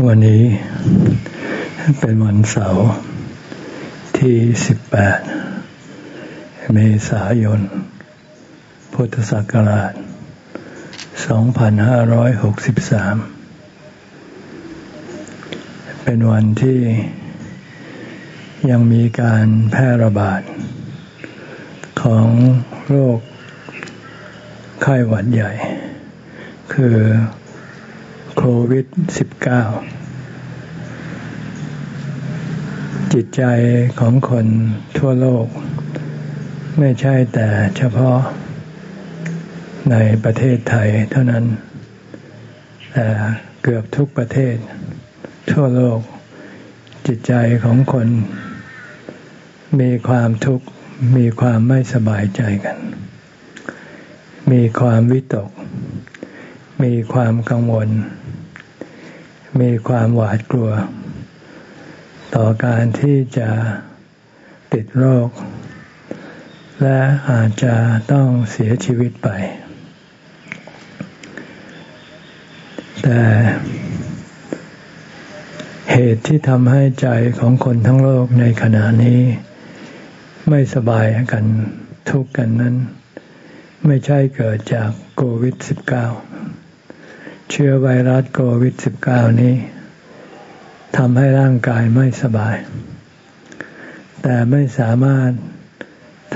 วันนี้เป็นวันเสาร์ที่ 18 เมษายน พุทธศักราช 2563 เป็นวันที่ยังมีการแพร่ระบาด ของโรคไข้หวัดใหญ่ คือ โควิด -19 จิตใจของคนทั่วโลก ไม่ใช่แต่เฉพาะในประเทศไทยเท่านั้น แต่เกือบทุกประเทศ ทั่วโลก จิตใจของคน มีความทุกข์ มีความไม่สบายใจกัน มีความวิตก มีความกังวล มีความหวาดกลัว ต่อการที่จะติดโรค และอาจจะต้องเสียชีวิตไป แต่เหตุที่ทำให้ใจของคนทั้งโลกในขณะนี้ ไม่สบายกันทุกกันนั้น ไม่ใช่เกิดจากโควิด -19 เชื้อไวรัสโควิด -19 นี้ทำให้ร่างกายไม่สบาย แต่ไม่สามารถ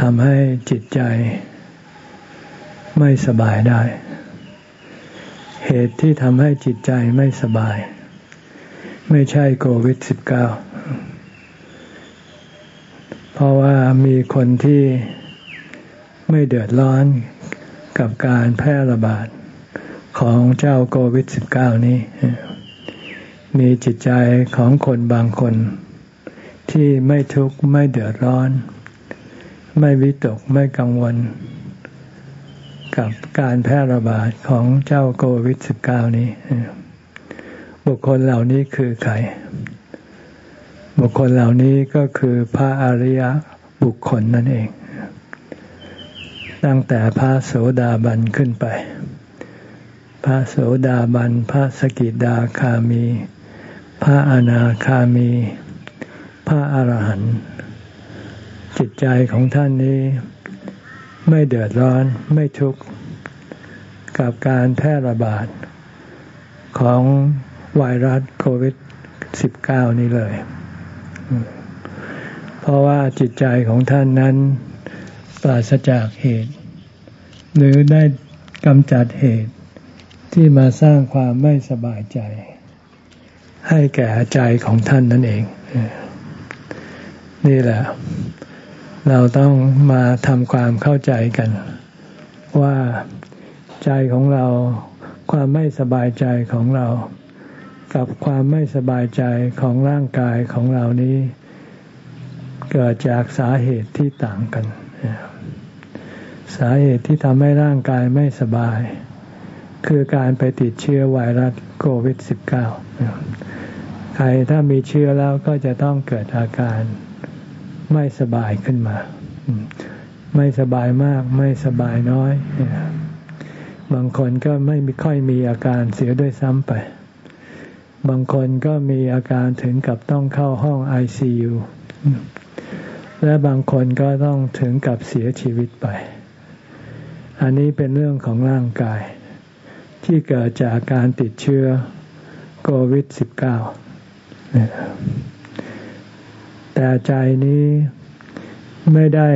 ทำให้จิตใจ ไม่สบายได้ เหตุที่ทำให้จิตใจไม่สบาย ไม่ใช่โควิด -19 เพราะว่ามีคนที่ไม่เดือดร้อนกับการแพร่ระบาด ของเจ้าโควิด -19 นี้ มีจิตใจของคนบางคน ที่ไม่ทุกข์ไม่เดือดร้อน ไม่วิตกไม่กังวล กับการแพร่ระบาดของเจ้าโควิด -19 นี้ บุคคลเหล่านี้คือใคร บุคคลเหล่านี้ก็คือพระอริยบุคคลนั่นเอง ตั้งแต่พระโสดาบันขึ้นไป พระโสดาบัน พระสกิดาคามี พระอนาคามี พระอารหันต์จิตใจของท่านนี้ ไม่เดือดร้อนไม่ทุกข์กับการแพร่ระบาด ของไวรัสโควิด -19 นี้เลย เพราะว่าจิตใจของท่านนั้น ปราศจากเหตุ หรือได้กำจัดเหตุ ที่มาสร้างความไม่สบายใจ ให้แก่ใจของท่านนั่นเอง นี่แหละ เราต้องมาทำความเข้าใจกัน ว่าใจของเราความไม่สบายใจของเรา กับความไม่สบายใจของร่างกายของเรานี้ เกิดจากสาเหตุที่ต่างกัน สาเหตุที่ทำให้ร่างกายไม่สบาย คือการไปติดเชื้อไวรัสโควิด -19 ใครถ้ามีเชื้อแล้วก็จะต้องเกิดอาการไม่สบายขึ้นมา ไม่สบายมาก ไม่สบายน้อย บางคนก็ไม่ค่อยมีอาการเสียด้วยซ้ำไป บางคนก็มีอาการถึงกับต้องเข้าห้องไอซียูและบางคนก็ต้องถึงกับเสียชีวิตไป อันนี้เป็นเรื่องของร่างกาย ที่เกิดจากการติดเชื้อโควิด -19 แต่ใจนี้ไม่ได้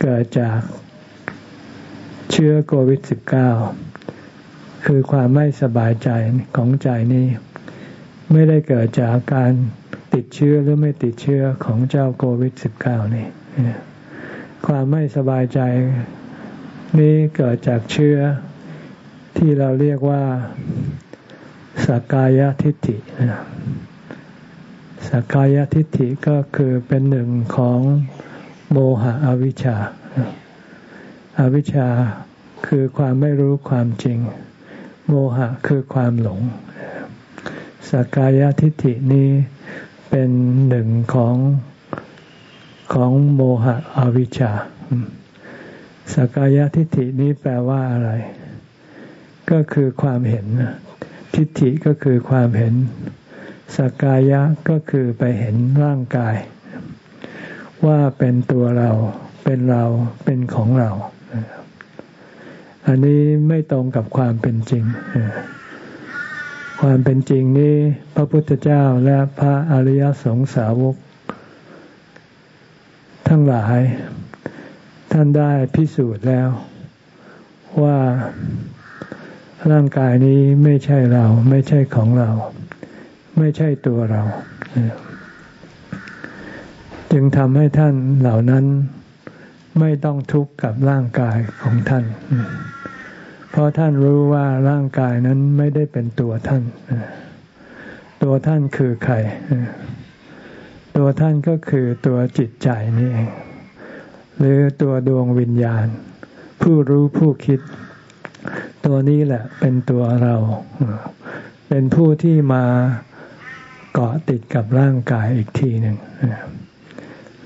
เกิดจากเชื้อโควิด -19 คือความไม่สบายใจของใจนี้ ไม่ได้เกิดจากการติดเชื้อหรือไม่ติดเชื้อของเจ้าโควิด -19 นี่ความไม่สบายใจนี้เกิดจากเชื้อ ที่เราเรียกว่าสักกายทิฏฐิสักกายทิฏฐิก็คือเป็นหนึ่งของโมหะอวิชชาอาวิชชาคือความไม่รู้ความจริง โมหะคือความหลงสักกายทิฏฐินี้เป็นหนึ่งของของโมหะอวิชชาสักกายทิฏฐินี้แปลว่าอะไร ก็คือความเห็น ทิฏฐิก็คือความเห็น สกายะก็คือไปเห็นร่างกาย ว่าเป็นตัวเรา เป็นเราเป็นของเรา อันนี้ไม่ตรงกับความเป็นจริง ความเป็นจริงนี้ พระพุทธเจ้าและพระอริยสงสาวก ทั้งหลาย ท่านได้พิสูจน์แล้วว่า ร่างกายนี้ไม่ใช่เรา ไม่ใช่ของเรา ไม่ใช่ตัวเรา จึงทำให้ท่านเหล่านั้นไม่ต้องทุกข์กับร่างกายของท่าน เพราะท่านรู้ว่าร่างกายนั้นไม่ได้เป็นตัวท่าน ตัวท่านคือใคร ตัวท่านก็คือตัวจิตใจนี่เอง หรือตัวดวงวิญญาณ ผู้รู้ผู้คิด ตัวนี้แหละ เป็นตัวเรา เป็นผู้ที่มาเกาะติดกับร่างกายอีกทีหนึ่ง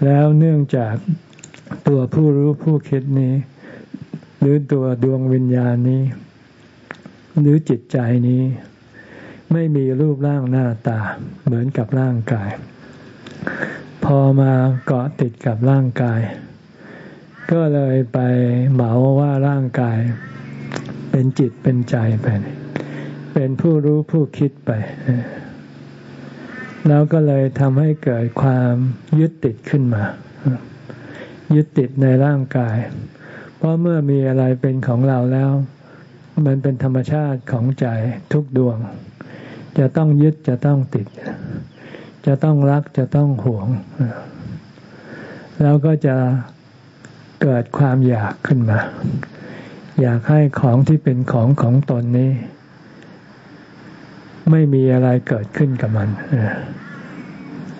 แล้วเนื่องจากตัวผู้รู้ผู้คิดนี้ หรือตัวดวงวิญญาณนี้ หรือจิตใจนี้ ไม่มีรูปร่างหน้าตา เหมือนกับร่างกาย พอมาเกาะติดกับร่างกาย ก็เลยไปเหมาว่าร่างกาย เป็นจิตเป็นใจไป เป็นผู้รู้ผู้คิดไป แล้วก็เลยทำให้เกิดความยึดติดขึ้นมา ยึดติดในร่างกาย เพราะเมื่อมีอะไรเป็นของเราแล้ว มันเป็นธรรมชาติของใจทุกดวง จะต้องยึดจะต้องติด จะต้องรักจะต้องหวง แล้วก็จะเกิดความอยากขึ้นมา อยากให้ของที่เป็นของของตนนี้ ไม่มีอะไรเกิดขึ้นกับมัน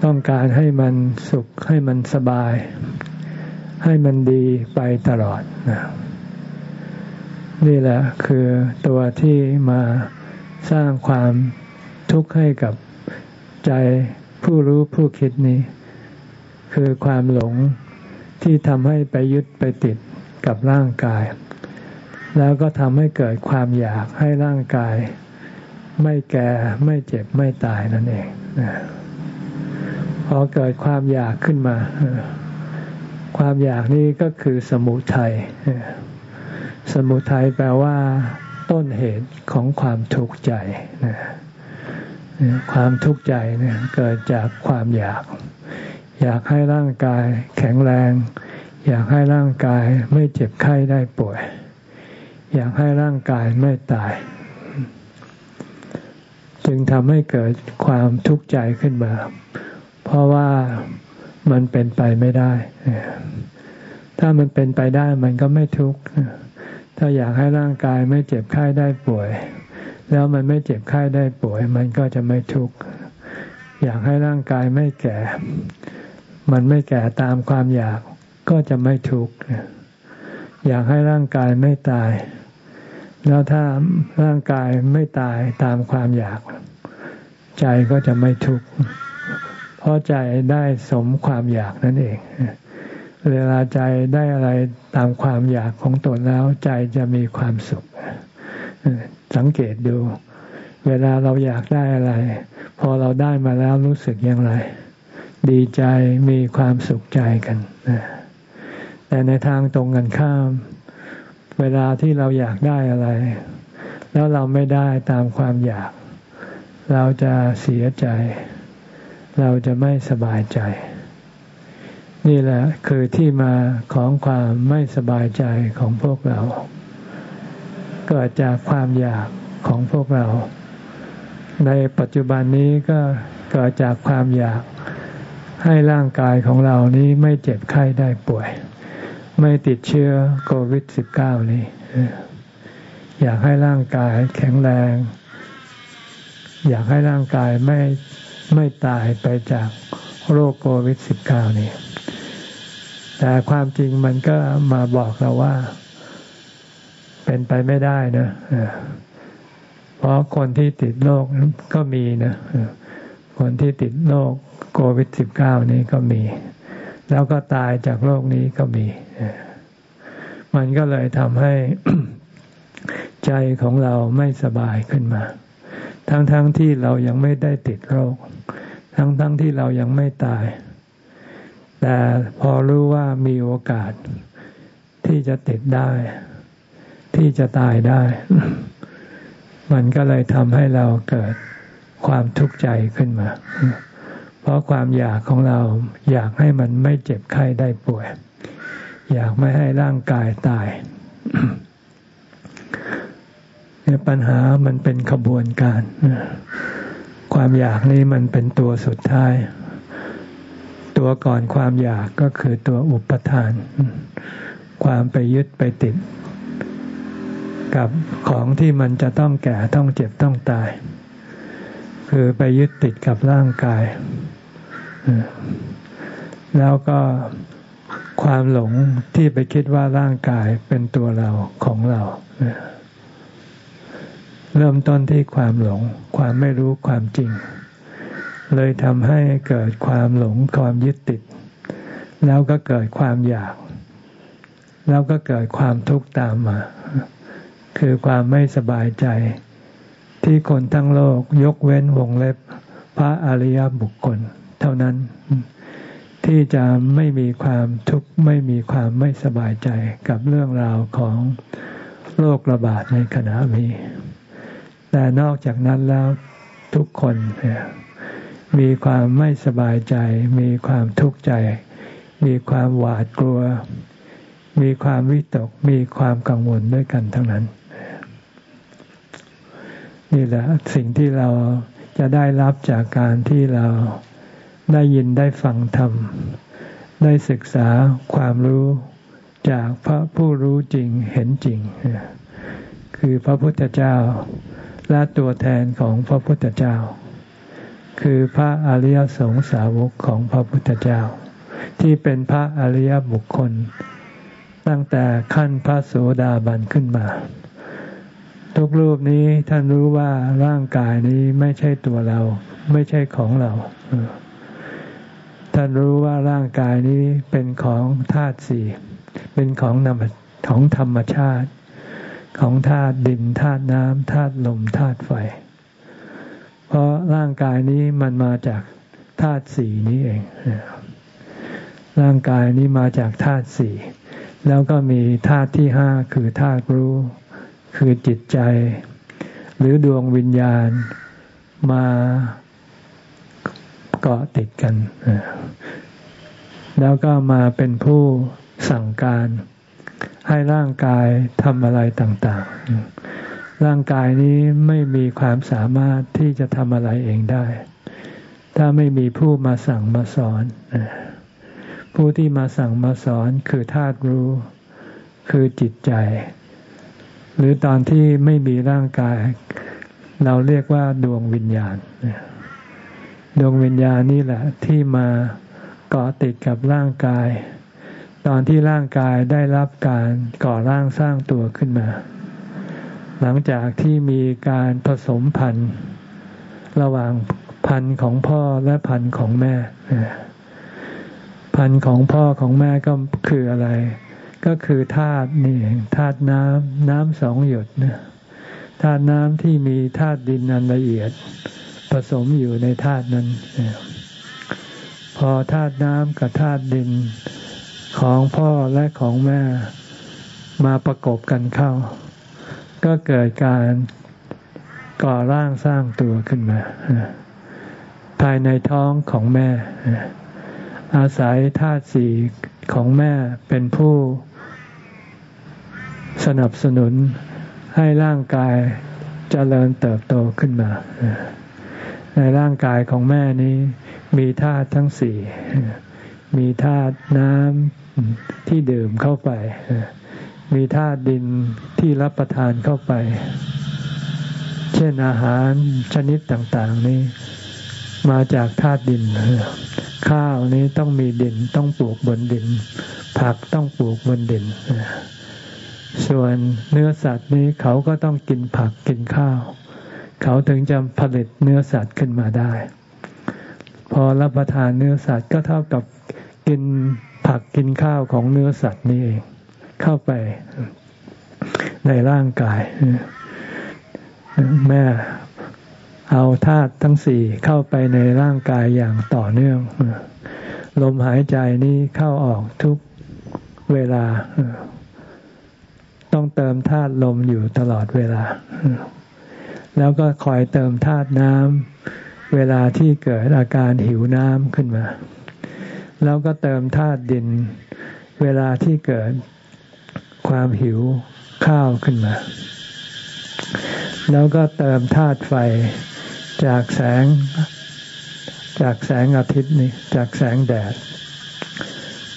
ต้องการให้มันสุขให้มันสบาย ให้มันดีไปตลอดนี่แหละคือตัวที่มาสร้างความทุกข์ให้กับใจผู้รู้ผู้คิดนี้ คือความหลงที่ทำให้ไปยึดไปติดกับร่างกาย แล้วก็ทำให้เกิดความอยากให้ร่างกาย ไม่แก่ไม่เจ็บไม่ตายนั่นเองพอเกิดความอยากขึ้นมา ความอยากนี้ก็คือสมุทัยสมุทัยแปลว่า ต้นเหตุของความทุกข์ใจความทุกข์ใจเนี่ยเกิดจากความอยาก อยากให้ร่างกายแข็งแรง อยากให้ร่างกายไม่เจ็บไข้ได้ป่วย อยากให้ร่างกายไม่ตาย จึงทำให้เกิดความทุกข์ใจขึ้นมา เพราะว่ามันเป็นไปไม่ได้ ถ้ามันเป็นไปได้มันก็ไม่ทุกข์ ถ้าอยากให้ร่างกายไม่เจ็บไข้ได้ป่วย แล้วมันไม่เจ็บไข้ได้ป่วย มันก็จะไม่ทุกข์ อยากให้ร่างกายไม่แก่ มันไม่แก่ตามความอยากก็จะไม่ทุกข์อยากให้ร่างกายไม่ตาย แล้วถ้าร่างกายไม่ตายตามความอยาก ใจก็จะไม่ทุกข์เพราะใจได้สมความอยากนั่นเอง เวลาใจได้อะไรตามความอยากของตนแล้ว ใจจะมีความสุข สังเกตดู เวลาเราอยากได้อะไร พอเราได้มาแล้วรู้สึกอย่างไร ดีใจมีความสุขใจกันแต่ในทางตรงกันข้าม เวลาที่เราอยากได้อะไร แล้วเราไม่ได้ตามความอยาก เราจะเสียใจ เราจะไม่สบายใจ นี่แหละคือที่มาของความไม่สบายใจของพวกเรา เกิดจากความอยากของพวกเรา ในปัจจุบันนี้ก็เกิดจากความอยากให้ร่างกายของเรานี้ไม่เจ็บไข้ได้ป่วย ไม่ติดเชื้อโควิด -19 นี้อยากให้ร่างกายแข็งแรง อยากให้ร่างกายไม่ไม่ตายไปจากโรคโควิด -19 นี่แต่ความจริงมันก็มาบอกเราว่า เป็นไปไม่ได้นะเพราะคนที่ติดโรคก็มีนะคนที่ติดโรคโควิด -19 นี้ก็มี แล้วก็ตายจากโรคนี้ก็มี มันก็เลยทำให้ใจของเราไม่สบายขึ้นมา ทั้งๆทที่เรายังไม่ได้ติดโรค ทั้งๆทที่เรายังไม่ตาย แต่พอรู้ว่ามีโอกาสที่จะติดได้ ที่จะตายได้ มันก็เลยทำให้เราเกิดความทุกข์ใจขึ้นมา เพราะความอยากของเราอยากให้มันไม่เจ็บไข้ได้ป่วย อยากไม่ให้ร่างกายตายเนี่ยปัญหามันเป็นขบวนการ ความอยากนี้มันเป็นตัวสุดท้าย ตัวก่อนความอยากก็คือตัวอุปทาน ความไปยึดไปติด กับของที่มันจะต้องแก่ต้องเจ็บต้องตาย คือไปยึดติดกับร่างกาย แล้วก็ ความหลงที่ไปคิดว่าร่างกายเป็นตัวเราของเรา เริ่มต้นที่ความหลง ความไม่รู้ความจริง เลยทำให้เกิดความหลงความยึดติด แล้วก็เกิดความอยาก แล้วก็เกิดความทุกข์ตามมา คือความไม่สบายใจ ที่คนทั้งโลกยกเว้นวงเล็บ พระอริยบุคคล เท่านั้น ที่จะไม่มีความทุกข์ไม่มีความไม่สบายใจกับเรื่องราวของโรคระบาดในขณะนี้ แต่นอกจากนั้นแล้วทุกคนมีความไม่สบายใจ มีความทุกข์ใจ มีความหวาดกลัว มีความวิตก มีความกังวลด้วยกันทั้งนั้น นี่แหละสิ่งที่เราจะได้รับจากการที่เรา ได้ยินได้ฟังธรรม ได้ศึกษาความรู้จากพระผู้รู้จริงเห็นจริง คือพระพุทธเจ้าและตัวแทนของพระพุทธเจ้า คือพระอริยสงสาวกของพระพุทธเจ้า ที่เป็นพระอริยบุคคล ตั้งแต่ขั้นพระโสดาบันขึ้นมา ทุกรูปนี้ท่านรู้ว่าร่างกายนี้ไม่ใช่ตัวเรา ไม่ใช่ของเรา ท่านรู้ว่าร่างกายนี้เป็นของธาตุสี่เป็นของนของธรรมชาติ ของธาตุดินธาตุน้ำธาตุลมธาตุไฟ เพราะร่างกายนี้มันมาจากธาตุสี่นี้เอง ร่างกายนี้มาจากธาตุสี่แล้วก็มีธาตุที่ห้าคือธาตุรู้ คือจิตใจ หรือดวงวิญญาณมา เกาะติดกัน แล้วก็มาเป็นผู้สั่งการให้ร่างกายทำอะไรต่าง ๆ ร่างกายนี้ไม่มีความสามารถที่จะทำอะไรเองได้ ถ้าไม่มีผู้มาสั่งมาสอน ผู้ที่มาสั่งมาสอนคือธาตุรู้ คือจิตใจ หรือตอนที่ไม่มีร่างกาย เราเรียกว่าดวงวิญญาณ ดวงวิญญาณนี่แหละที่มาเกาะติดกับร่างกาย ตอนที่ร่างกายได้รับการก่อร่างสร้างตัวขึ้นมา หลังจากที่มีการผสมพันธุ์ ระหว่างพันธุ์ของพ่อและพันธุ์ของแม่ พันธุ์ของพ่อของแม่ก็คืออะไร ก็คือธาตุนี่ธาตุน้ำน้ำสองหยดนะธาตุน้ำที่มีธาตุดินอันละเอียด ผสมอยู่ในธาตุนั้น พอธาตุน้ำกับธาตุดินของพ่อและของแม่มาประกบกันเข้า ก็เกิดการก่อร่างสร้างตัวขึ้นมา ภายในท้องของแม่ อาศัยธาตุสีของแม่เป็นผู้สนับสนุนให้ร่างกายจเจริญเติบโตขึ้นมา ในร่างกายของแม่นี้ มีธาตุทั้งสี่ มีธาตุน้ำที่ดื่มเข้าไป มีธาตุดินที่รับประทานเข้าไป เช่นอาหารชนิดต่างๆนี้ มาจากธาตุดิน ข้าวนี้ต้องมีดินต้องปลูกบนดิน ผักต้องปลูกบนดินส่วนเนื้อสัตว์นี้เขาก็ต้องกินผักกินข้าว เขาถึงจะผลิตเนื้อสัตว์ขึ้นมาได้ พอรับประทานเนื้อสัตว์ก็เท่ากับกินผักกินข้าวของเนื้อสัตว์นี่เองเข้าไปในร่างกาย แม่เอาธาตุทั้งสี่เข้าไปในร่างกายอย่างต่อเนื่อง ลมหายใจนี้เข้าออกทุกเวลา ต้องเติมธาตุลมอยู่ตลอดเวลา แล้วก็คอยเติมธาตุน้ำเวลาที่เกิดอาการหิวน้ำขึ้นมา แล้วก็เติมธาตุดิน เวลาที่เกิดความหิวข้าวขึ้นมา แล้วก็เติมธาตุไฟจากแสง จากแสงอาทิตย์นี่จากแสงแดด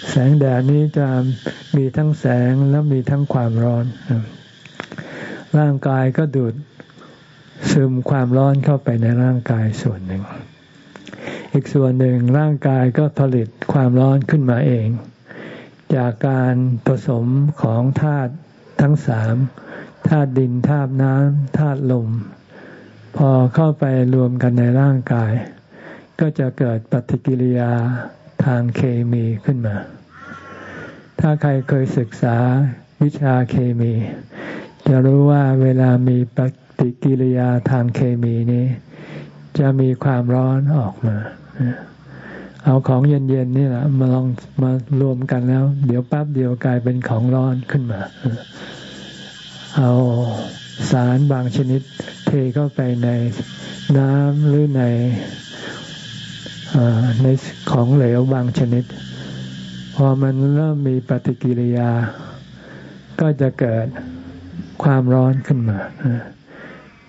แสงแดดนี้จะมีทั้งแสงและมีทั้งความร้อน ร่างกายก็ดูด ซึมความร้อนเข้าไปในร่างกายส่วนหนึ่ง อีกส่วนหนึ่งร่างกายก็ผลิตความร้อนขึ้นมาเอง จากการผสมของธาตุทั้งสามธาตุดินธาตุน้ำธาตุลม พอเข้าไปรวมกันในร่างกาย ก็จะเกิดปฏิกิริยาทางเคมีขึ้นมา ถ้าใครเคยศึกษาวิชาเคมี จะรู้ว่าเวลามีป ฏิกิริยาทางเคมีนี้ จะมีความร้อนออกมาเอาของเย็นๆนี่แหละมาลองมารวมกันแล้ว เดี๋ยวแป๊บเดียวกลายเป็นของร้อนขึ้นมา เอาสารบางชนิด เทเข้าไปในน้ำหรือในในของเหลวบางชนิด พอมันเริ่มมีปฏิกิริยา ก็จะเกิดความร้อนขึ้นมา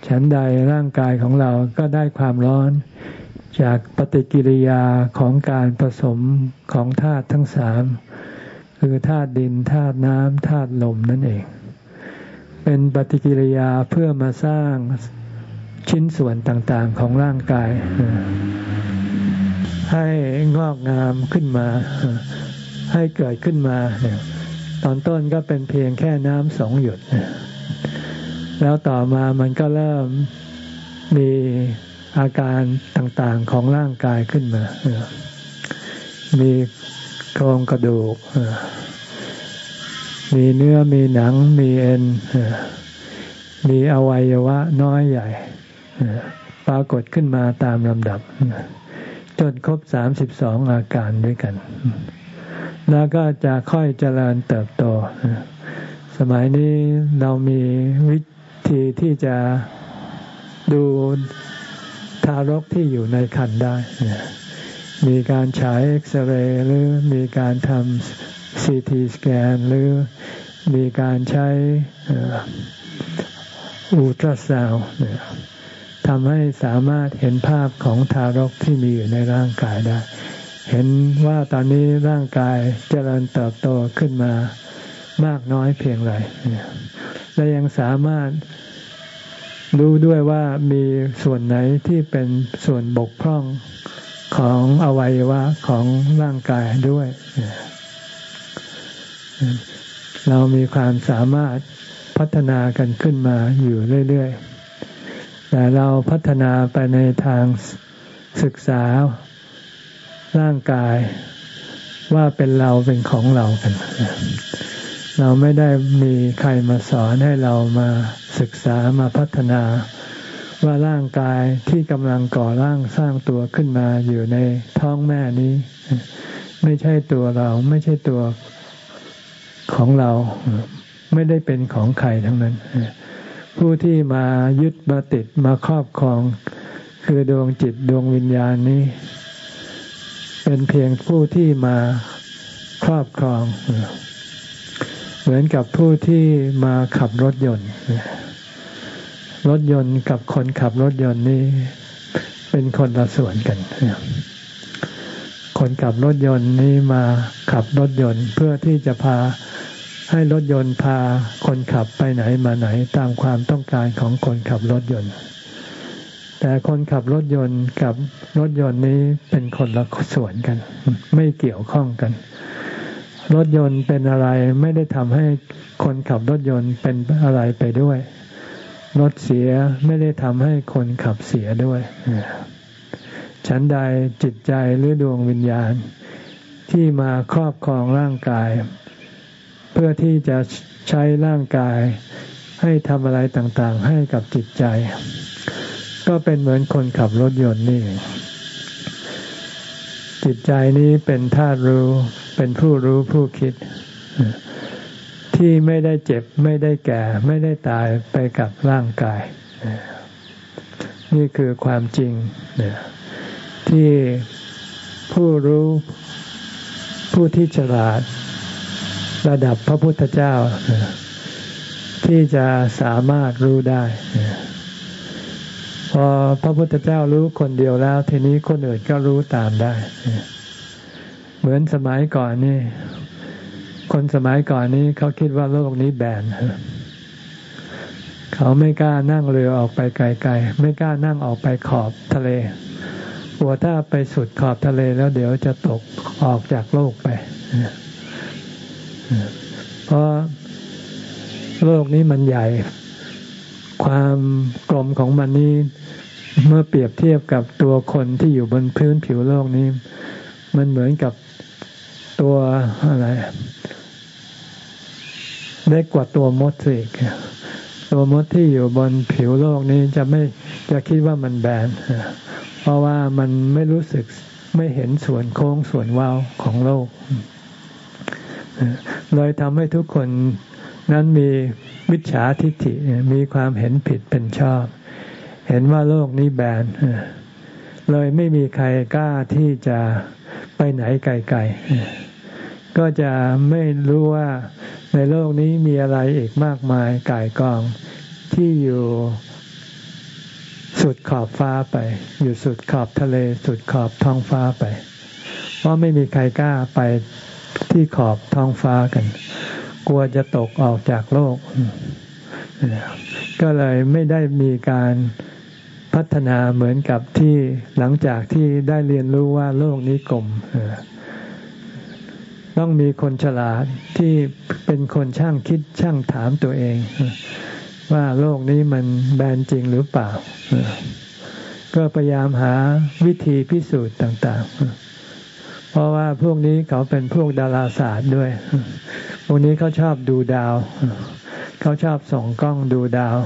ฉันใดร่างกายของเราก็ได้ความร้อน จากปฏิกิริยาของการผสมของธาตุทั้งสามคือธาตุดินธาตุน้ำธาตุลมนั่นเอง เป็นปฏิกิริยาเพื่อมาสร้างชิ้นส่วนต่างๆของร่างกาย ให้งอกงามขึ้นมา ให้เกิดขึ้นมา ตอนต้นก็เป็นเพียงแค่น้ำสองหยด แล้วต่อมามันก็เริ่มมีอาการต่างๆของร่างกายขึ้นมา มีโครงกระดูก มีเนื้อมีหนัง มีเอ็น มีอวัยวะน้อยใหญ่ ปรากฏขึ้นมาตามลำดับ จนครบสามสิบสองอาการด้วยกัน แล้วก็จะค่อยเจริญเติบโต สมัยนี้เรามีวิ ธีที่จะดูทารกที่อยู่ในคันได้ มีการฉายเอ็กซเรย์หรือมีการทำซีทีสแกนหรือมีการใช้อุตราซาวทำให้สามารถเห็นภาพของทารกที่มีอยู่ในร่างกายได้ เห็นว่าตอนนี้ร่างกายเจริญเติบโตขึ้นมามากน้อยเพียงไร และยังสามารถรู้ด้วยว่ามีส่วนไหนที่เป็นส่วนบกพร่องของอวัยวะของร่างกายด้วย เรามีความสามารถพัฒนากันขึ้นมาอยู่เรื่อยๆ แต่เราพัฒนาไปในทางศึกษาร่างกายว่าเป็นเราเป็นของเรากัน เราไม่ได้มีใครมาสอนให้เรามาศึกษามาพัฒนา ว่าร่างกายที่กำลังก่อร่างสร้างตัวขึ้นมาอยู่ในท้องแม่นี้ ไม่ใช่ตัวเราไม่ใช่ตัวของเราไม่ได้เป็นของใครทั้งนั้น ผู้ที่มายึดมาติดมาครอบครอง คือดวงจิตดวงวิญญาณนี้ เป็นเพียงผู้ที่มาครอบครอง เหมือนกับผู้ที่มาขับรถยนต์ รถยนต์กับคนขับรถยนต์นี่เป็นคนละส่วนกัน คนขับรถยนต์นี่มาขับรถยนต์เพื่อที่จะพาให้รถยนต์พาคนขับไปไหนมาไหนตามความต้องการของคนขับรถยนต์ แต่คนขับรถยนต์กับรถยนต์นี้เป็นคนละส่วนกัน ไม่เกี่ยวข้องกัน รถยนต์เป็นอะไรไม่ได้ทำให้คนขับรถยนต์เป็นอะไรไปด้วย รถเสียไม่ได้ทำให้คนขับเสียด้วยฉันใดจิตใจหรือดวงวิญญาณ ที่มาครอบครองร่างกาย เพื่อที่จะใช้ร่างกาย ให้ทำอะไรต่างๆ ให้กับจิตใจกก็เป็นเหมือนคนขับรถยนต์นี่ จิตใจนี้เป็นธาตุรู้ เป็นผู้รู้ผู้คิด ที่ไม่ได้เจ็บไม่ได้แก่ ไม่ได้ตายไปกับร่างกาย นี่คือความจริง ที่ผู้รู้ผู้ที่ฉลาด ระดับพระพุทธเจ้า ที่จะสามารถรู้ได้ พอพระพุทธเจ้ารู้คนเดียวแล้ว ทีนี้คนอื่นก็รู้ตามได้ เหมือนสมัยก่อนนี่ คนสมัยก่อนนี้เขาคิดว่าโลกนี้แบนเขาไม่กล้านั่งเรือออกไปไกลๆ ไม่กล้านั่งออกไปขอบทะเลกลัวถ้าไปสุดขอบทะเลแล้วเดี๋ยวจะตกออกจากโลกไป เพราะโลกนี้มันใหญ่ ความกลมของมันนี้เมื่อเปรียบเทียบกับตัวคนที่อยู่บนพื้นผิวโลกนี้ มันเหมือนกับตัวอะไรเล็กกว่าตัวมดสิตัวมดที่อยู่บนผิวโลกนี้จะไม่จะคิดว่ามันแบนเพราะว่ามันไม่รู้สึกไม่เห็นส่วนโค้งส่วนว้าวของโลกเลยทำให้ทุกคน นั้นมีวิชาทิฏฐิมีความเห็นผิดเป็นชอบ เห็นว่าโลกนี้แบนเลยไม่มีใครกล้าที่จะไปไหนไกลๆก็จะไม่รู้ว่าในโลกนี้มีอะไรอีกมากมายกายกองที่อยู่สุดขอบฟ้าไป อยู่สุดขอบทะเล สุดขอบท้องฟ้าไป เพราะไม่มีใครกล้าไปที่ขอบท้องฟ้ากัน กลัวจะตกออกจากโลก ก็เลยไม่ได้มีการพัฒนาเหมือนกับที่หลังจากที่ได้เรียนรู้ว่าโลกนี้กลมต้องมีคนฉลาดที่เป็นคนช่างคิดช่างถามตัวเอง ว่าโลกนี้มันแบนจริงหรือเปล่า ก็พยายามหาวิธีพิสูจน์ต่าง ๆ เพราะว่าพวกนี้เขาเป็นพวกดาราศาสตร์ด้วย พวกนี้เขาชอบดูดาว เขาชอบส่องกล้องดูดาว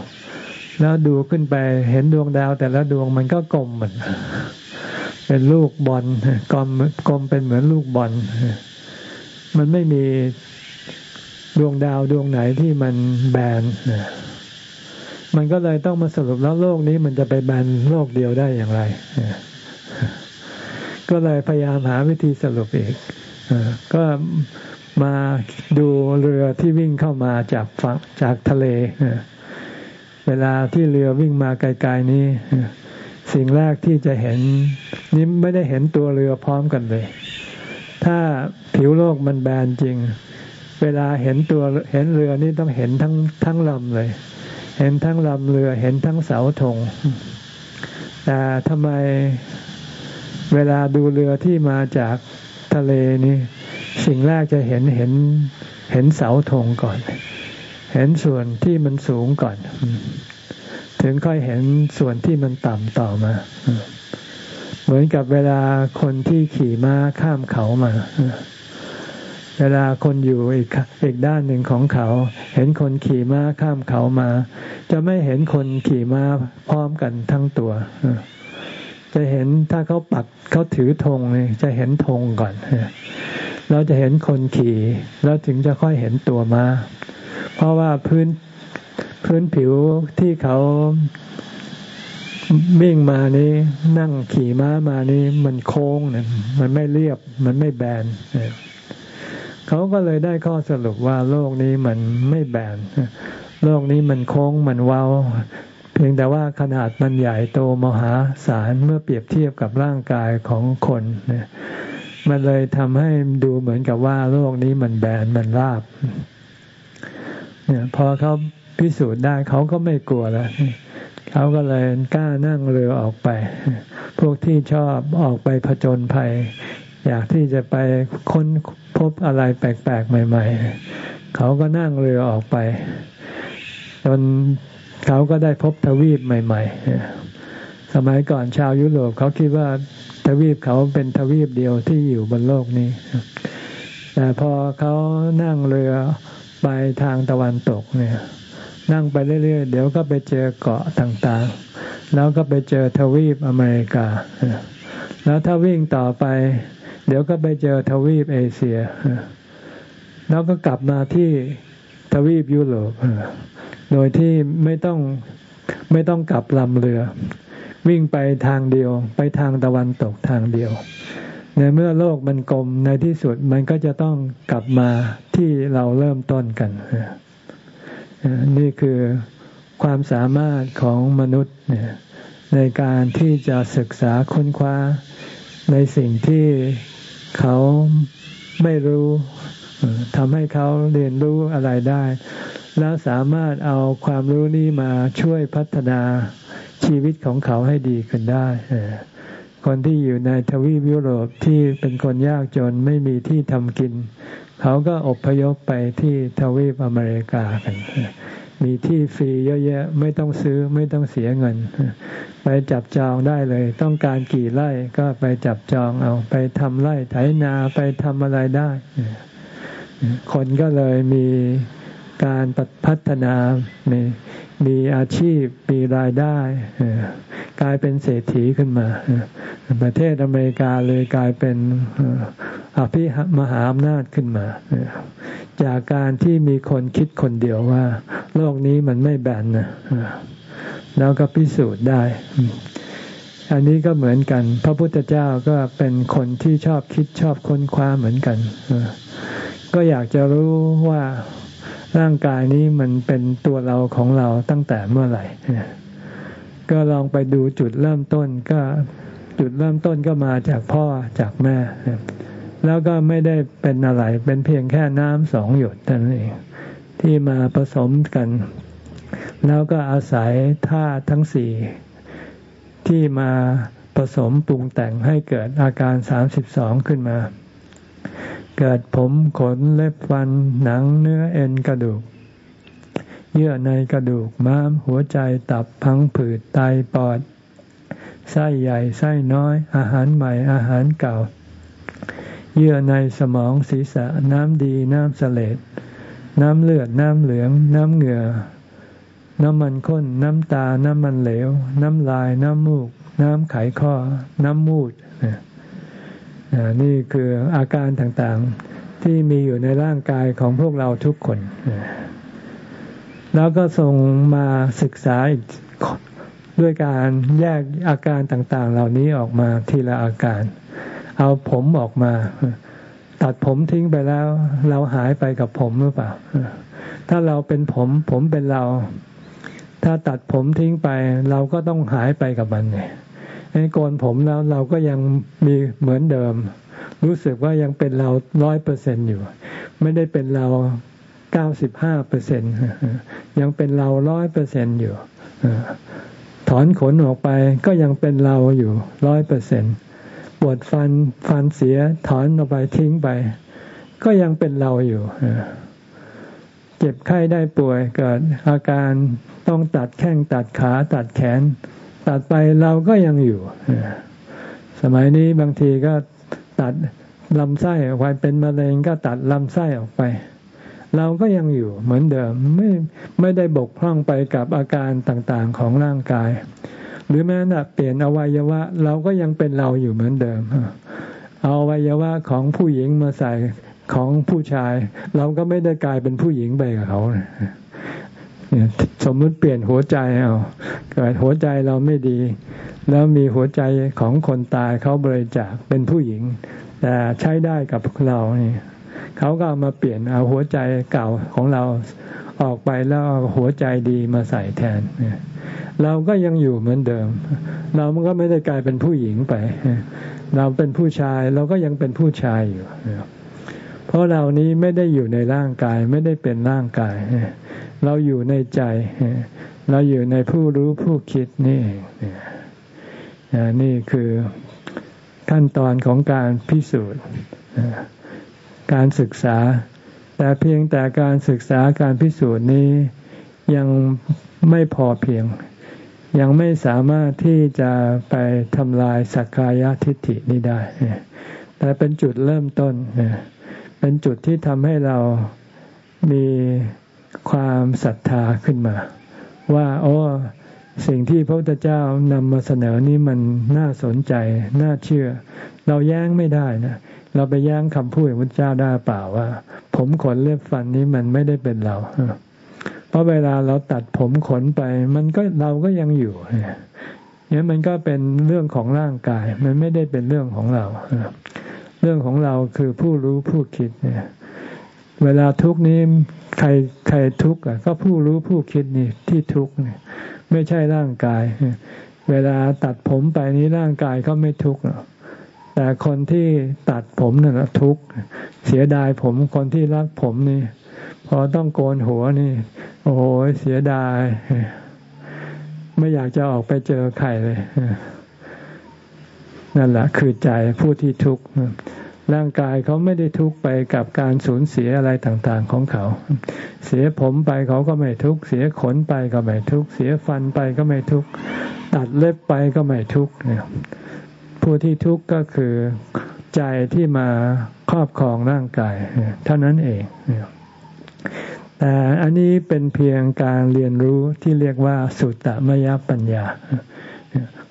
แล้วดูขึ้นไปเห็นดวงดาว แต่ละดวงมันก็กลมเหมือนเป็นลูกบอลกลมกลมเป็นเหมือนลูกบอล มันไม่มีดวงดาวดวงไหนที่มันแบนมันก็เลยต้องมาสรุปแล้วโลกนี้มันจะไปแบนโลกเดียวได้อย่างไร ก็เลยพยายามหาวิธีสรุปอีกก็ มาดูเรือที่วิ่งเข้ามาจากฝั่งจากทะเล เวลาที่เรือวิ่งมาไกลๆนี้ สิ่งแรกที่จะเห็นนี่ไม่ได้เห็นตัวเรือพร้อมกันเลย ถ้าผิวโลกมันแบนจริง เวลาเห็นตัวเห็นเรือนี่ต้องเห็นทั้งทั้งลำเลย เห็นทั้งลำเรือเห็นทั้งเสาธงแต่ทำไมเวลาดูเรือที่มาจากทะเลนี่ สิ่งแรกจะเห็นเห็นเห็นเสาธงก่อน เห็นส่วนที่มันสูงก่อน ถึงค่อยเห็นส่วนที่มันต่ำต่อมา เหมือนกับเวลาคนที่ขี่ม้าข้ามเขามา เวลาคนอยู่อีกอีกด้านหนึ่งของเขา เห็นคนขี่ม้าข้ามเขามา จะไม่เห็นคนขี่ม้าพร้อมกันทั้งตัวจะเห็นถ้าเขาปักเขาถือธงเนี่ยจะเห็นธงก่อน เราจะเห็นคนขี่ แล้วถึงจะค่อยเห็นตัวมา้า เพราะว่าพื้นพื้นผิวที่เขาวิ่งมานี้ นั่งขี่ม้ามานี้ มันโค้งเนี่ยมันไม่เรียบ มันไม่แบนเขาก็เลยได้ข้อสรุปว่าโลกนี้มันไม่แบนโลกนี้มันโค้งมันเว้า เพียงแต่ว่าขนาดมันใหญ่โตมหาศาลเมื่อเปรียบเทียบกับร่างกายของคนเนี่ย มันเลยทำให้ดูเหมือนกับว่าโลกนี้มันแบนมันราบ เนี่ยพอเขาพิสูจน์ได้เขาก็ไม่กลัวแล้วเขาก็เลยกล้านั่งเรือออกไป พวกที่ชอบออกไปผจญภัย อยากที่จะไปค้นพบอะไรแปลกๆใหม่ ๆ เขาก็นั่งเรือออกไป จนเขาก็ได้พบทวีปใหม่ ๆสมัยก่อนชาวยุโรปเขาคิดว่า ทวีปเขาเป็นทวีปเดียวที่อยู่บนโลกนี้ แต่พอเขานั่งเรือไปทางตะวันตกเนี่ย นั่งไปเรื่อยๆ เดี๋ยวก็ไปเจอเกาะต่างๆ แล้วก็ไปเจอทวีปอเมริกา แล้วถ้าวิ่งต่อไป เดี๋ยวก็ไปเจอทวีปเอเชีย แล้วก็กลับมาที่ทวีปยุโรป โดยที่ไม่ต้องไม่ต้องกลับลำเรือ วิ่งไปทางเดียว ไปทางตะวันตกทางเดียว ในเมื่อโลกมันกลมในที่สุดมันก็จะต้องกลับมาที่เราเริ่มต้นกัน นี่คือความสามารถของมนุษย์ในการที่จะศึกษาค้นคว้าในสิ่งที่เขาไม่รู้ทำให้เขาเรียนรู้อะไรได้ แล้วสามารถเอาความรู้นี้มาช่วยพัฒนา ชีวิตของเขาให้ดีขึ้นได้คนที่อยู่ในทวีปยุโรปที่เป็นคนยากจนไม่มีที่ทำกิน เขาก็อพยพไปที่ทวีปอเมริกากัน มีที่ฟรีเยอะแยะไม่ต้องซื้อไม่ต้องเสียเงิน ไปจับจองได้เลย ต้องการกี่ไร่ก็ไปจับจองเอาไปทำไร่ไถนาไปทำอะไรได้ คนก็เลยมีการพัฒนามี มีอาชีพมีรายได้ กลายเป็นเศรษฐีขึ้นมา ประเทศอเมริกาเลยกลายเป็นอภิมหาอำนาจขึ้นมา จากการที่มีคนคิดคนเดียวว่า โลกนี้มันไม่แบนนะแล้วก็พิสูจน์ได้ อันนี้ก็เหมือนกัน พระพุทธเจ้าก็เป็นคนที่ชอบคิดชอบค้นคว้าเหมือนกัน ก็อยากจะรู้ว่า ร่างกายนี้มันเป็นตัวเราของเราตั้งแต่เมื่อไหร่ ก็ลองไปดูจุดเริ่มต้นก็จุดเริ่มต้นก็มาจากพ่อจากแม่ แล้วก็ไม่ได้เป็นอะไร เป็นเพียงแค่น้ำสองหยดนั่นเองที่มาผสมกัน แล้วก็อาศัยธาตุทั้งสี่ที่มาผสมปรุงแต่งให้เกิดอาการสามสิบสองขึ้นมา เกิดผมขนเล็บฟันหนังเนื้อเอ็นกระดูก เยื่อในกระดูกม้ามหัวใจตับพังผืดไตปอดไส้ใหญ่ไส้น้อย อาหารใหม่อาหารเก่า เยื่อในสมองศีรษะน้ำดีน้ำเสลดน้ำเลือดน้ำเหลือง น้ำเหงื่อ น้ำมันข้น น้ำตา น้ำมันเหลว น้ำลาย น้ำมูก น้ำไขข้อ น้ำมูด นี่คืออาการต่างๆที่มีอยู่ในร่างกายของพวกเราทุกคน แล้วก็ส่งมาศึกษาอีกด้วยการแยกอาการต่างๆ เหล่านี้ออกมาทีละอาการ เอาผมออกมา ตัดผมทิ้งไปแล้ว เราหายไปกับผมหรือเปล่า ถ้าเราเป็นผม ผมเป็นเรา ถ้าตัดผมทิ้งไป เราก็ต้องหายไปกับมันเนี่ย โกนผมแล้วเราก็ยังมีเหมือนเดิม รู้สึกว่ายังเป็นเราร้อยเปอร์เซ็นอยู่ ไม่ได้เป็นเราเก้าสิบห้าเปอร์เซ็นยังเป็นเราร้อยเปอร์เซ็นอยู่ถอนขนออกไปก็ยังเป็นเราอยู่ร้อยเปอร์เซ็นปวดฟันฟันเสียถอนออกไปทิ้งไป ก็ยังเป็นเราอยู่เจ็บไข้ได้ป่วยเกิดอาการต้องตัดแข้งตัดขาตัดแขน ตัดไปเราก็ยังอยู่ สมัยนี้บางทีก็ตัดลำไส้ออกไปเป็นมะเร็งก็ตัดลำไส้ออกไป เราก็ยังอยู่เหมือนเดิมไม่ไม่ได้บกพร่องไปกับอาการต่างๆของร่างกาย หรือแม้แต่เปลี่ยนอวัยวะ เราก็ยังเป็นเราอยู่เหมือนเดิม เอาอวัยวะของผู้หญิงมาใส่ของผู้ชาย เราก็ไม่ได้กลายเป็นผู้หญิงไปกับเขา สมมติเปลี่ยนหัวใจเอาเกิดหัวใจเราไม่ดี แล้วมีหัวใจของคนตายเขาบริจาคเป็นผู้หญิง แต่ใช้ได้กับเรานี่เขาก็เอามาเปลี่ยนเอาหัวใจเก่าของเราออกไปแล้วเอาหัวใจดีมาใส่แทนเราก็ยังอยู่เหมือนเดิม เรามันก็ไม่ได้กลายเป็นผู้หญิงไป เราเป็นผู้ชายเราก็ยังเป็นผู้ชายอยู่เพราะเรานี้ไม่ได้อยู่ในร่างกายไม่ได้เป็นร่างกาย เราอยู่ในใจ เราอยู่ในผู้รู้ผู้คิดนี่นี่คือขั้นตอนของการพิสูจน์การศึกษา แต่เพียงแต่การศึกษาการพิสูจน์นี้ยังไม่พอเพียง ยังไม่สามารถที่จะไปทำลายสักกายทิฏฐินี้ได้ แต่เป็นจุดเริ่มต้น เป็นจุดที่ทำให้เรามี ความศรัทธาขึ้นมา ว่าโอ้สิ่งที่พระพุทธเจ้านำมาเสนอนี้มันน่าสนใจ น่าเชื่อ เราแย้งไม่ได้นะเราไปแย้งคำพูดของพระเจ้าได้เปล่าว่า ผมขนเล็บฟันนี้มันไม่ได้เป็นเราเพราะเวลาเราตัดผมขนไป มันก็เราก็ยังอยู่เนี่ยมันก็เป็นเรื่องของร่างกาย มันไม่ได้เป็นเรื่องของเรา เรื่องของเราคือผู้รู้ผู้คิดเนี่ย เวลาทุกนี้ใครใครทุกข์ก็ผู้รู้ผู้คิดนี่ที่ทุกข์เนี่ไม่ใช่ร่างกาย เวลาตัดผมไปนี้ร่างกายก็ไม่ทุกข์แต่คนที่ตัดผมนั่นทุกข์เสียดายผมคนที่รักผมนี่ พอต้องโกนหัวนี่ โอ้โหเสียดาย ไม่อยากจะออกไปเจอใครเลยนั่นแหละคือใจผู้ที่ทุกข์ ร่างกายเขาไม่ได้ทุกข์ไปกับการสูญเสียอะไรต่างๆของเขา เสียผมไปเขาก็ไม่ทุกข์ เสียขนไปก็ไม่ทุกข์ เสียฟันไปก็ไม่ทุกข์ ตัดเล็บไปก็ไม่ทุกข์เนี่ยผู้ที่ทุกข์ก็คือใจที่มาครอบครองร่างกาย เท่านั้นเองแต่อันนี้เป็นเพียงการเรียนรู้ที่เรียกว่าสุตตมยปัญญา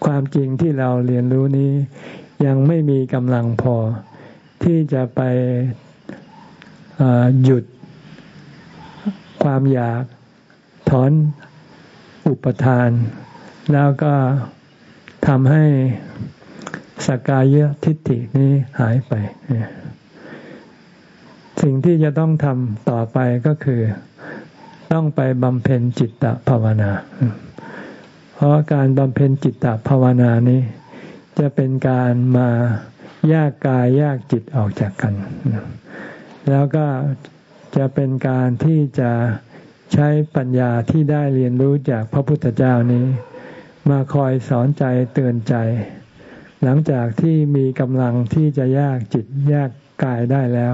ความจริงที่เราเรียนรู้นี้ยังไม่มีกำลังพอ ที่จะไปหยุดความอยากถอนอุปทาน แล้วก็ทำให้สกายทิฏฐินี้หายไป สิ่งที่จะต้องทำต่อไปก็คือ ต้องไปบำเพ็ญจิตตภาวนา เพราะการบำเพ็ญจิตตภาวนานี้ จะเป็นการมา แยกกายแยกจิตออกจากกัน แล้วก็จะเป็นการที่จะใช้ปัญญาที่ได้เรียนรู้จากพระพุทธเจ้านี้ มาคอยสอนใจเตือนใจ หลังจากที่มีกำลังที่จะแยกจิตแยกกายได้แล้ว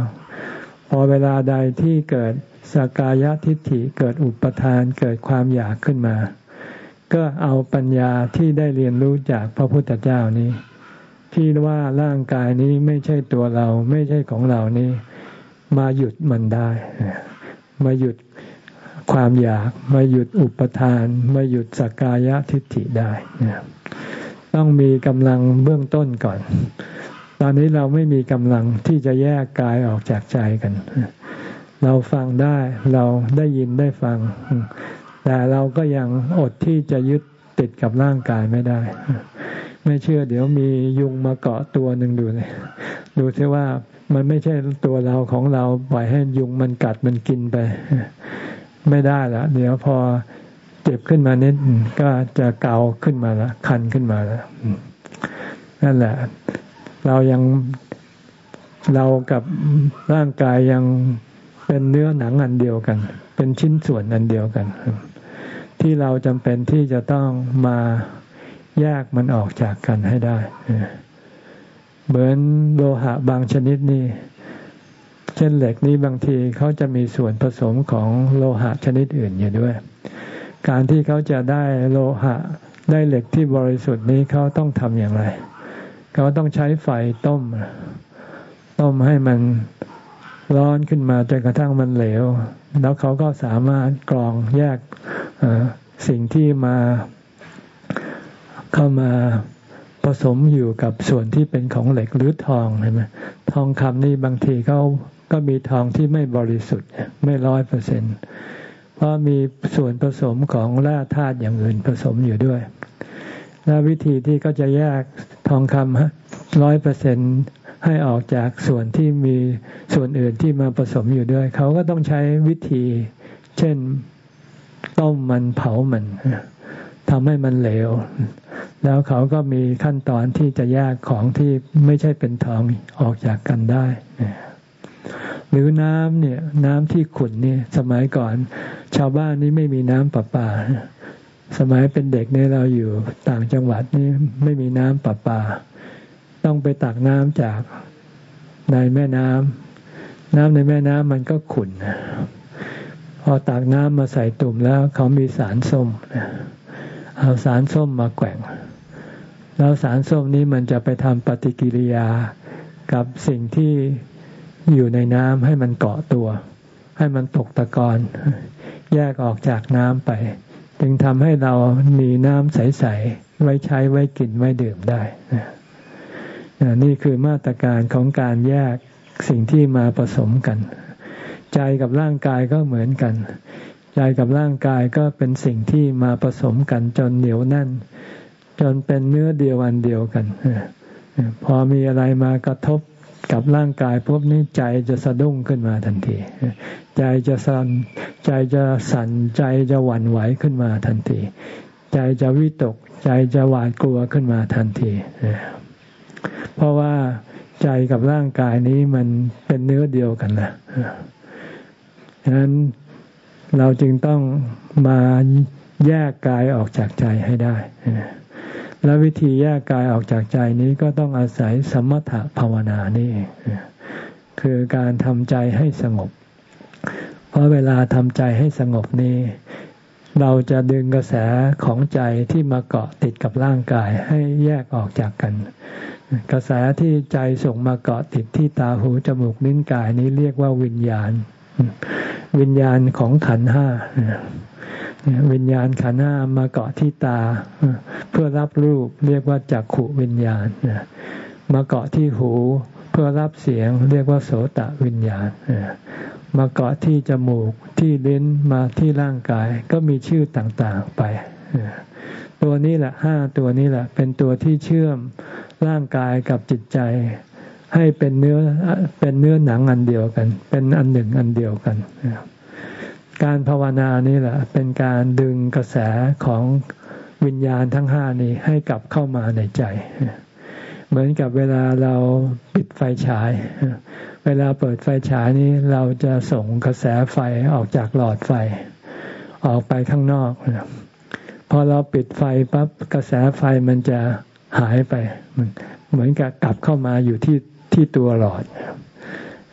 พอเวลาใดที่เกิดสกายทิฏฐิเกิดอุปทานเกิดความอยากขึ้นมา ก็เอาปัญญาที่ได้เรียนรู้จากพระพุทธเจ้านี้ ที่ว่าร่างกายนี้ไม่ใช่ตัวเรา ไม่ใช่ของเรานี้ มาหยุดมันได้ มาหยุดความอยาก มาหยุดอุปทาน มาหยุดสักกายทิฏฐิได้ต้องมีกำลังเบื้องต้นก่อน ตอนนี้เราไม่มีกำลังที่จะแยกกายออกจากใจกัน เราฟังได้เราได้ยินได้ฟัง แต่เราก็ยังอดที่จะยึดติดกับร่างกายไม่ได้ ไม่เชื่อเดี๋ยวมียุงมาเกาะตัวหนึ่งดูเลย ดูซิว่ามันไม่ใช่ตัวเราของเราปล่อยให้ยุงมันกัดมันกินไป ไม่ได้ละเดี๋ยวพอเจ็บขึ้นมานิดก็จะเกาขึ้นมาละคันขึ้นมาล้วนั่นแหละ เรายังเรากับร่างกายยังเป็นเนื้อหนังอันเดียวกัน เป็นชิ้นส่วนอันเดียวกัน ที่เราจำเป็นที่จะต้องมา แยกมันออกจากกันให้ได้ เหมือนโลหะบางชนิดนี่ เช่นเหล็กนี้บางทีเขาจะมีส่วนผสมของโลหะชนิดอื่นอยู่ด้วย การที่เขาจะได้โลหะได้เหล็กที่บริสุทธิ์นี้เขาต้องทำอย่างไร เขาต้องใช้ไฟต้ม ต้มให้มันร้อนขึ้นมาจนกระทั่งมันเหลว แล้วเขาก็สามารถกรองแยกสิ่งที่มา เข้ามาผสมอยู่กับส่วนที่เป็นของเหล็กหรือทองใช่ไหมทองคำนี่บางทีเขาก็มีทองที่ไม่บริสุทธิ์ไม่ร้อยเปอร์เซ็นเพราะมีส่วนผสมของแร่ธาตุอย่างอื่นผสมอยู่ด้วย และวิธีที่ก็จะแยกทองคำร้อยเปอร์เซ็นตให้ออกจากส่วนที่มีส่วนอื่นที่มาผสมอยู่ด้วย เขาก็ต้องใช้วิธี เช่นต้มมันเผามัน ทำให้มันเหลว แล้วเขาก็มีขั้นตอนที่จะแยกของที่ไม่ใช่เป็นทองออกจากกันได้ หรือน้ำเนี่ย น้ำที่ขุ่นเนี่ย สมัยก่อน ชาวบ้านนี้ไม่มีน้ำประปา สมัยเป็นเด็กเนี่ยเราอยู่ต่างจังหวัดนี่ไม่มีน้ำประปา ต้องไปตักน้ำจากในแม่น้ำน้ำในแม่น้ำมันก็ขุ่นพอตักน้ำมาใส่ตุ่มแล้ว เขามีสารส้ม เอาสารส้มมาแกว่ง แล้วสารส้มนี้มันจะไปทำปฏิกิริยากับสิ่งที่อยู่ในน้ำให้มันเกาะตัว ให้มันตกตะกอนแยกออกจากน้ำไป จึงทำให้เรามีน้ำใส ๆ ไว้ใช้ไว้กินไว้ดื่มได้นี่คือมาตรการของการแยกสิ่งที่มาผสมกัน ใจกับร่างกายก็เหมือนกัน ใจกับร่างกายก็เป็นสิ่งที่มาผสมกันจนเหนียวแน่น จนเป็นเนื้อเดียวันเดียวกัน พอมีอะไรมากระทบกับร่างกายพวกนี้ใจจะสะดุ้งขึ้นมาทันที ใจจะสั่นใจจะสั่นใจจะหวั่นไหวขึ้นมาทันที ใจจะวิตก ใจจะหวาดกลัวขึ้นมาทันที เพราะว่าใจกับร่างกายนี้มันเป็นเนื้อเดียวกันนะฉะนั้น เราจึงต้องมาแยกกายออกจากใจให้ได้ และวิธีแยกกายออกจากใจนี้ก็ต้องอาศัยสมถภาวนานี่เองคือการทำใจให้สงบ เพราะเวลาทำใจให้สงบนี้ เราจะดึงกระแสของใจที่มาเกาะติดกับร่างกายให้แยกออกจากกัน กระแสที่ใจส่งมาเกาะติดที่ตาหูจมูกลิ้นกายนี้เรียกว่าวิญญาณ วิญญาณของขันห้าวิญญาณขันห้ามาเกาะที่ตา เพื่อรับรูปเรียกว่าจักขุวิญญาณมาเกาะที่หูเพื่อรับเสียงเรียกว่าโสตะวิญญาณมาเกาะที่จมูกที่ลิ้นมาที่ร่างกายก็มีชื่อต่างๆไป ตัวนี้แหละห้าตัวนี้แหละ เป็นตัวที่เชื่อมร่างกายกับจิตใจ ให้เป็นเนื้อเป็นเนื้อหนังอันเดียวกัน เป็นอันหนึ่งอันเดียวกัน การภาวนานี่แหละ เป็นการดึงกระแสของวิญญาณทั้งห้านี้ให้กลับเข้ามาในใจ เหมือนกับเวลาเราปิดไฟฉาย เวลาเปิดไฟฉายนี้เราจะส่งกระแสไฟออกจากหลอดไฟ ออกไปข้างนอกพอเราปิดไฟปั๊บกระแสไฟมันจะหายไป เหมือนกับกลับเข้ามาอยู่ที่ ที่ตัวหลอด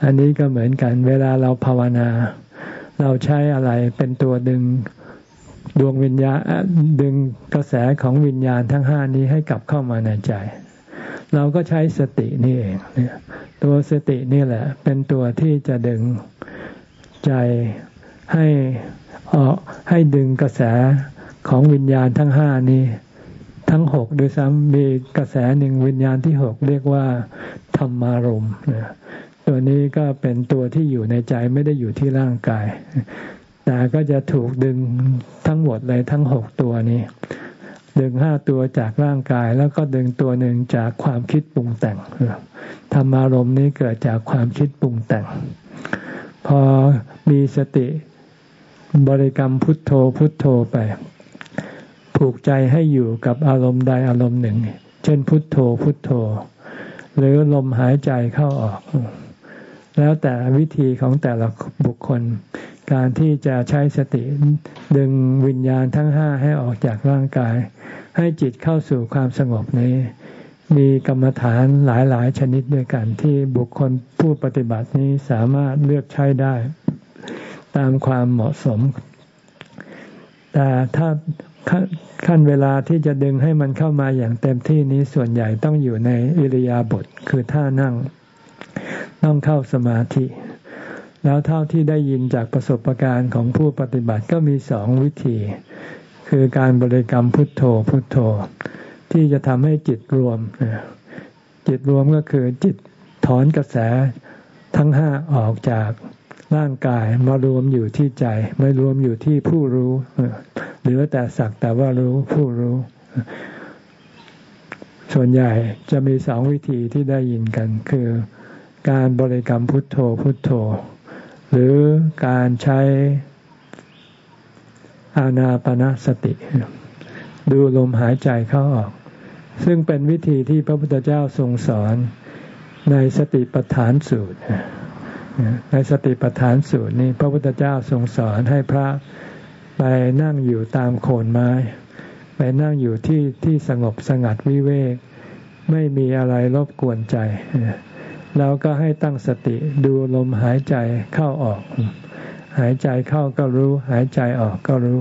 อันนี้ก็เหมือนกัน เวลาเราภาวนา เราใช้อะไรเป็นตัวดึงดวงวิญญาณดึงกระแสของวิญญาณทั้งห้านี้ให้กลับเข้ามาในใจ เราก็ใช้สตินี่เองเนี่ยตัวสตินี่แหละ เป็นตัวที่จะดึงใจให้ออกให้ดึงกระแสของวิญญาณทั้งห้านี้ ทั้งหกโดยซ้ำมีกระแสหนึ่งวิญญาณที่หกเรียกว่า ธรรมารมณ์ตัวนี้ก็เป็นตัวที่อยู่ในใจไม่ได้อยู่ที่ร่างกาย แต่ก็จะถูกดึงทั้งหมดเลยทั้งหกตัวนี้ ดึงห้าตัวจากร่างกาย แล้วก็ดึงตัวหนึ่งจากความคิดปรุงแต่งธรรมารมณ์นี้เกิดจากความคิดปรุงแต่ง พอมีสติบริกรรมพุทโธพุทโธไป ผูกใจให้อยู่กับอารมณ์ใดอารมณ์หนึ่ง เช่นพุทโธพุทโธ หรือลมหายใจเข้าออก แล้วแต่วิธีของแต่ละบุคคล การที่จะใช้สติดึงวิญญาณทั้งห้าให้ออกจากร่างกาย ให้จิตเข้าสู่ความสงบนี้ มีกรรมฐานหลายๆ ชนิดด้วยกันที่บุคคลผู้ปฏิบัตินี้สามารถเลือกใช้ได้ ตามความเหมาะสมแต่ถ้า ขั้นเวลาที่จะดึงให้มันเข้ามาอย่างเต็มที่นี้ส่วนใหญ่ต้องอยู่ในอิริยาบถคือท่านั่ง ต้องเข้าสมาธิ แล้วเท่าที่ได้ยินจากประสบการณ์ของผู้ปฏิบัติก็มีสองวิธี คือการบริกรรมพุทโธพุทโธ ที่จะทำให้จิตรวม จิตรวมก็คือจิตถอนกระแสทั้งห้าออกจาก ร่างกายมารวมอยู่ที่ใจ ไม่รวมอยู่ที่ผู้รู้เหรือแต่สักแต่ว่ารู้ผู้รู้ ส่วนใหญ่จะมีสองวิธีที่ได้ยินกัน คือการบริกรรมพุทโธพุทโธ หรือการใช้อานาปนาสติ ดูลมหายใจเข้าออก ซึ่งเป็นวิธีที่พระพุทธเจ้าทรงสอนในสติปัฏฐานสูตร ในสติปัฏฐานสูตรนี้พระพุทธเจ้าทรงสอนให้พระไปนั่งอยู่ตามโคนไม้ ไปนั่งอยู่ที่ที่สงบสงัดวิเวก ไม่มีอะไรรบกวนใจ แล้วก็ให้ตั้งสติดูลมหายใจเข้าออก หายใจเข้าก็รู้ หายใจออกก็รู้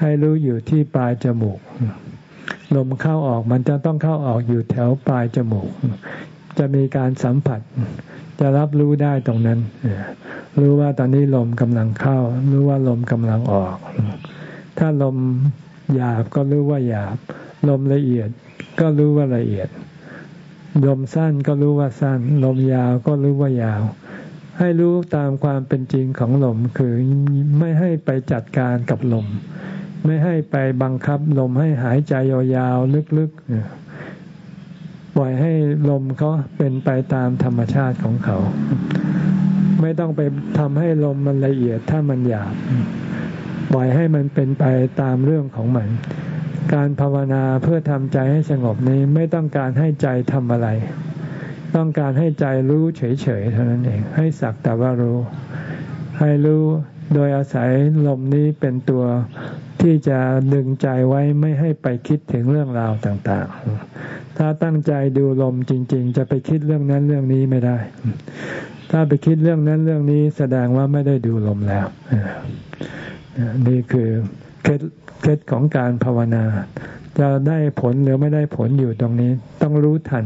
ให้รู้อยู่ที่ปลายจมูก ลมเข้าออกมันจะต้องเข้าออกอยู่แถวปลายจมูก จะมีการสัมผัส จะรับรู้ได้ตรงนั้น รู้ว่าตอนนี้ลมกำลังเข้า รู้ว่าลมกำลังออก ถ้าลมหยาบก็รู้ว่าหยาบ ลมละเอียดก็รู้ว่าละเอียด ลมสั้นก็รู้ว่าสั้น ลมยาวก็รู้ว่ายาว ให้รู้ตามความเป็นจริงของลมคือไม่ให้ไปจัดการกับลม ไม่ให้ไปบังคับลมให้หายใจยาวๆลึกๆ ปล่อยให้ลมเขาเป็นไปตามธรรมชาติของเขา ไม่ต้องไปทำให้ลมมันละเอียดถ้ามันหยาบปล่อยให้มันเป็นไปตามเรื่องของมัน การภาวนาเพื่อทำใจให้สงบนี้ไม่ต้องการให้ใจทำอะไร ต้องการให้ใจรู้เฉยๆเท่านั้นเองให้สักแต่ว่ารู้ ให้รู้โดยอาศัยลมนี้เป็นตัวที่จะดึงใจไว้ไม่ให้ไปคิดถึงเรื่องราวต่างๆ ถ้าตั้งใจดูลมจริง ๆ จะไปคิดเรื่องนั้นเรื่องนี้ไม่ได้ ถ้าไปคิดเรื่องนั้นเรื่องนี้แสดงว่าไม่ได้ดูลมแล้วนี่คือเคล็ดเคล็ดของการภาวนา จะได้ผลหรือไม่ได้ผลอยู่ตรงนี้ ต้องรู้ทัน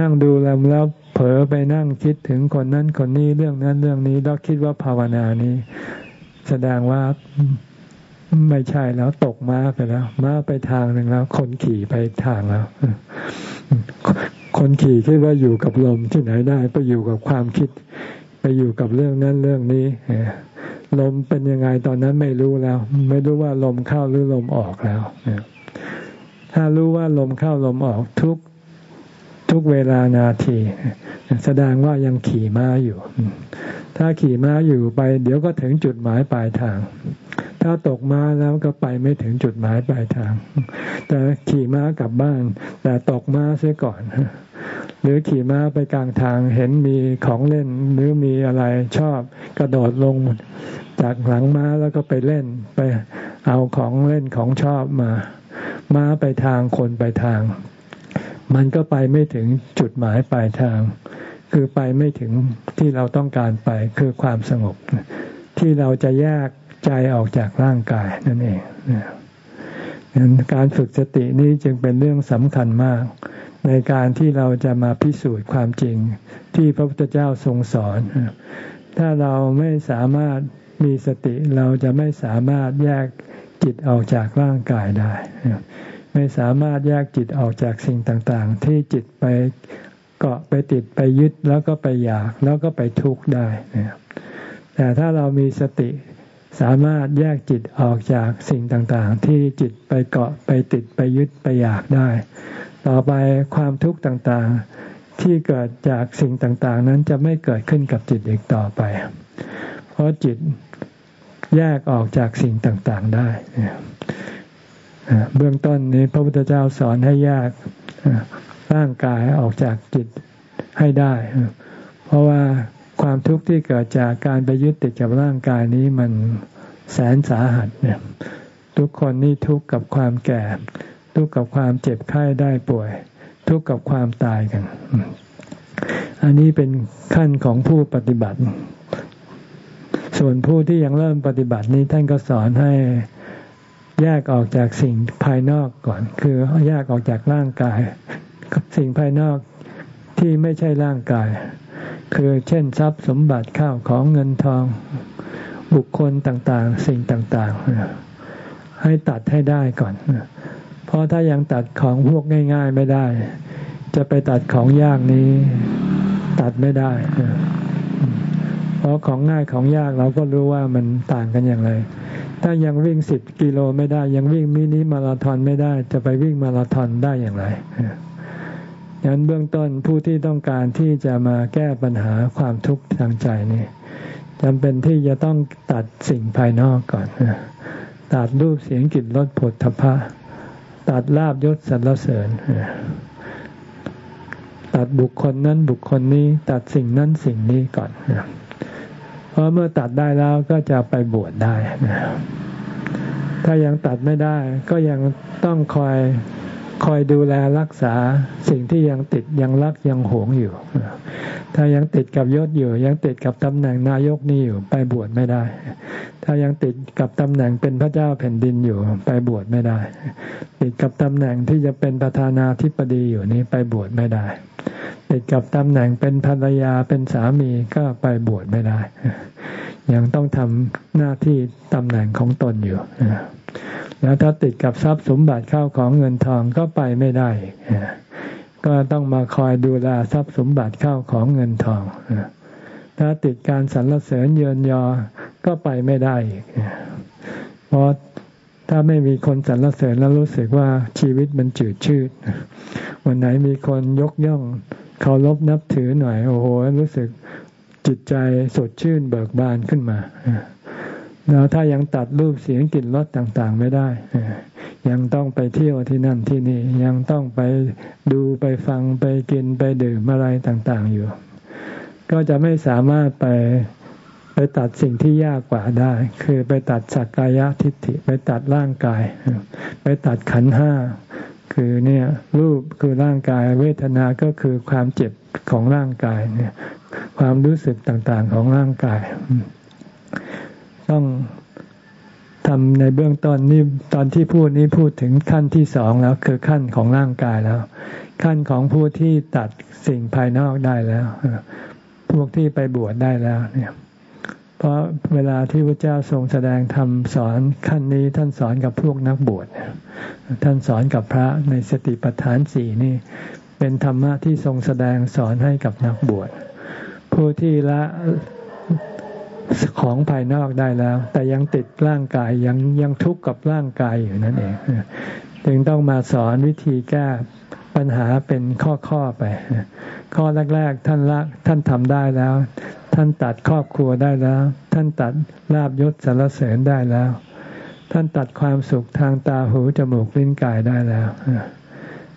นั่งดูล้วแล้วเผลอไปนั่งคิดถึงคนนั้นคนนี้เรื่องนั้นเรื่องนี้แล้วคิดว่าภาวนานี้ แสดงว่า ไม่ใช่แล้วตกม้าไปแล้ว ม้าไปทางหนึ่งแล้ว คนขี่ไปทางแล้ว คนขี่คิดว่าอยู่กับลมที่ไหนได้ไปอยู่กับความคิด ไปอยู่กับเรื่องนั้นเรื่องนี้ลมเป็นยังไงตอนนั้นไม่รู้แล้ว ไม่รู้ว่าลมเข้าหรือลมออกแล้วถ้ารู้ว่าลมเข้าลมออกทุกทุกเวลานาที แสดงว่ายังขี่ม้าอยู่ ถ้าขี่ม้าอยู่ไป เดี๋ยวก็ถึงจุดหมายปลายทาง ถ้าตกม้าแล้วก็ไปไม่ถึงจุดหมายปลายทาง แต่ขี่ม้ากลับบ้าน แต่ตกม้าเสียก่อน หรือขี่ม้าไปกลางทางเห็นมีของเล่นหรือมีอะไรชอบกระโดดลงจากหลังม้าแล้วก็ไปเล่นไปเอาของเล่นของชอบมา ม้าไปทางคนไปทาง มันก็ไปไม่ถึงจุดหมายปลายทาง คือไปไม่ถึงที่เราต้องการไปคือความสงบที่เราจะแยก ใจออกจากร่างกายนั่นเองการฝึกสตินี้จึงเป็นเรื่องสำคัญมาก ในการที่เราจะมาพิสูจน์ความจริงที่พระพุทธเจ้าทรงสอน ถ้าเราไม่สามารถมีสติเราจะไม่สามารถแยกจิตออกจากร่างกายได้ ไม่สามารถแยกจิตออกจากสิ่งต่างๆ ที่จิตไปเกาะไปติดไปยึดแล้วก็ไปอยากแล้วก็ไปทุกข์ได้ แต่ถ้าเรามีสติ สามารถแยกจิตออกจากสิ่งต่างๆ ที่จิตไปเกาะไปติดไปยึดไปอยากได้ ต่อไปความทุกข์ต่างๆ ที่เกิดจากสิ่งต่างๆ นั้นจะไม่เกิดขึ้นกับจิตอีกต่อไป เพราะจิตแยกออกจากสิ่งต่างๆได้ เบื้องต้นนี้พระพุทธเจ้าสอนให้แยกร่างกายออกจากจิตให้ได้ เพราะว่า ความทุกข์ที่เกิดจากการไปยึดติดกับร่างกายนี้มันแสนสาหัสเนี่ยทุกคนนี่ทุกข์กับความแก่ ทุกข์กับความเจ็บไข้ได้ป่วย ทุกข์กับความตายกัน อันนี้เป็นขั้นของผู้ปฏิบัติ ส่วนผู้ที่ยังเริ่มปฏิบัตินี้ท่านก็สอนให้แยกออกจากสิ่งภายนอกก่อน คือแยกออกจากร่างกาย สิ่งภายนอกที่ไม่ใช่ร่างกาย คือเช่นทรัพย์สมบัติข้าวของเงินทอง บุคคลต่างๆ สิ่งต่างๆ ให้ตัดให้ได้ก่อน เพราะถ้ายังตัดของพวกง่าย ๆไม่ได้ จะไปตัดของยากนี้ ตัดไม่ได้ เพราะของง่ายของยากเราก็รู้ว่ามันต่างกันอย่างไร ถ้ายังวิ่งสิบกิโลไม่ได้ ยังวิ่งมินิมาราธอนไม่ได้ จะไปวิ่งมาราธอนได้อย่างไร ดังนั้นเบื้องต้นผู้ที่ต้องการที่จะมาแก้ปัญหาความทุกข์ทางใจนี่จำเป็นที่จะต้องตัดสิ่งภายนอกก่อนตัดรูปเสียงกลิ่นรสผลทพะ ตัดลาบยศสรรเสริญตัดบุคคลนั้นบุคคลนี้ ตัดสิ่งนั้นสิ่งนี้ก่อนเพราะเมื่อตัดได้แล้วก็จะไปบวชได้ถ้ายังตัดไม่ได้ ก็ยังต้องคอย คอยดูแลรักษาสิ่งที่ยังติดยังรักยังหวงอยู่ ถ้ายังติดกับยศอยู่ ยังติดกับตำแหน่งนายกนี่อยู่ ไปบวชไม่ได้ ถ้ายังติดกับตำแหน่งเป็นพระเจ้าแผ่นดินอยู่ ไปบวชไม่ได้ ติดกับตำแหน่งที่จะเป็นประธานาธิบดีอยู่นี้ไปบวชไม่ได้ ติดกับตำแหน่งเป็นภรรยาเป็นสามีก็ไปบวชไม่ได้ ยังต้องทำหน้าที่ตำแหน่งของตนอยู่ แล้วถ้าติดกับทรัพย์สมบัติเข้าของเงินทองก็ไปไม่ได้ ก็ต้องมาคอยดูแลทรัพย์สมบัติเข้าของเงินทอง ถ้าติดการสรรเสริญเยินยอ ก็ไปไม่ได้เพราะถ้าไม่มีคนสรรเสริญแล้วรู้สึกว่าชีวิตมันจืดชืด วันไหนมีคนยกย่องเคารพนับถือหน่อย โอ้โห รู้สึกจิตใจสดชื่นเบิกบานขึ้นมา แล้วถ้ายังตัดรูปเสียงกลิ่นรสต่างๆ ไม่ได้ ยังต้องไปเที่ยวที่นั่นที่นี่ ยังต้องไปดูไปฟังไปกินไปดื่มอะไรต่างๆอยู่ ก็จะไม่สามารถไปไปตัดสิ่งที่ยากกว่าได้ คือไปตัดสักกายทิฏฐิ ไปตัดร่างกาย ไปตัดขันห้า คือเนี่ยรูปคือร่างกาย เวทนาก็คือความเจ็บของร่างกายเนี่ย ความรู้สึกต่างๆของร่างกาย ต้องทำในเบื้องต้นนี่ตอนที่พูดนี้พูดถึงขั้นที่สองแล้ว คือขั้นของร่างกายแล้ว ขั้นของผู้ที่ตัดสิ่งภายนอกได้แล้ว พวกที่ไปบวชได้แล้วเนี่ยเพราะเวลาที่พระเจ้าทรงแสดงธรรมสอนขั้นนี้ท่านสอนกับพวกนักบวชท่านสอนกับพระในสติปัฏฐานสี่นี่ เป็นธรรมะที่ทรงแสดงสอนให้กับนักบวชผู้ที่ละ ของภายนอกได้แล้ว แต่ยังติดร่างกายยังยังทุกข์กับร่างกายอยู่นั่นเองจึงต้องมาสอนวิธีแก้ปัญหาเป็นข้อๆไป ข้อแรก ๆ ท่านละท่านทำได้แล้ว ท่านตัดครอบครัวได้แล้ว ท่านตัดลาบยศสารเสริญได้แล้ว ท่านตัดความสุขทางตาหูจมูกลิ้นกายได้แล้ว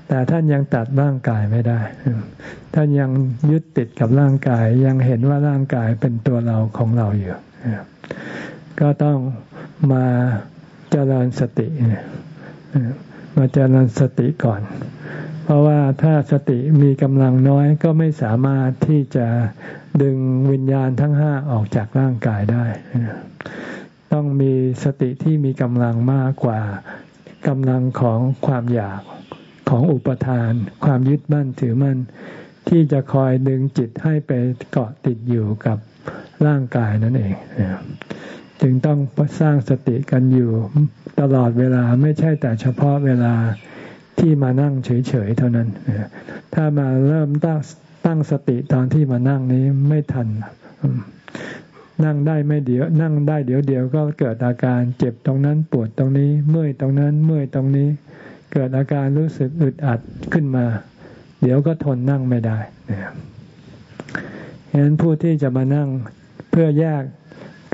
แต่ท่านยังตัดร่างกายไม่ได้ ท่านยังยึดติดกับร่างกาย ยังเห็นว่าร่างกายเป็นตัวเราของเราอยู่ก็ต้องมาเจริญสติมาเจริญสติก่อน เพราะว่าถ้าสติมีกำลังน้อยก็ไม่สามารถที่จะดึงวิญญาณทั้งห้าออกจากร่างกายได้ ต้องมีสติที่มีกำลังมากกว่ากำลังของความอยากของอุปทาน ความยึดมั่นถือมั่น ที่จะคอยดึงจิตให้ไปเกาะติดอยู่กับร่างกายนั่นเอง จึงต้องสร้างสติกันอยู่ตลอดเวลาไม่ใช่แต่เฉพาะเวลาที่มานั่งเฉยๆเท่านั้น ถ้ามาเริ่มตั้งตั้งสติตอนที่มานั่งนี้ไม่ทัน นั่งได้ไม่เดี๋ยวนั่งได้เดี๋ยวเดียวก็เกิดอาการเจ็บตรงนั้นปวดตรงนี้ เมื่อยตรงนั้นเมื่อยตรงนี้ เกิดอาการรู้สึกอึดอัดขึ้นมา เดี๋ยวก็ทนนั่งไม่ได้นะครับฉะนั้นผู้ที่จะมานั่งเพื่อแยก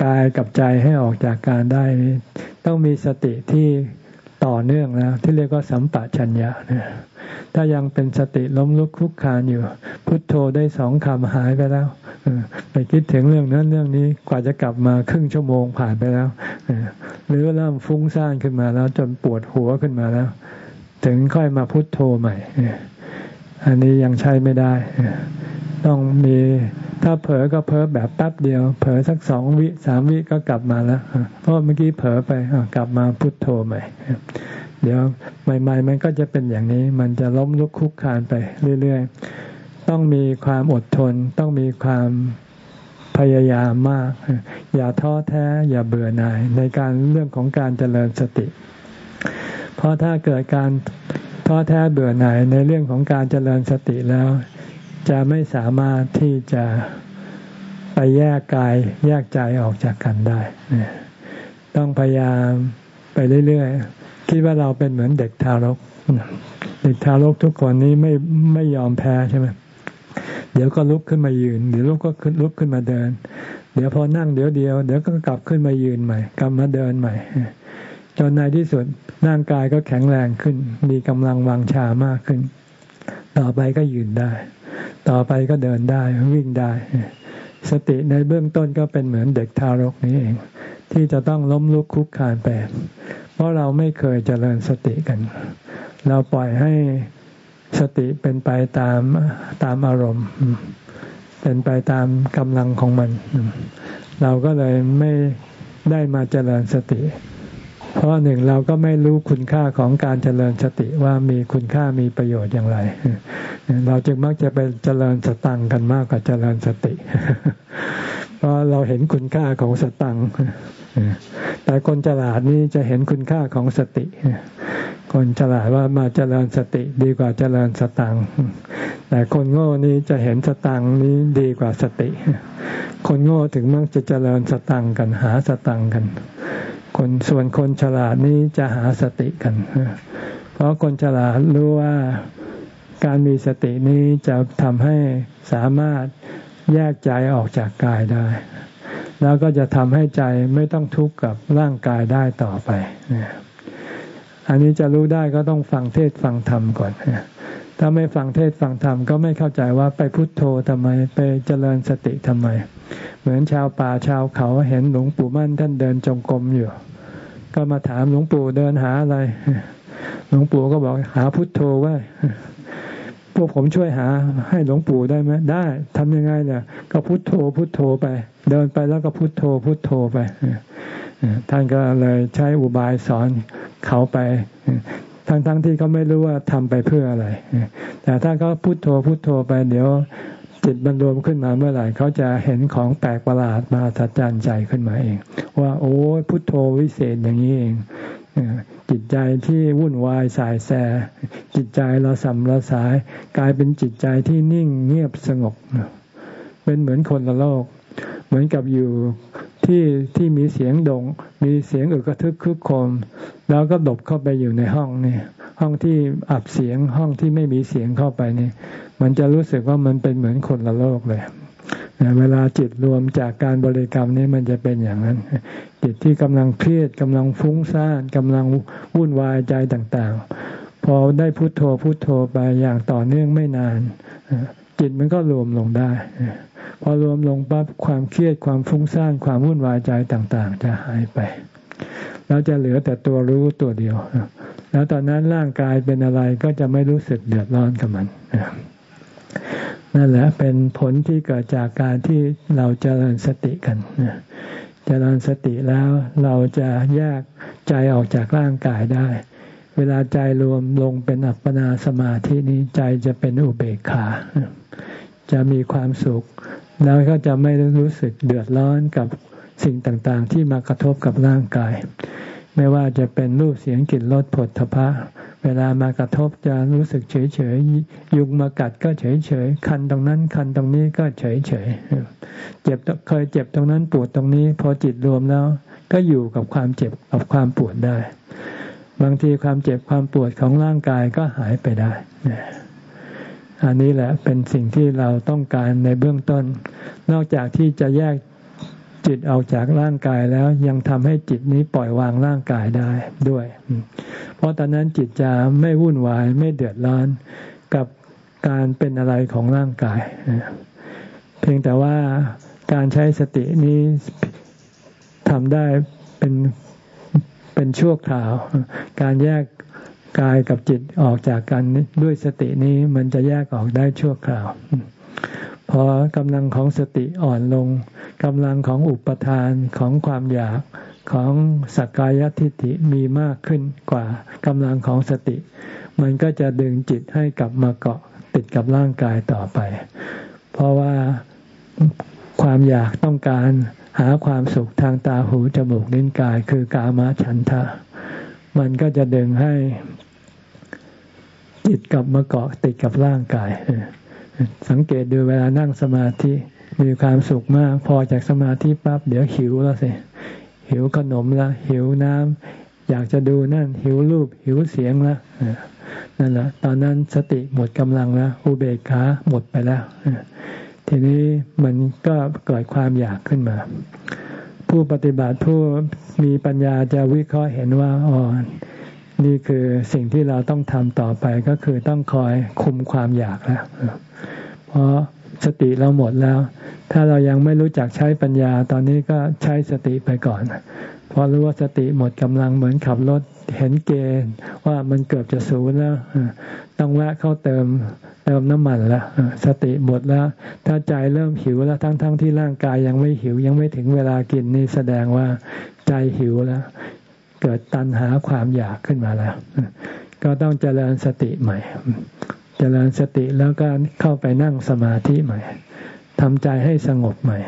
กายกับใจให้ออกจากการได้นี้ต้องมีสติที่ต่อเนื่องนะที่เรียกว่าสัมปะชัญญะนะถ้ายังเป็นสติล้มลุกคลุกคานอยู่ พุทโธได้สองคำหายไปแล้วไปคิดถึงเรื่องนั้นเรื่องนี้กว่าจะกลับมาครึ่งชั่วโมงผ่านไปแล้วหรือเริ่มฟุ้งซ่านขึ้นมาแล้วจนปวดหัวขึ้นมาแล้ว ถึงค่อยมาพุทโธใหม่ อันนี้ยังใช้ไม่ได้ ต้องมีถ้าเผลอก็เผลอแบบแป๊บเดียว เผลอสักสองวิสามวิก็กลับมาแล้วเพราะเมื่อกี้เผลอไปกลับมาพุโทโธใหม่ เดี๋ยวใหม่ ๆ มันก็จะเป็นอย่างนี้ มันจะล้มลุกคุกคานไปเรื่อยๆ ต้องมีความอดทน ต้องมีความพยายามมาก อย่าท้อแท้ อย่าเบื่อหน่ายในการเรื่องของการเจริญสติ เพราะถ้าเกิดการ ท้อแท้เบื่อหน่ายในเรื่องของการเจริญสติแล้ว จะไม่สามารถที่จะไปแยกกายแยกใจออกจากกันได้ ต้องพยายามไปเรื่อยๆ คิดว่าเราเป็นเหมือนเด็กทารก เด็กทารกทุกคนนี้ไม่ไม่ยอมแพ้ใช่ไหมเดี๋ยวก็ลุกขึ้นมายืน เดี๋ยวลุกก็ขึ้นลุกขึ้นมาเดิน เดี๋ยวพอนั่งเดี๋ยวเดียว เดี๋ยวก็กลับขึ้นมายืนใหม่ กลับมาเดินใหม่ จนในที่สุดร่างกายก็แข็งแรงขึ้น มีกำลังวังชามากขึ้น ต่อไปก็ยืนได้ ต่อไปก็เดินได้วิ่งได้ สติในเบื้องต้นก็เป็นเหมือนเด็กทารกนี้เอง ที่จะต้องล้มลุกคุกคานไปเพราะเราไม่เคยเจริญสติกัน เราปล่อยให้สติเป็นไปตามตามอารมณ์ เป็นไปตามกำลังของมัน เราก็เลยไม่ได้มาเจริญสติ เพราะหนึ่งเราก็ไม่รู้คุณค่าของการเจริญสติว่ามีคุณค่ามีประโยชน์อย่างไร เราจึงมักจะไปเจริญสตังกันมากกว่าเจริญสติ เพราะเราเห็นคุณค่าของสตังแต่คนฉลาดนี่จะเห็นคุณค่าของสติ คนฉลาดว่ามาเจริญสติดีกว่าเจริญสตังแต่คนโง่นี้จะเห็นสตังนี้ดีกว่าสติ คนโง่ถึงมักจะเจริญสตังกันหาสตังกัน คนส่วนคนฉลาดนี้จะหาสติกัน เพราะคนฉลาดรู้ว่าการมีสตินี้จะทำให้สามารถแยกใจออกจากกายได้ แล้วก็จะทำให้ใจไม่ต้องทุกข์กับร่างกายได้ต่อไป อันนี้จะรู้ได้ก็ต้องฟังเทศฟังธรรมก่อน ถ้าไม่ฟังเทศฟังธรรมก็ไม่เข้าใจว่าไปพุโทโธทำไม ไปเจริญสติทำไม เหมือนชาวป่าชาวเขาเห็นหลวงปู่มั่นท่านเดินจงกรมอยู่ ก็มาถามหลวงปู่เดินหาอะไร หลวงปู่ก็บอกหาพุทโธไว้พวกผมช่วยหาให้หลวงปู่ได้ไหมได้ทำยังไงเนี่ยก็พุโทโธพุโทโธไป เดินไปแล้วก็พุโทโธพุโทโธไปท่านก็เลยใช้อุบายสอนเขาไป ทั้งๆทที่เขาไม่รู้ว่าทำไปเพื่ออะไร แต่ถ้าเขาพุโทโธพุโทโธไปเดี๋ยวจิตบรรรวมขึ้นมาเมื่อไหร่เขาจะเห็นของแปลกประหลาดมาสัจจานใจขึ้นมาเอง ว่าโอ้พุโทโธวิเศษอย่างนี้เองจิตใจที่วุ่นวายสายแส จิตใจเราสัมระสาย กลายเป็นจิตใจที่นิ่งเงียบสงบ เป็นเหมือนคนละโลก เหมือนกับอยู่ที่ที่มีเสียงดง มีเสียงอึกระทึกคึกโคม แล้วก็ดบเข้าไปอยู่ในห้องนี่ห้องที่อับเสียงห้องที่ไม่มีเสียงเข้าไปนี่มันจะรู้สึกว่ามันเป็นเหมือนคนละโลกเลยเวลาจิตรวมจากการบริกรรมนี้มันจะเป็นอย่างนั้น จิตที่กำลังเครียดกำลังฟุ้งซ่านกำลังวุ่นวายใจต่างๆ พอได้พุโทโธพุโทโธไปอย่างต่อเนื่องไม่นาน จิตมันก็รวมลงได้ พอรวมลงปั๊บความเครียดความฟุ้งซ่านความวุ่นวายใจต่างๆ จะหายไป แล้วจะเหลือแต่ตัวรู้ตัวเดียว แล้วตอนนั้นร่างกายเป็นอะไรก็จะไม่รู้สึกเดือดร้อนกับมันนั่นแหละเป็นผลที่เกิดจากการที่เราเจริญสติกันเจริญสติแล้วเราจะแยกใจออกจากร่างกายได้ เวลาใจรวมลงเป็นอัปปนาสมาธินี้ใจจะเป็นอุเบกขา จะมีความสุข แล้วก็จะไม่รู้สึกเดือดร้อนกับสิ่งต่างๆ ที่มากระทบกับร่างกาย ไม่ว่าจะเป็นรูปเสียงกลิ่นรสผลทพะ เวลามากระทบจะรู้สึกเฉยเฉยยุงมากัดก็เฉยเฉยคันตรงนั้นคันตรงนี้ก็เฉยเฉยเจ็บเคยเจ็บตรงนั้นปวดตรงนี้ พอจิตรวมแล้ว ก็อยู่กับความเจ็บกับความปวดได้ บางทีความเจ็บความปวดของร่างกายก็หายไปได้ อันนี้แหละเป็นสิ่งที่เราต้องการในเบื้องต้น นอกจากที่จะแยกจิตออกจากร่างกายแล้วยังทำให้จิตนี้ปล่อยวางร่างกายได้ด้วย เพราะตอนนั้นจิตจะไม่วุ่นวายไม่เดือดร้อนกับการเป็นอะไรของร่างกาย เพียงแต่ว่าการใช้สตินี้ทำได้เป็นเป็นชั่วคราว การแยก กายกับจิตออกจากกันด้วยสตินี้มันจะแยกออกได้ชั่วคราว พอกำลังของสติอ่อนลงกำลังของอุปทานของความอยากของสักกายทิฏฐิมีมากขึ้นกว่ากำลังของสติ มันก็จะดึงจิตให้กลับมาเกาะติดกับร่างกายต่อไป เพราะว่าความอยากต้องการหาความสุขทางตาหูจมูกลิ้นกายคือกามฉันทะ มันก็จะดึงให้ จิตกลับมาเกาะติดกับร่างกาย สังเกตดูเวลานั่งสมาธิมีความสุขมาก พอจากสมาธิปั๊บเดี๋ยวหิวแล้วสิหิวขนมละ หิวน้ำอยากจะดูนั่น หิวรูป หิวเสียงละนั่นแหละตอนนั้นสติหมดกำลังแล้วอุเบกขาหมดไปแล้วทีนี้มันก็เกิดความอยากขึ้นมา ผู้ปฏิบัติผู้มีปัญญาจะวิเคราะห์เห็นว่าอ๋อ นี่คือสิ่งที่เราต้องทำต่อไปก็คือต้องคอยคุมความอยากแล้วเพราะสติเราหมดแล้ว ถ้าเรายังไม่รู้จักใช้ปัญญา ตอนนี้ก็ใช้สติไปก่อนพอรู้ว่าสติหมดกำลังเหมือนขับรถเห็นเกณฑ์ว่ามันเกือบจะสูญแล้วต้องแวะเข้าเติมเติมน้ำมันแล้วสติหมดแล้ว ถ้าใจเริ่มหิวแล้วทั้งๆทที่ร่างกายยังไม่หิวยังไม่ถึงเวลากินนี่แสดงว่าใจหิวแล้ว เกิดตัณหาความอยากขึ้นมาแล้ว ก็ต้องเจริญสติใหม่ เจริญสติแล้วก็เข้าไปนั่งสมาธิใหม่ทำใจให้สงบใหม่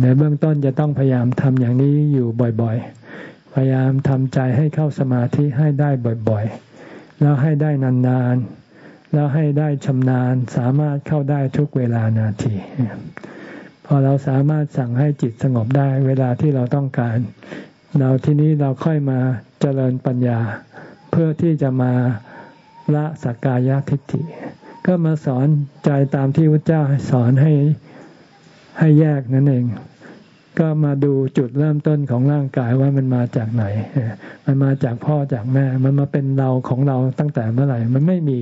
ในเบื้องต้นจะต้องพยายามทำอย่างนี้อยู่บ่อยๆ พยายามทำใจให้เข้าสมาธิให้ได้บ่อยๆ แล้วให้ได้นานๆ แล้วให้ได้ชำนาญสามารถเข้าได้ทุกเวลานาทีพอเราสามารถสั่งให้จิตสงบได้เวลาที่เราต้องการ เราที่นี้เราค่อยมาเจริญปัญญา เพื่อที่จะมาละสักกายทิฏฐิ ก็มาสอนใจตามที่พระเจ้าสอนให้ให้แยกนั่นเอง ก็มาดูจุดเริ่มต้นของร่างกายว่ามันมาจากไหน มันมาจากพ่อจากแม่ มันมาเป็นเราของเราตั้งแต่เมื่อไหร่ มันไม่มี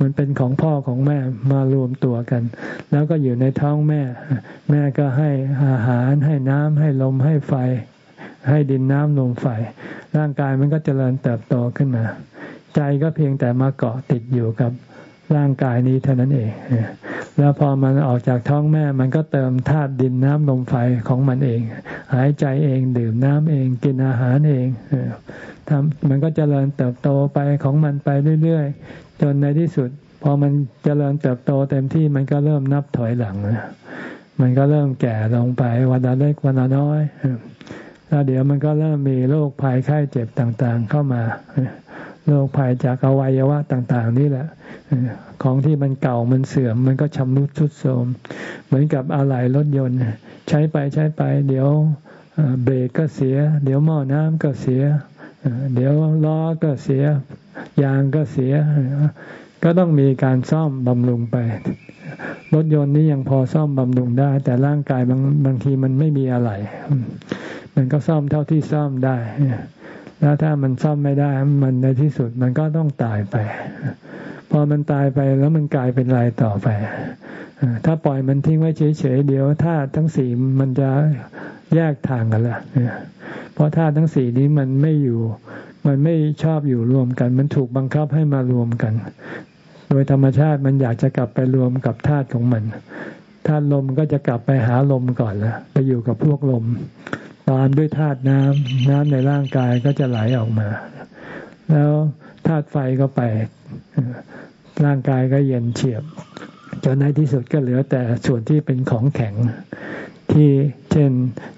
มันเป็นของพ่อของแม่มารวมตัวกัน แล้วก็อยู่ในท้องแม่ แม่ก็ให้อาหารให้น้ำให้ลมให้ไฟ ให้ดินน้ำลมไฟร่างกายมันก็เจริญเติบโตขึ้นมา ใจก็เพียงแต่มาเกาะติดอยู่กับร่างกายนี้เท่านั้นเอง แล้วพอมันออกจากท้องแม่ มันก็เติมธาตุดินน้ำลมไฟของมันเอง หายใจเองดื่มน้ำเอง กินอาหารเองทำมันก็เจริญเติบโตไปของมันไปเรื่อยๆ จนในที่สุด พอมันเจริญเติบโตเต็มที่มันก็เริ่มนับถอยหลัง มันก็เริ่มแก่ลงไปวันละเล็กวันละน้อย แล้วเดี๋ยวมันก็เริ่มมีโรคภัยไข้เจ็บต่างๆ เข้ามาโรคภัยจากอวัยวะต่าง ๆ นี่แหละของที่มันเก่ามันเสื่อม มันก็ชำรุดทรุดโทรมเหมือนกับอะไหล่รถยนต์ ใช้ไปใช้ไป เดี๋ยวเบรกก็เสีย เดี๋ยวหม้อน้ำก็เสีย เดี๋ยวล้อก็เสีย ยางก็เสีย ก็ต้องมีการซ่อมบำรุงไป รถยนต์นี้ยังพอซ่อมบำรุงได้ แต่ร่างกายบางบางทีมันไม่มีอะไร มันก็ซ่อมเท่าที่ซ่อมได้ แล้วถ้ามันซ่อมไม่ได้ มันในที่สุดมันก็ต้องตายไป พอมันตายไปแล้วมันกลายเป็นอะไรต่อไป ถ้าปล่อยมันทิ้งไว้เฉยๆ เดี๋ยวธาตุทั้งสี่มันจะแยกทางกันละเพราะธาตุทั้งสี่นี้มันไม่อยู่ มันไม่ชอบอยู่รวมกัน มันถูกบังคับให้มารวมกัน โดยธรรมชาติมันอยากจะกลับไปรวมกับธาตุของมันธาตุลมก็จะกลับไปหาลมก่อนละไปอยู่กับพวกลม ตามด้วยธาตุน้ำน้ำในร่างกายก็จะไหลออกมา แล้วธาตุไฟก็ไป ร่างกายก็เย็นเฉียบจนในที่สุดก็เหลือแต่ส่วนที่เป็นของแข็ง ที่เช่น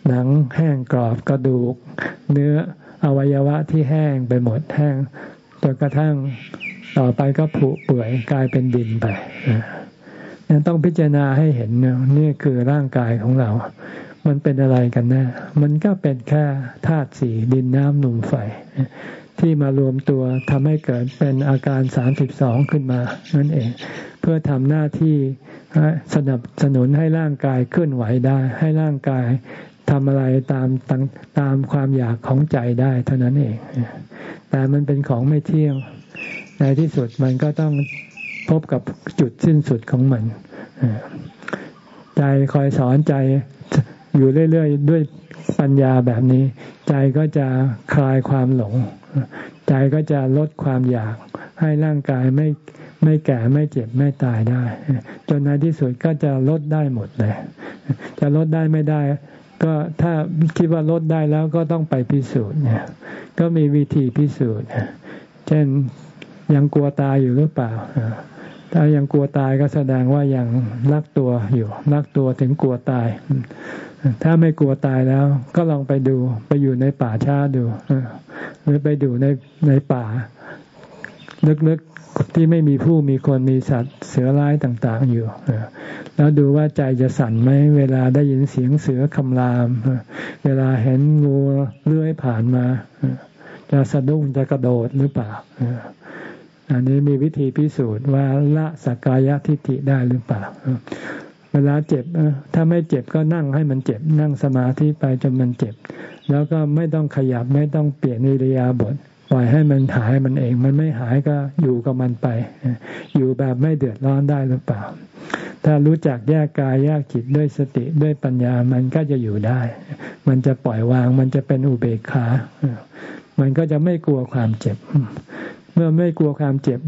หนังแห้งกรอบกระดูก เนื้ออวัยวะที่แห้งไปหมดแห้งจนกระทั่งต่อไปก็ผุเปื่อยกลายเป็นดินไปนี่ต้องพิจารณาให้เห็นนี่คือร่างกายของเรา มันเป็นอะไรกันแนะ่มันก็เป็นแค่ธาตุสี่ดินน้ำลมไฟ ที่มารวมตัวทำให้เกิดเป็นอาการสามสิบสองขึ้นมา นั่นเอง เพื่อทำหน้าที่สนับสนุนให้ร่างกายเคลื่อนไหวได้ ให้ร่างกายทำอะไรตามตามตามความอยากของใจได้เท่านั้นเอง แต่มันเป็นของไม่เที่ยง ในที่สุดมันก็ต้องพบกับจุดสิ้นสุดของมัน ใจคอยสอนใจ อยู่เรื่อยๆด้วยปัญญาแบบนี้ ใจก็จะคลายความหลง ใจก็จะลดความอยาก ให้ร่างกายไม่ไม่แก่ไม่เจ็บไม่ตายได้ จนในที่สุดก็จะลดได้หมดเลย จะลดได้ไม่ได้ ก็ถ้าคิดว่าลดได้แล้วก็ต้องไปพิสูจน์เนี่ยก็มีวิธีพิสูจน์ เช่นยังกลัวตายอยู่หรือเปล่าถ้ายังกลัวตายก็แสดงว่ายังรักตัวอยู่ รักตัวถึงกลัวตาย ถ้าไม่กลัวตายแล้ว ก็ลองไปดูไปอยู่ในป่าช้าดูหรือไปดูในในป่า ลึกๆที่ไม่มีผู้มีคนมีสัตว์เสือร้ายต่าง ๆ อยู่แล้วดูว่าใจจะสั่นไหมเวลาได้ยินเสียงเสือคำราม เวลาเห็นงูเลื้อยผ่านมา จะสะดุ้งจะกระโดดหรือเปล่าอันนี้มีวิธีพิสูจน์ว่าละสกกายทิฏฐิได้หรือเปล่า เวลาเจ็บถ้าไม่เจ็บก็นั่งให้มันเจ็บ นั่งสมาธิไปจนมันเจ็บ แล้วก็ไม่ต้องขยับไม่ต้องเปลี่ยนนิรยาบทปล่อยให้มันหายมันเอง มันไม่หายก็อยู่กับมันไป อยู่แบบไม่เดือดร้อนได้หรือเปล่า ถ้ารู้จักแยกกายแยกจิตด้วยสติด้วยปัญญามันก็จะอยู่ได้ มันจะปล่อยวางมันจะเป็นอุเบกขา มันก็จะไม่กลัวความเจ็บ เมื่อไม่กลัวความเจ็บ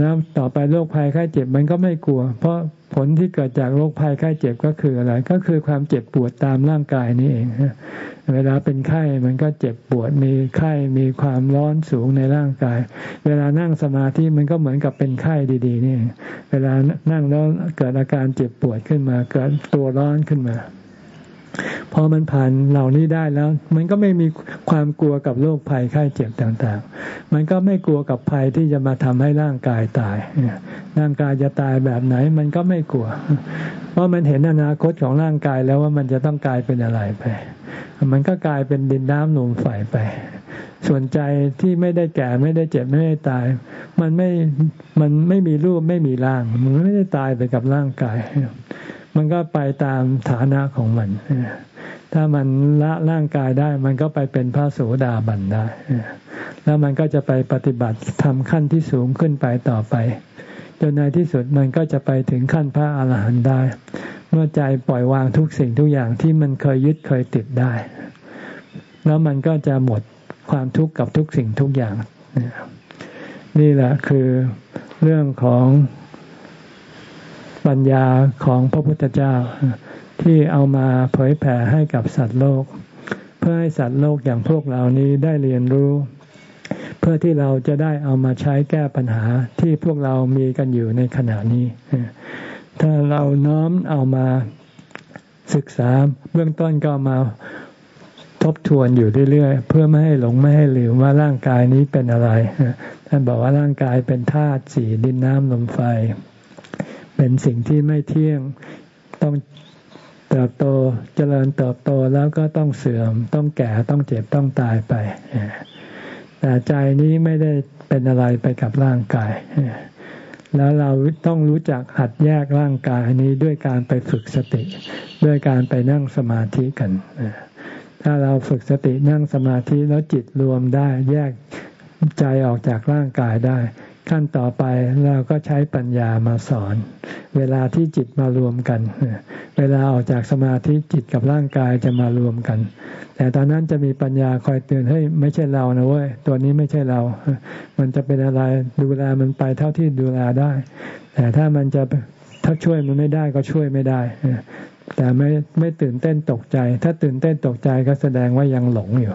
แล้วต่อไปโรคภัยไข้เจ็บมันก็ไม่กลัว เพราะ ผลที่เกิดจากโรคภัยไข้เจ็บก็คืออะไร ก็คือความเจ็บปวดตามร่างกายนี่เองเวลาเป็นไข้มันก็เจ็บปวดมีไข้มีความร้อนสูงในร่างกาย เวลานั่งสมาธิมันก็เหมือนกับเป็นไข้ดี ๆ นี่ เวลานั่งแล้วเกิดอาการเจ็บปวดขึ้นมา เกิดตัวร้อนขึ้นมา พอมันผ่านเหล่านี้ได้แล้ว มันก็ไม่มีความกลัวกับโรคภัยไข้เจ็บต่างๆ มันก็ไม่กลัวกับภัยที่จะมาทำให้ร่างกายตาย ร่างกายจะตายแบบไหน มันก็ไม่กลัว เพราะมันเห็นอนาคตของร่างกายแล้วว่ามันจะต้องกลายเป็นอะไรไป มันก็กลายเป็นดินน้ำลมไฟไป ส่วนใจที่ไม่ได้แก่ไม่ได้เจ็บไม่ได้ตาย มันไม่ มันไม่มีรูปไม่มีร่าง มันไม่ได้ตายไปกับร่างกาย มันก็ไปตามฐานะของมัน ถ้ามันละร่างกายได้ มันก็ไปเป็นพระโสดาบันได้ แล้วมันก็จะไปปฏิบัติทำขั้นที่สูงขึ้นไปต่อไป จนในที่สุดมันก็จะไปถึงขั้นพระอาหารหันต์ได้ เมื่อใจปล่อยวางทุกสิ่งทุกอย่างที่มันเคยยึดเคยติดได้ แล้วมันก็จะหมดความทุกข์กับทุกสิ่งทุกอย่าง นี่แหละคือเรื่องของ ปัญญาของพระพุทธเจ้า ที่เอามาเผยแผ่ให้กับสัตว์โลก เพื่อให้สัตว์โลกอย่างพวกเรานี้ได้เรียนรู้ เพื่อที่เราจะได้เอามาใช้แก้ปัญหาที่พวกเรามีกันอยู่ในขณะนี้ ถ้าเราน้อมเอามาศึกษาเบื้องต้นก็มาทบทวนอยู่เรื่อยๆ เพื่อไม่ให้หลงไม่ให้ลืมว่าร่างกายนี้เป็นอะไรท่านบอกว่าร่างกายเป็นธาตุสี่ดินน้ำลมไฟ เป็นสิ่งที่ไม่เที่ยงต้องเติบโตเจริญเติบโตแล้วก็ต้องเสื่อม ต้องแก่ต้องเจ็บต้องตายไป แต่ใจนี้ไม่ได้เป็นอะไรไปกับร่างกาย แล้วเราต้องรู้จักหัดแยกร่างกายนี้ด้วยการไปฝึกสติ ด้วยการไปนั่งสมาธิกัน ถ้าเราฝึกสตินั่งสมาธิแล้วจิตรวมได้แยกใจออกจากร่างกายได้ ขั้นต่อไปเราก็ใช้ปัญญามาสอน เวลาที่จิตมารวมกัน เวลาออกจากสมาธิจิตกับร่างกายจะมารวมกัน แต่ตอนนั้นจะมีปัญญาคอยเตือนเฮ้ยไม่ใช่เรานะเว้ยตัวนี้ไม่ใช่เรา มันจะเป็นอะไรดูแลมันไปเท่าที่ดูแลได้ แต่ถ้ามันจะถ้าช่วยมันไม่ได้ก็ช่วยไม่ได้แต่ไม่ไม่ตื่นเต้นตกใจ ถ้าตื่นเต้นตกใจก็แสดงว่ายังหลงอยู่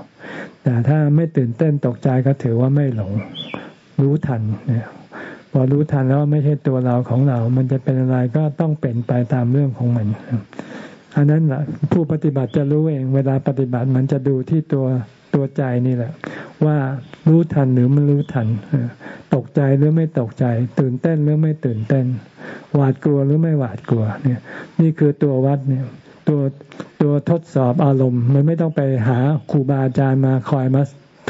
แต่ถ้าไม่ตื่นเต้นตกใจก็ถือว่าไม่หลง รู้ทันเนี่ยพอรู้ทันแล้วไม่ใช่ตัวเราของเรา มันจะเป็นอะไรก็ต้องเป็นไปตามเรื่องของมันอันนั้นแหละผู้ปฏิบัติจะรู้เอง เวลาปฏิบัติมันจะดูที่ตัวตัวใจนี่แหละ ว่ารู้ทันหรือไม่รู้ทัน ตกใจหรือไม่ตกใจ ตื่นเต้นหรือไม่ตื่นเต้น หวาดกลัวหรือไม่หวาดกลัวเนี่ย นี่คือตัววัดเนี่ยตัวตัวทดสอบอารมณ์ มันไม่ต้องไปหาครูบาอาจารย์มาคอยมา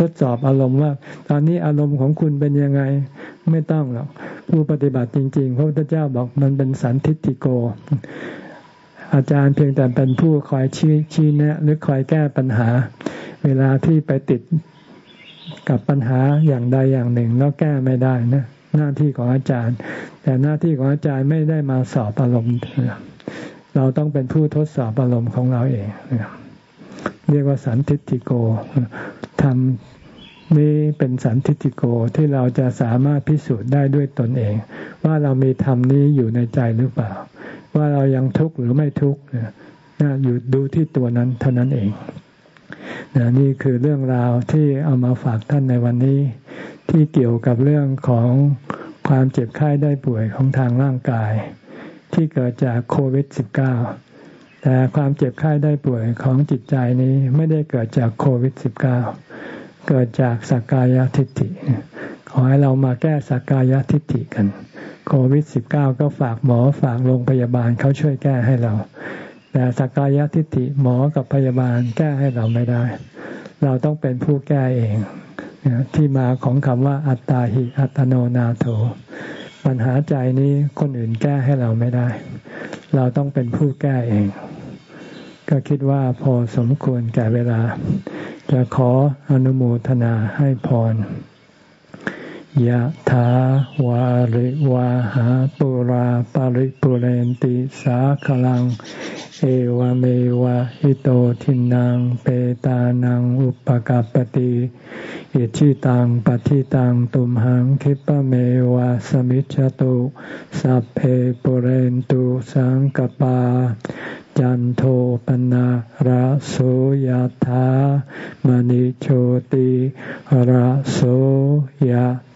ทดสอบอารมณ์ว่า ตอนนี้อารมณ์ของคุณเป็นยังไงไม่ต้องหรอกผู้ปฏิบัติจริงๆ พระพุทธเจ้าบอกมันเป็นสันทิติโก อาจารย์เพียงแต่เป็นผู้คอยชี้ชี้แนะ หรือคอยแก้ปัญหา เวลาที่ไปติดกับปัญหาอย่างใดอย่างหนึ่งแล้วแก้ไม่ได้นะหน้าที่ของอาจารย์ แต่หน้าที่ของอาจารย์ไม่ได้มาสอบอารมณ์ เราต้องเป็นผู้ทดสอบอารมณ์ของเราเอง เรียกว่าสันทิติโกทำนี้เป็นสันทิติโกที่เราจะสามารถพิสูจน์ได้ด้วยตนเอง ว่าเรามีธรรมนี้อยู่ในใจหรือเปล่า ว่าเรายังทุกข์หรือไม่ทุกข์นะอยู่ดูที่ตัวนั้นเท่านั้นเองนะนี่คือเรื่องราวที่เอามาฝากท่านในวันนี้ ที่เกี่ยวกับเรื่องของความเจ็บไข้ได้ป่วยของทางร่างกาย ที่เกิดจากโควิด -19 แต่ความเจ็บไข้ได้ป่วยของจิตใจนี้ไม่ได้เกิดจากโควิด -19 เกิดจากสักกายทิฏฐิ ขอให้เรามาแก้สักกายทิฏฐิกัน โควิด -19 ก็ฝากหมอฝากโรงพยาบาลเขาช่วยแก้ให้เรา แต่สักกายทิฏฐิหมอกับพยาบาลแก้ให้เราไม่ได้ เราต้องเป็นผู้แก้เอง ที่มาของคำว่าอัตตาหิอัตโนนาโถปัญหาใจนี้คนอื่นแก้ให้เราไม่ได้ เราต้องเป็นผู้แก้เอง ก็คิดว่าพอสมควรแก่เวลา จะขออนุโมทนาให้พรยะถาวาริวาหาปุราปาริปุเรนติสาขลัง เอวเมวะอิโตทินังเปตานังอุปกาปติอิชิตังปฏิตังตุมหังคิปะเมวะสมิจจตุสัพเพปุเรนตุสังกปา จันโทปนะระโสยธามณิโชติระโสยธา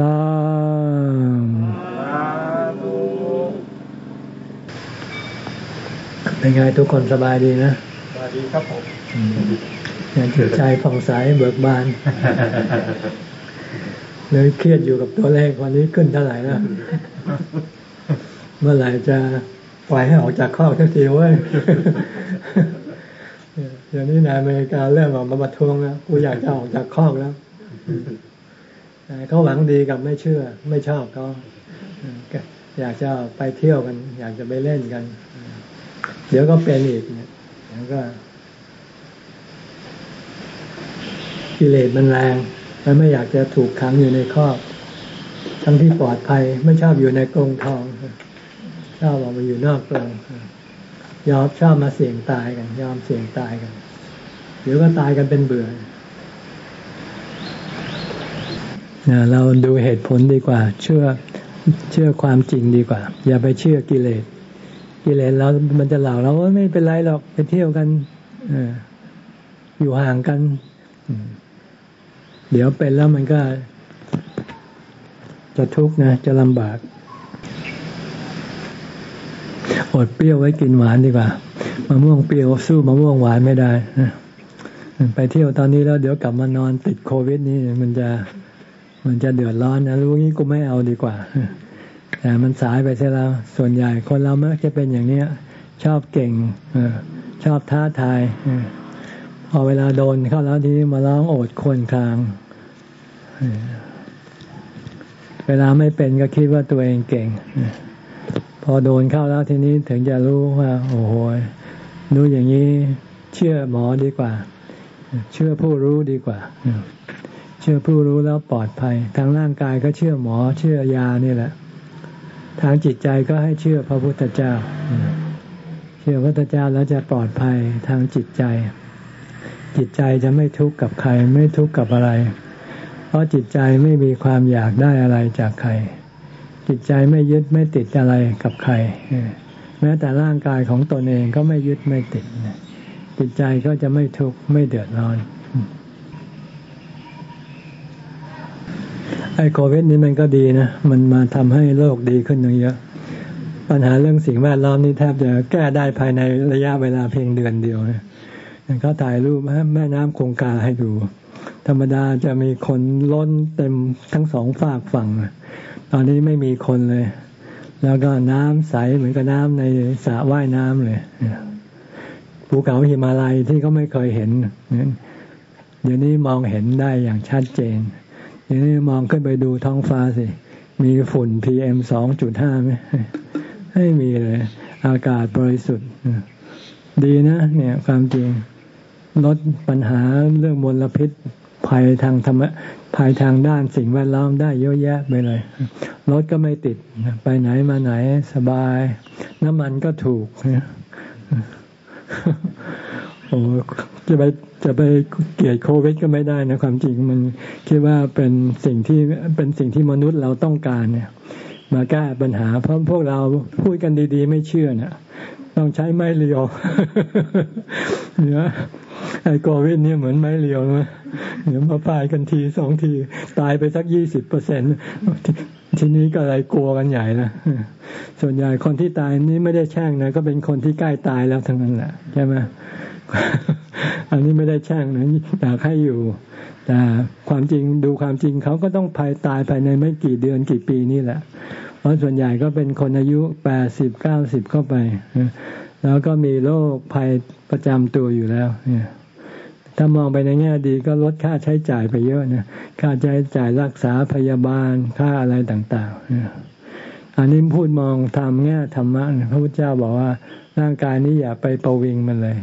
ลังเป็นไงทุกคนสบายดีนะ สบายดีครับผมยังจิตใจผ่องใสเบิกบานเลยเครียดอยู่กับตัวเลขวันนี้ขึ้นเท่าไหร่แล้วเมื่อไหร่จะปล่อยให้ออกจากข้อทักทีเว้ยเดี๋ยวนี้ในอเมริกาเริ่มออกมาบัทวงแล้วกูอยากจะออกจากข้อแล้ว เขาหวังดีกับไม่เชื่อ ไม่ชอบเขาอยากจะไปเที่ยวกัน อยากจะไปเล่นกัน เดี๋ยวก็เป็นอีกเนี่ยแล้วก็ กิเลสมันแรงและไม่อยากจะถูกขังอยู่ในครอบ ทั้งที่ปลอดภัยไม่ชอบอยู่ในกรงทองชอบออกมาอยู่นอกกรงยอมชอบมาเสี่ยงตายกัน ยอมเสี่ยงตายกัน เดี๋ยวก็ตายกันเป็นเบื่อ เราดูเหตุผลดีกว่า เชื่อเชื่อความจริงดีกว่า อย่าไปเชื่อกิเลสกิเลสเรามันจะเหล่าเราว่าไม่เป็นไรหรอกไปเที่ยวกันออยู่ห่างกัน เดี๋ยวเป็นแล้วมันก็ จะทุกข์นะจะลำบากอดเปรี้ยวไว้กินหวานดีกว่ามะม่วงเปรี้ยวสู้มะม่วงหวานไม่ได้ไปเที่ยวตอนนี้แล้วเดี๋ยวกลับมานอนติดโควิดนี่มันจะ มันจะเดือดร้อนนะรู้งี้กูไม่เอาดีกว่า แต่มันสายไปเสียแล้ว ส่วนใหญ่คนเรามักจะเป็นอย่างเนี้ย ชอบเก่งชอบท้าทายพอเวลาโดนเข้าแล้วทีนี้มาร้องโอดควรคางเวลาไม่เป็นก็คิดว่าตัวเองเก่งพอโดนเข้าแล้วทีนี้ถึงจะรู้ว่า โอ้โหรู้อย่างนี้เชื่อหมอดีกว่า เชื่อผู้รู้ดีกว่า ชื่อผู้รู้แล้วปลอดภัย ทางร่างกายก็เชื่อหมอ เชื่อยานี่แหละ ทางจิตใจก็ให้เชื่อพระพุทธเจ้า เชื่อพระพุทธเจ้าแล้วจะปลอดภัยทางจิตใจ จิตใจจะไม่ทุกข์กับใคร ไม่ทุกข์กับอะไร เพราะจิตใจไม่มีความอยากได้อะไรจากใคร จิตใจไม่ยึดไม่ติดอะไรกับใคร แม้แต่ร่างกายของตนเองก็ไม่ยึดไม่ติด จิตใจก็จะไม่ทุกข์ไม่เดือดร้อน ไอ้โควิดนี้มันก็ดีนะ มันมาทำให้โลกดีขึ้นเยอะ ปัญหาเรื่องสิ่งแวดล้อมนี่แทบจะแก้ได้ภายในระยะเวลาเพียงเดือนเดียวนะเขาถ่ายรูปแม่น้ำคงคาให้ดู ธรรมดาจะมีคนล้นเต็มทั้งสองฝากฝั่ง ตอนนี้ไม่มีคนเลย แล้วก็น้ำใสเหมือนกับน้ำในสระว่ายน้ำเลยภูเขาหิมาลัยที่เขาไม่เคยเห็น เดี๋ยวนี้มองเห็นได้อย่างชัดเจน เดี๋ยวนี้มองขึ้นไปดูท้องฟ้าสิ มีฝุ่นพีเอ็มสองจุดห้าไหมไม่มีเลย อากาศบริสุทธิ์ดีนะ เนี่ย ความจริงลดปัญหาเรื่องมลพิษภัยทางธรรมภัยทางด้านสิ่งแวดล้อมได้เยอะแยะไปเลยรถก็ไม่ติดไปไหนมาไหนสบาย น้ำมันก็ถูกโอ้จะไป จะไปเกลียดโควิดก็ไม่ได้นะความจริงมันคิดว่าเป็นสิ่งที่เป็นสิ่งที่มนุษย์เราต้องการเนี่ยมาแก้ปัญหา เพราะพวกเราพูดกันดีๆ ไม่เชื่อเนะต้องใช้ไม้เรียวเนี่ยไอ้โควิดเนี่ยเหมือนไม้เรียวนะเดี๋ยวมาปายกันทีสองที ตายไปสักยี่สิบเปอร์เซ็นตทีนี้ก็อะไรกลัวกันใหญ่นะส่วนใหญ่คนที่ตายนี่ไม่ได้แช่งนะก็เป็นคนที่ใกล้ตายแล้วทั้งนั้นแหละใช่ไหม อันนี้ไม่ได้แช่งนะอยากให้อยู่ แต่ความจริงดูความจริงเขาก็ต้องภายตายภายในไม่กี่เดือนกี่ปีนี่แหละ เพราะส่วนใหญ่ก็เป็นคนอายุแปดสิบเก้าสิบเข้าไป แล้วก็มีโรคภัยประจำตัวอยู่แล้วเนี่ยถ้ามองไปในแง่ดีก็ลดค่าใช้จ่ายไปเยอะนะค่าใช้จ่ายรักษาพยาบาลค่าอะไรต่างๆอันนี้พูดมองทำแง่ธรรมะพระพุทธเจ้าบอกว่า ร่างกายนี้อย่าไปประวิงมันเลย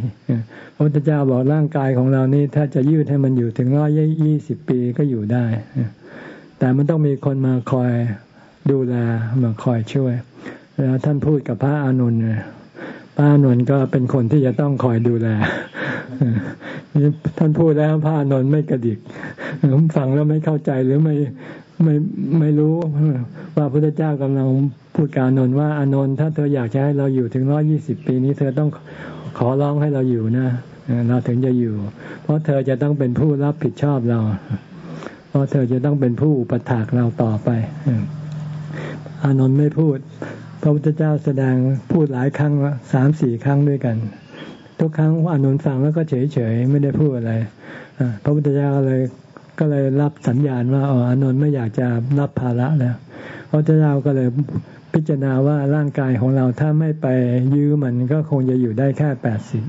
พระพุทธเจ้าบอกร่างกายของเรานี่ถ้าจะยืดให้มันอยู่ถึงร้อยยี่สิบปีก็อยู่ได้ แต่มันต้องมีคนมาคอยดูแลมาคอยช่วย แล้วท่านพูดกับพระอานนพระอานนก็เป็นคนที่จะต้องคอยดูแลท่านพูดแล้วพระอานนไม่กระดิกฟังแล้วไม่เข้าใจหรือไม่ ไม่ไม่รู้ว่าพระพุทธเจ้ากำลังพูดกับอนนท์ว่าอานนท์ถ้าเธออยากจะให้เราอยู่ถึงร้อยี่สิบปีนี้ เธอต้องขอร้องให้เราอยู่นะเราถึงจะอยู่ เพราะเธอจะต้องเป็นผู้รับผิดชอบเรา เพราะเธอจะต้องเป็นผู้อุปถากเราต่อไปอานนท์ไม่พูด พระพุทธเจ้าแสดงพูดหลายครั้งสามสี่ครั้งด้วยกัน ทุกครั้งอานนท์ฟังแล้วก็เฉยเฉยไม่ได้พูดอะไรพระพุทธเจ้าเลย ก็เลยรับสัญญาณว่าอ๋ออนนท์ไม่อยากจะรับภาระแล้วพระเจ้าก็เลยพิจารณาว่าร่างกายของเราถ้าไม่ไปยื้อมันก็คงจะอยู่ได้แค่แปดสิบ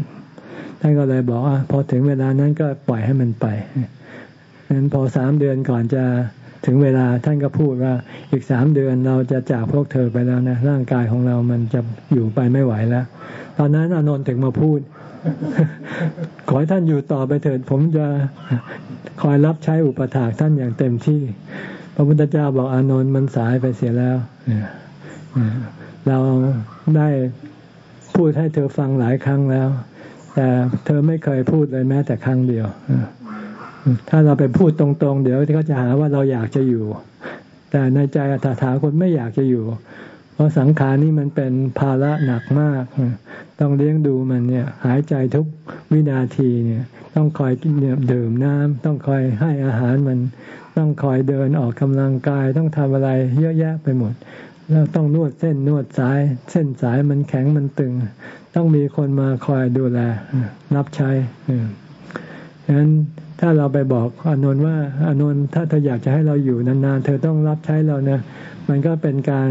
ท่านก็เลยบอกว่าพอถึงเวลานั้นก็ปล่อยให้มันไปนั้นพอสามเดือนก่อนจะถึงเวลาท่านก็พูดว่าอีกสามเดือนเราจะจากพวกเธอไปแล้วนะร่างกายของเรามันจะอยู่ไปไม่ไหวแล้ว ตอนนั้นอนนท์ถึงมาพูด ขอให้ท่านอยู่ต่อไปเถิด ผมจะคอยรับใช้อุปถากท่านอย่างเต็มที่ พระพุทธเจ้าบอกอานนท์มันสายไปเสียแล้วเราได้พูดให้เธอฟังหลายครั้งแล้ว แต่เธอไม่เคยพูดเลยแม้แต่ครั้งเดียวถ้าเราไปพูดตรงๆ เดี๋ยวเขาจะหาว่าเราอยากจะอยู่ แต่ในใจตถาคตไม่อยากจะอยู่ เพราะสังขารนี่มันเป็นภาระหนักมาก ต้องเลี้ยงดูมันเนี่ย หายใจทุกวินาทีเนี่ย ต้องคอยเนี่ยดื่มน้ำต้องคอยให้อาหารมัน ต้องคอยเดินออกกำลังกาย ต้องทำอะไรเยอะแยะไปหมด แล้วต้องนวดเส้นนวดสาย เส้นสายมันแข็งมันตึง ต้องมีคนมาคอยดูแลรับใช้ฉะนั้นถ้าเราไปบอกอนนท์ว่าอนนท์ถ้าเธออยากจะให้เราอยู่นานๆ เธอต้องรับใช้เรานะ มันก็เป็นการ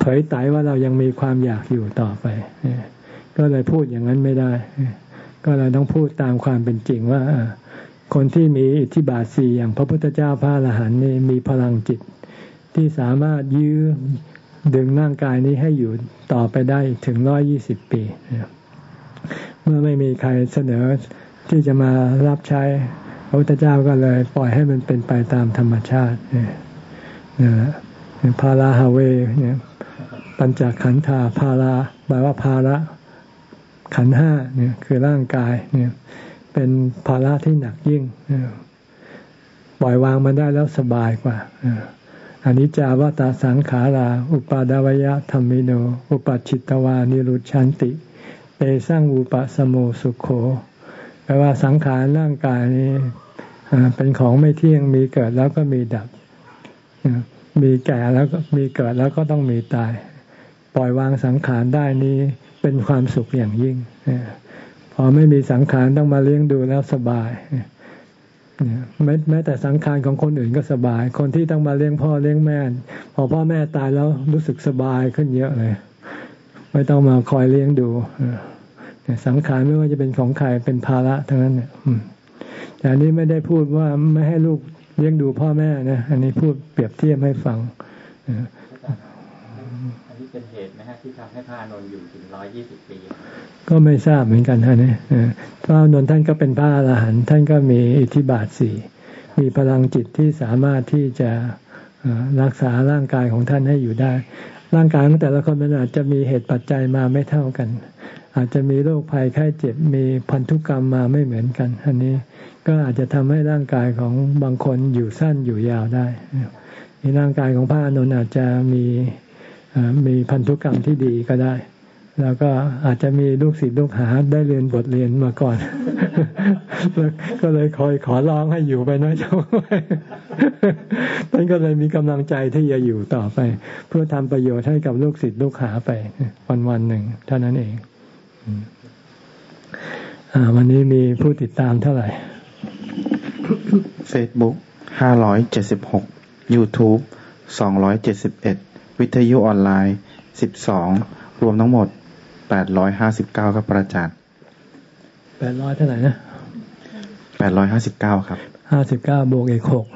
เผยไตว่าเรายังมีความอยากอยู่ต่อไป ก็เลยพูดอย่างนั้นไม่ได้ ก็เลยต้องพูดตามความเป็นจริงว่าคนที่มีอิทธิบาทสี่อย่างพระพุทธเจ้าพระอรหันต์นี่มีพลังจิต ที่สามารถยื้อดึงร่างกายนี้ให้อยู่ต่อไปได้ถึงร้อยยี่สิบปี เมื่อไม่มีใครเสนอที่จะมารับใช้พระพุทธเจ้าก็เลยปล่อยให้มันเป็นไปตามธรรมชาตินี่ย พาราฮาเวเนี่ยปัญจขันธาพาราแปลว่าภาระขันห้าเนี่ยคือร่างกายเนี่ยเป็นภาระที่หนักยิ่งปล่อยวางมันได้แล้วสบายกว่าอันนี้จาวตาสังขารา อุปาดวยะธรรมิโน อุปจิตตวานิรุชันติเตสร้างอุปสโมสุขโขแปลว่าสังขารร่างกายนี้เป็นของไม่เที่ยงมีเกิดแล้วก็มีดับ มีแก่แล้วก็มีเกิดแล้วก็ต้องมีตาย ปล่อยวางสังขารได้นี้เป็นความสุขอย่างยิ่งพอไม่มีสังขารต้องมาเลี้ยงดูแล้วสบายแม้แต่สังขารของคนอื่นก็สบาย คนที่ต้องมาเลี้ยงพ่อเลี้ยงแม่พอพ่อแม่ตายแล้วรู้สึกสบายขึ้นเยอะเลย ไม่ต้องมาคอยเลี้ยงดูสังขารไม่ว่าจะเป็นของใครเป็นภาระทั้งนั้นเนี่ยแต่อันนี้ไม่ได้พูดว่าไม่ให้ลูก เลี้ยงดูพ่อแม่นะอันนี้พูดเปรียบเทียบให้ฟังอันนี้เป็นเหตุไหมฮะที่ทำให้พระนนท์อยู่ถึงร้อยยี่สิบปี ก็ไม่ทราบเหมือนกันฮะเนี่ยพระนนท์ท่านก็เป็นพระอรหันต์ท่านก็มีอิทธิบาทสี่มีพลังจิตที่สามารถที่จะรักษาร่างกายของท่านให้อยู่ได้ ร่างกายของแต่ละคนมันอาจจะมีเหตุปัจจัยมาไม่เท่ากัน อาจจะมีโรคภัยไข้เจ็บมีพันธุกรรมมาไม่เหมือนกัน อันนี้ก็อาจจะทำให้ร่างกายของบางคนอยู่สั้นอยู่ยาวได้ในร่างกายของพระอนุนอาจจะมีมีพันธุกรรมที่ดีก็ได้ แล้วก็อาจจะมีลูกศิษย์ลูกหาได้เรียนบทเรียนมาก่อน ก็เลยคอยขอร้องให้อยู่ไปน้อยเจ้าท่านก็เลยมีกำลังใจที่จะอยู่ต่อไป เพื่อทำประโยชน์ให้กับลูกศิษย์ลูกหาไปวันวันหนึ่งเท่านั้นเอง วันนี้มีผู้ติดตามเท่าไหร่ Facebook ห้าร้อยเจ็ดสิบหก YouTube สองร้อยเจ็ดสิบเอ็ด วิทยุออนไลน์สิบสอง รวมทั้งหมดแปดร้อยห้าสิบเก้าครับประจัดแปดร้อยเท่าไหร่นะแปดร้อยห้าสิบเก้าครับห้าสิบเก้าบวกอีกหก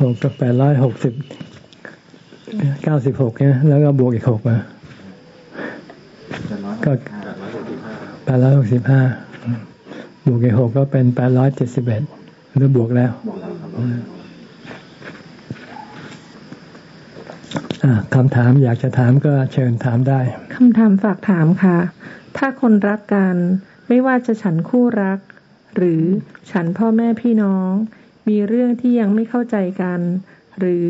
หกกับแปดร้อยหกสิบ เก้าสิบหกเนี่ยแล้วก็บวกอีกหกมาก็แปดร้อยหกสิบห้าบวกอีกหกก็เป็นแปดร้อยเจ็ดสิบเอ็ดแล้วบวกแล้วคำถามอยากจะถามก็เชิญถามได้คำถามฝากถามค่ะ ถ้าคนรักกันไม่ว่าจะฉันคู่รัก หรือฉันพ่อแม่พี่น้อง มีเรื่องที่ยังไม่เข้าใจกัน หรือ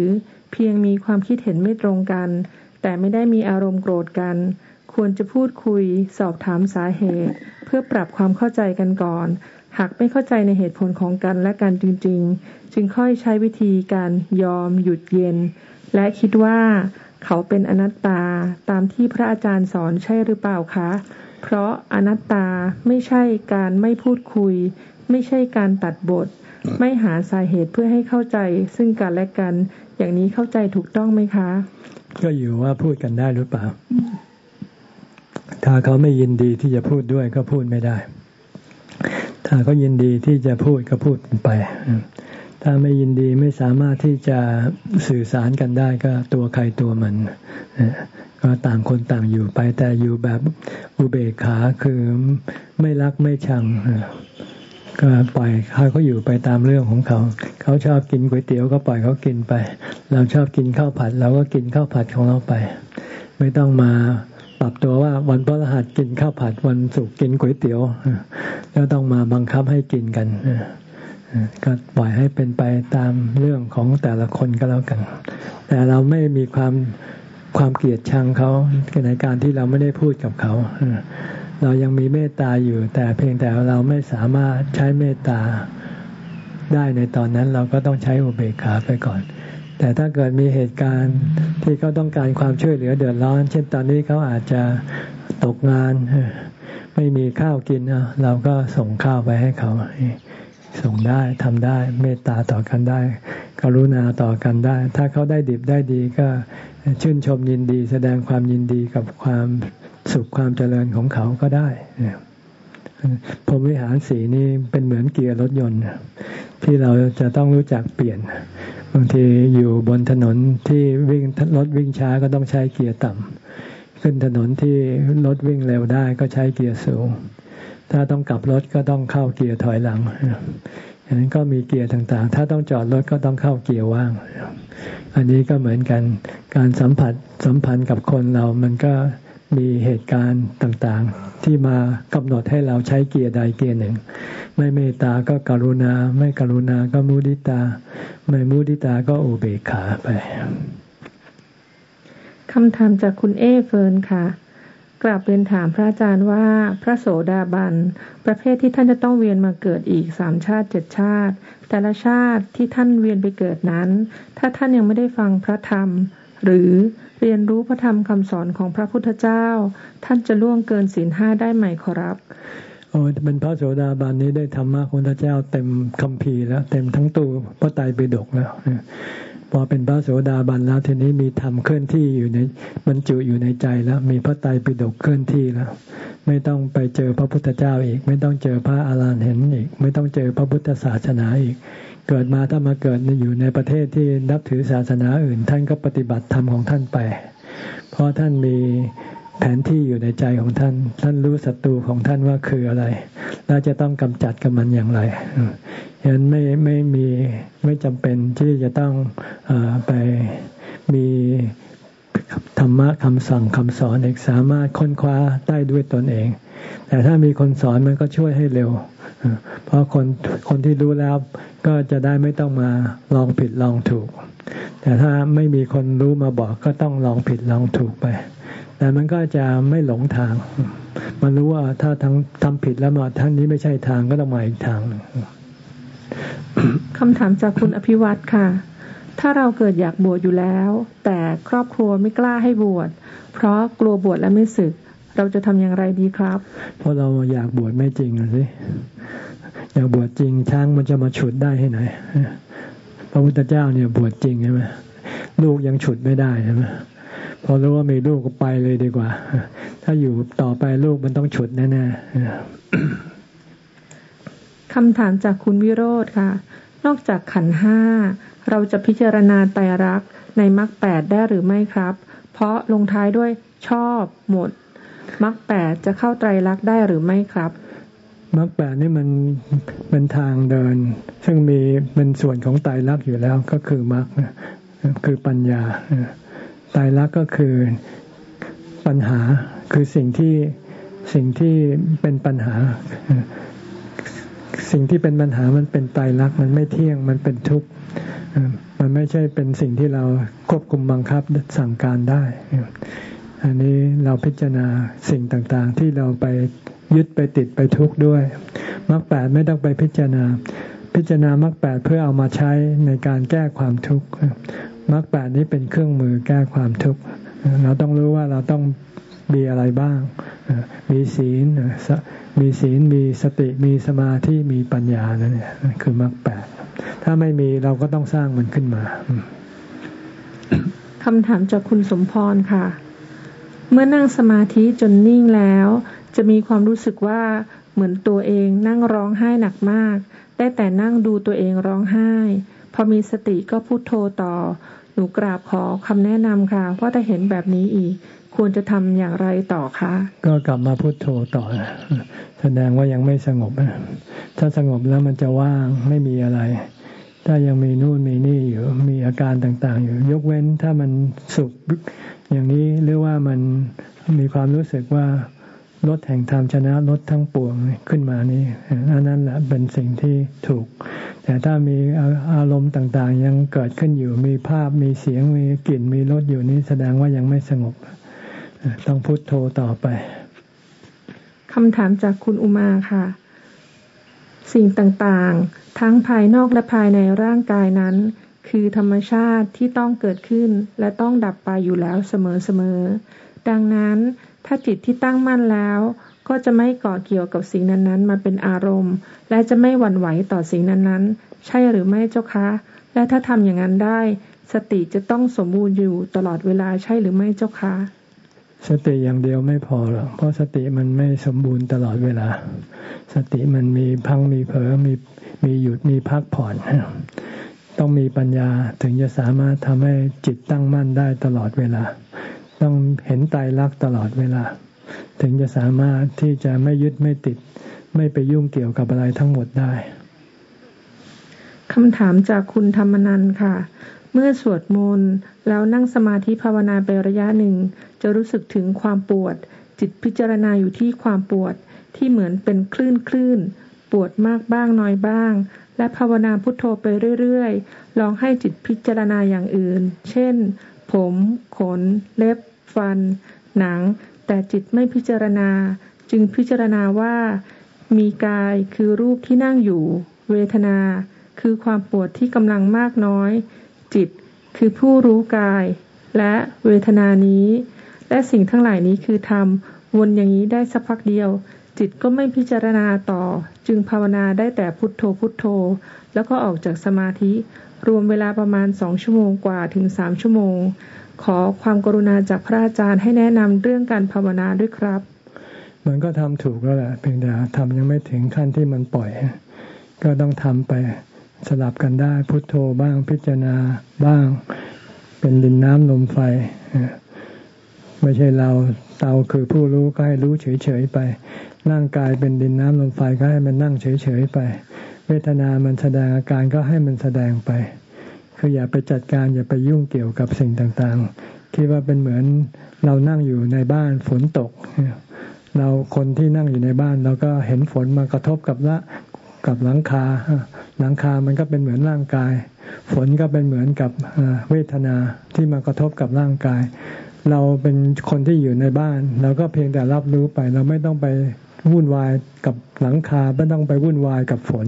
เพียงมีความคิดเห็นไม่ตรงกัน แต่ไม่ได้มีอารมณ์โกรธกัน ควรจะพูดคุย สอบถามสาเหตุ เพื่อปรับความเข้าใจกันก่อน หากไม่เข้าใจในเหตุผลของกันและกันจริง ๆ จึงค่อยใช้วิธีการยอม หยุดเย็น และคิดว่าเขาเป็นอนัตตาตามที่พระอาจารย์สอนใช่หรือเปล่าคะ เพราะอนัตตาไม่ใช่การไม่พูดคุย ไม่ใช่การตัดบท ไม่หาสาเหตุเพื่อให้เข้าใจซึ่งกันและกัน อย่างนี้เข้าใจถูกต้องไหมคะ ก็อยู่ว่าพูดกันได้หรือเปล่า ถ้าเขาไม่ยินดีที่จะพูดด้วยก็พูดไม่ได้ ถ้าเขายินดีที่จะพูดก็พูดไป ถ้าไม่ยินดีไม่สามารถที่จะสื่อสารกันได้ก็ตัวใครตัวมันก็ต่างคนต่างอยู่ไปแต่อยู่แบบอุเบกขาคือไม่รักไม่ชัง ก็ปล่อยเขาเขาอยู่ไปตามเรื่องของเขา เขาชอบกินก๋วยเตี๋ยวก็ปล่อยเขากินไป เราชอบกินข้าวผัดเราก็กินข้าวผัดของเราไป ไม่ต้องมาปรับตัวว่าวันพฤหัสกินข้าวผัดวันศุกร์กินก๋วยเตี๋ยวแล้วต้องมาบังคับให้กินกันก็ปล่อยให้เป็นไปตามเรื่องของแต่ละคนก็แล้วกัน แต่เราไม่มีความความเกลียดชังเขาในการที่เราไม่ได้พูดกับเขา เรายังมีเมตตาอยู่ แต่เพียงแต่เราไม่สามารถใช้เมตตาได้ในตอนนั้นเราก็ต้องใช้อุเบกขาไปก่อน แต่ถ้าเกิดมีเหตุการณ์ที่เขาต้องการความช่วยเหลือเดือดร้อน เช่นตอนนี้เขาอาจจะตกงาน ไม่มีข้าวกินเราก็ส่งข้าวไปให้เขา ส่งได้ทำได้เมตตาต่อกันได้ กรุณาต่อกันได้ ถ้าเขาได้ดิบได้ดีก็ชื่นชมยินดี แสดงความยินดีกับความ สุขความเจริญของเขาก็ได้พรมวิหารสีนี้เป็นเหมือนเกียร์รถยนต์ ที่เราจะต้องรู้จักเปลี่ยน บางทีอยู่บนถนนที่วิ่งรถวิ่งช้าก็ต้องใช้เกียร์ต่ำขึ้นถนนที่รถวิ่งเร็วได้ก็ใช้เกียร์สูง ถ้าต้องกลับรถก็ต้องเข้าเกียร์ถอยหลังอย่างนั้นก็มีเกียร์ต่างๆ ถ้าต้องจอดรถก็ต้องเข้าเกียร์ว่าง อันนี้ก็เหมือนกัน การสัมผัสสัมพันธ์กับคนเรามันก็ มีเหตุการณ์ต่างๆ ที่มากำหนดให้เราใช้เกียร์ใดเกียร์หนึ่ง ไม่เมตตาก็กรุณา ไม่กรุณาก็มุทิตา ไม่มุทิตาก็อุเบกขาไปคำถามจากคุณเอเฟิร์นค่ะกราบเรียนถามพระอาจารย์ว่าพระโสดาบัน ประเภทที่ท่านจะต้องเวียนมาเกิดอีกสามชาติเจ็ดชาติ แต่ละชาติที่ท่านเวียนไปเกิดนั้น ถ้าท่านยังไม่ได้ฟังพระธรรม หรือ เรียนรู้พระธรรมคำสอนของพระพุทธเจ้า ท่านจะล่วงเกินศีลห้าได้ไหมขอรับโอ้เป็นพระโสดาบันนี้ได้ธรรมะของพระเจ้าเต็มคัมภีแล้ว เต็มทั้งตู้พระไตรปิฎกแล้วพอเป็นพระโสดาบันแล้วทีนี้มีธรรมเคลื่อนที่อยู่ในบรรจุอยู่ในใจแล้ว มีพระไตรปิฎกเคลื่อนที่แล้ว ไม่ต้องไปเจอพระพุทธเจ้าอีก ไม่ต้องเจอพระอาารหันต์เห็นอีก ไม่ต้องเจอพระพุทธศาสนาอีก เกิดมาถ้ามาเกิดอยู่ในประเทศที่นับถือศาสนาอื่น ท่านก็ปฏิบัติธรรมของท่านไป เพราะท่านมีแผนที่อยู่ในใจของท่าน ท่านรู้ศัตรูของท่านว่าคืออะไร แล้วจะต้องกำจัดกับมันอย่างไรฉะนั้นไม่ไม่มีไม่จำเป็นที่จะต้องอไปมีธรรมะคำสั่งคำสอนเอกสามารถค้นคว้าได้ด้วยตนเอง แต่ถ้ามีคนสอนมันก็ช่วยให้เร็ว เพราะคนคนที่รู้แล้วก็จะได้ไม่ต้องมาลองผิดลองถูก แต่ถ้าไม่มีคนรู้มาบอกก็ต้องลองผิดลองถูกไป แต่มันก็จะไม่หลงทาง มันรู้ว่าถ้าทั้งทำผิดแล้วมาทั้งนี้ไม่ใช่ทางก็ต้องมาอีกทางคำถามจากคุณอภิวัตค่ะถ้าเราเกิดอยากบวชอยู่แล้ว แต่ครอบครัวไม่กล้าให้บวชเพราะกลัวบวชแล้วไม่สึก เราจะทำอย่างไรดีครับ เพราะเราอยากบวชไม่จริงสิอยากบวชจริงช้างมันจะมาฉุดได้ให้ไหนพระพุทธเจ้าเนี่ยบวชจริงใช่ไหมลูกยังฉุดไม่ได้ใช่ไหมพอรู้ว่ามีลูกก็ไปเลยดีกว่า ถ้าอยู่ต่อไปลูกมันต้องฉุดแน่ๆคำถามจากคุณวิโรธค่ะ นอกจากขันห้าเราจะพิจารณาไตรรักในมรรคแปดได้หรือไม่ครับ เพราะลงท้ายด้วยชอบหมด มรรคแปดจะเข้าไตรลักษณ์ได้หรือไม่ครับมรรคแปดนี่มันเป็นทางเดิน ซึ่งมีเป็นส่วนของไตรลักษณ์อยู่แล้วก็คือมรรคคือปัญญาไตายรักษ์ก็คือปัญหาคือสิ่งที่สิ่งที่เป็นปัญหา สิ่งที่เป็นปัญหามันเป็นไตายรักษ์มันไม่เที่ยงมันเป็นทุกข์มันไม่ใช่เป็นสิ่งที่เราควบคุมบังคับสั่งการได้ อันนี้เราพิจารณาสิ่งต่างๆ ที่เราไปยึดไปติดไปทุกข์ด้วยมรรคแปดไม่ต้องไปพิจารณา พิจารณามรรคแปดเพื่อเอามาใช้ในการแก้ความทุกข์มรรคแปดนี้เป็นเครื่องมือแก้ความทุกข์เราต้องรู้ว่าเราต้องมีอะไรบ้าง มีศีล มีศีล มีสติ มีสมาธิ มีปัญญานั่นคือมรรคแปด ถ้าไม่มีเราก็ต้องสร้างมันขึ้นมา คำถามจากคุณสมพรค่ะ เมื่อนั่งสมาธิจนนิ่งแล้ว จะมีความรู้สึกว่าเหมือนตัวเองนั่งร้องไห้หนักมาก ได้แต่นั่งดูตัวเองร้องไห้ พอมีสติก็พูดโทต่อ หนูกราบขอคำแนะนำค่ะว่าถ้าเห็นแบบนี้อีก ควรจะทำอย่างไรต่อคะ ก็กลับมาพุโทโธต่อ แสดงว่ายังไม่สงบ ถ้าสงบแล้วมันจะว่างไม่มีอะไร ถ้ายังมีนู่นมีนี่อยู่มีอาการต่าง ๆ อยู่ ยกเว้นถ้ามันสุขอย่างนี้หรือว่ามันมีความรู้สึกว่าลดแห่งธรรมชนะลดทั้งปวงขึ้นมานี้อันนั้นแหละเป็นสิ่งที่ถูก แต่ถ้ามีอารมณ์ต่างๆ ยังเกิดขึ้นอยู่มีภาพมีเสียงมีกลิ่นมีรสอยู่นี้แสดงว่ายังไม่สงบ ต้องพุโทโธต่อไปคำถามจากคุณอุมาค่ะ สิ่งต่างๆ ทั้งภายนอกและภายในร่างกายนั้น คือธรรมชาติที่ต้องเกิดขึ้นและต้องดับไปอยู่แล้วเสมอๆ ดังนั้นถ้าจิตที่ตั้งมั่นแล้ว ก็จะไม่เกาะเกี่ยวกับสิ่งนั้นๆ มาเป็นอารมณ์ และจะไม่หวั่นไหวต่อสิ่งนั้นๆ ใช่หรือไม่เจ้าคะ และถ้าทำอย่างนั้นได้ สติจะต้องสมบูรณ์อยู่ตลอดเวลาใช่หรือไม่เจ้าคะ สติอย่างเดียวไม่พอหรอกเพราะสติมันไม่สมบูรณ์ตลอดเวลา สติมันมีพังมีเผลอมี มีหยุดมีพักผ่อน ต้องมีปัญญาถึงจะสามารถทำให้จิตตั้งมั่นได้ตลอดเวลา ต้องเห็นตายรักตลอดเวลา ถึงจะสามารถที่จะไม่ยึดไม่ติด ไม่ไปยุ่งเกี่ยวกับอะไรทั้งหมดได้คำถามจากคุณธรรมนันค่ะ เมื่อสวดมนต์แล้วนั่งสมาธิภาวนาไประยะหนึ่ง จะรู้สึกถึงความปวด จิตพิจารณาอยู่ที่ความปวดที่เหมือนเป็นคลื่นคลื่น ปวดมากบ้างน้อยบ้าง และภาวนาพุทโธไปเรื่อยๆ ลองให้จิตพิจารณาอย่างอื่น เช่น ผม ขน เล็บ ฟัน หนัง แต่จิตไม่พิจารณา จึงพิจารณาว่า มีกายคือรูปที่นั่งอยู่ เวทนา คือความปวดที่กำลังมากน้อย จิตคือผู้รู้กาย และเวทนานี้ และสิ่งทั้งหลายนี้คือธรรมวนอย่างนี้ได้สักพักเดียว จิตก็ไม่พิจารณาต่อ จึงภาวนาได้แต่พุทโธพุทโธ แล้วก็ออกจากสมาธิ รวมเวลาประมาณสองชั่วโมงกว่าถึงสามชั่วโมง ขอความกรุณาจากพระอาจารย์ให้แนะนำเรื่องการภาวนาด้วยครับ มันก็ทำถูกแล้วแหละเพียงแต่ทำยังไม่ถึงขั้นที่มันปล่อย ก็ต้องทำไปสลับกันได้พุทโธบ้างพิจารณาบ้าง เป็นดินน้ำลมไฟ ไม่ใช่เราเตาคือผู้รู้ก็ให้รู้เฉยๆไป ร่างกายเป็นดินน้ำลมไฟก็ให้มันนั่งเฉยๆไป เวทนามันแสดงอาการก็ให้มันแสดงไป คืออย่าไปจัดการอย่าไปยุ่งเกี่ยวกับสิ่งต่างๆ คิดว่าเป็นเหมือนเรานั่งอยู่ในบ้านฝนตก เราคนที่นั่งอยู่ในบ้านเราก็เห็นฝนมากระทบกับละกับหลังคา หลังคามันก็เป็นเหมือนร่างกาย ฝนก็เป็นเหมือนกับเวทนาที่มากระทบกับร่างกาย เราเป็นคนที่อยู่ในบ้าน เราก็เพียงแต่รับรู้ไป เราไม่ต้องไป วุ่นวายกับหลังคาไม่ต้องไปวุ่นวายกับฝน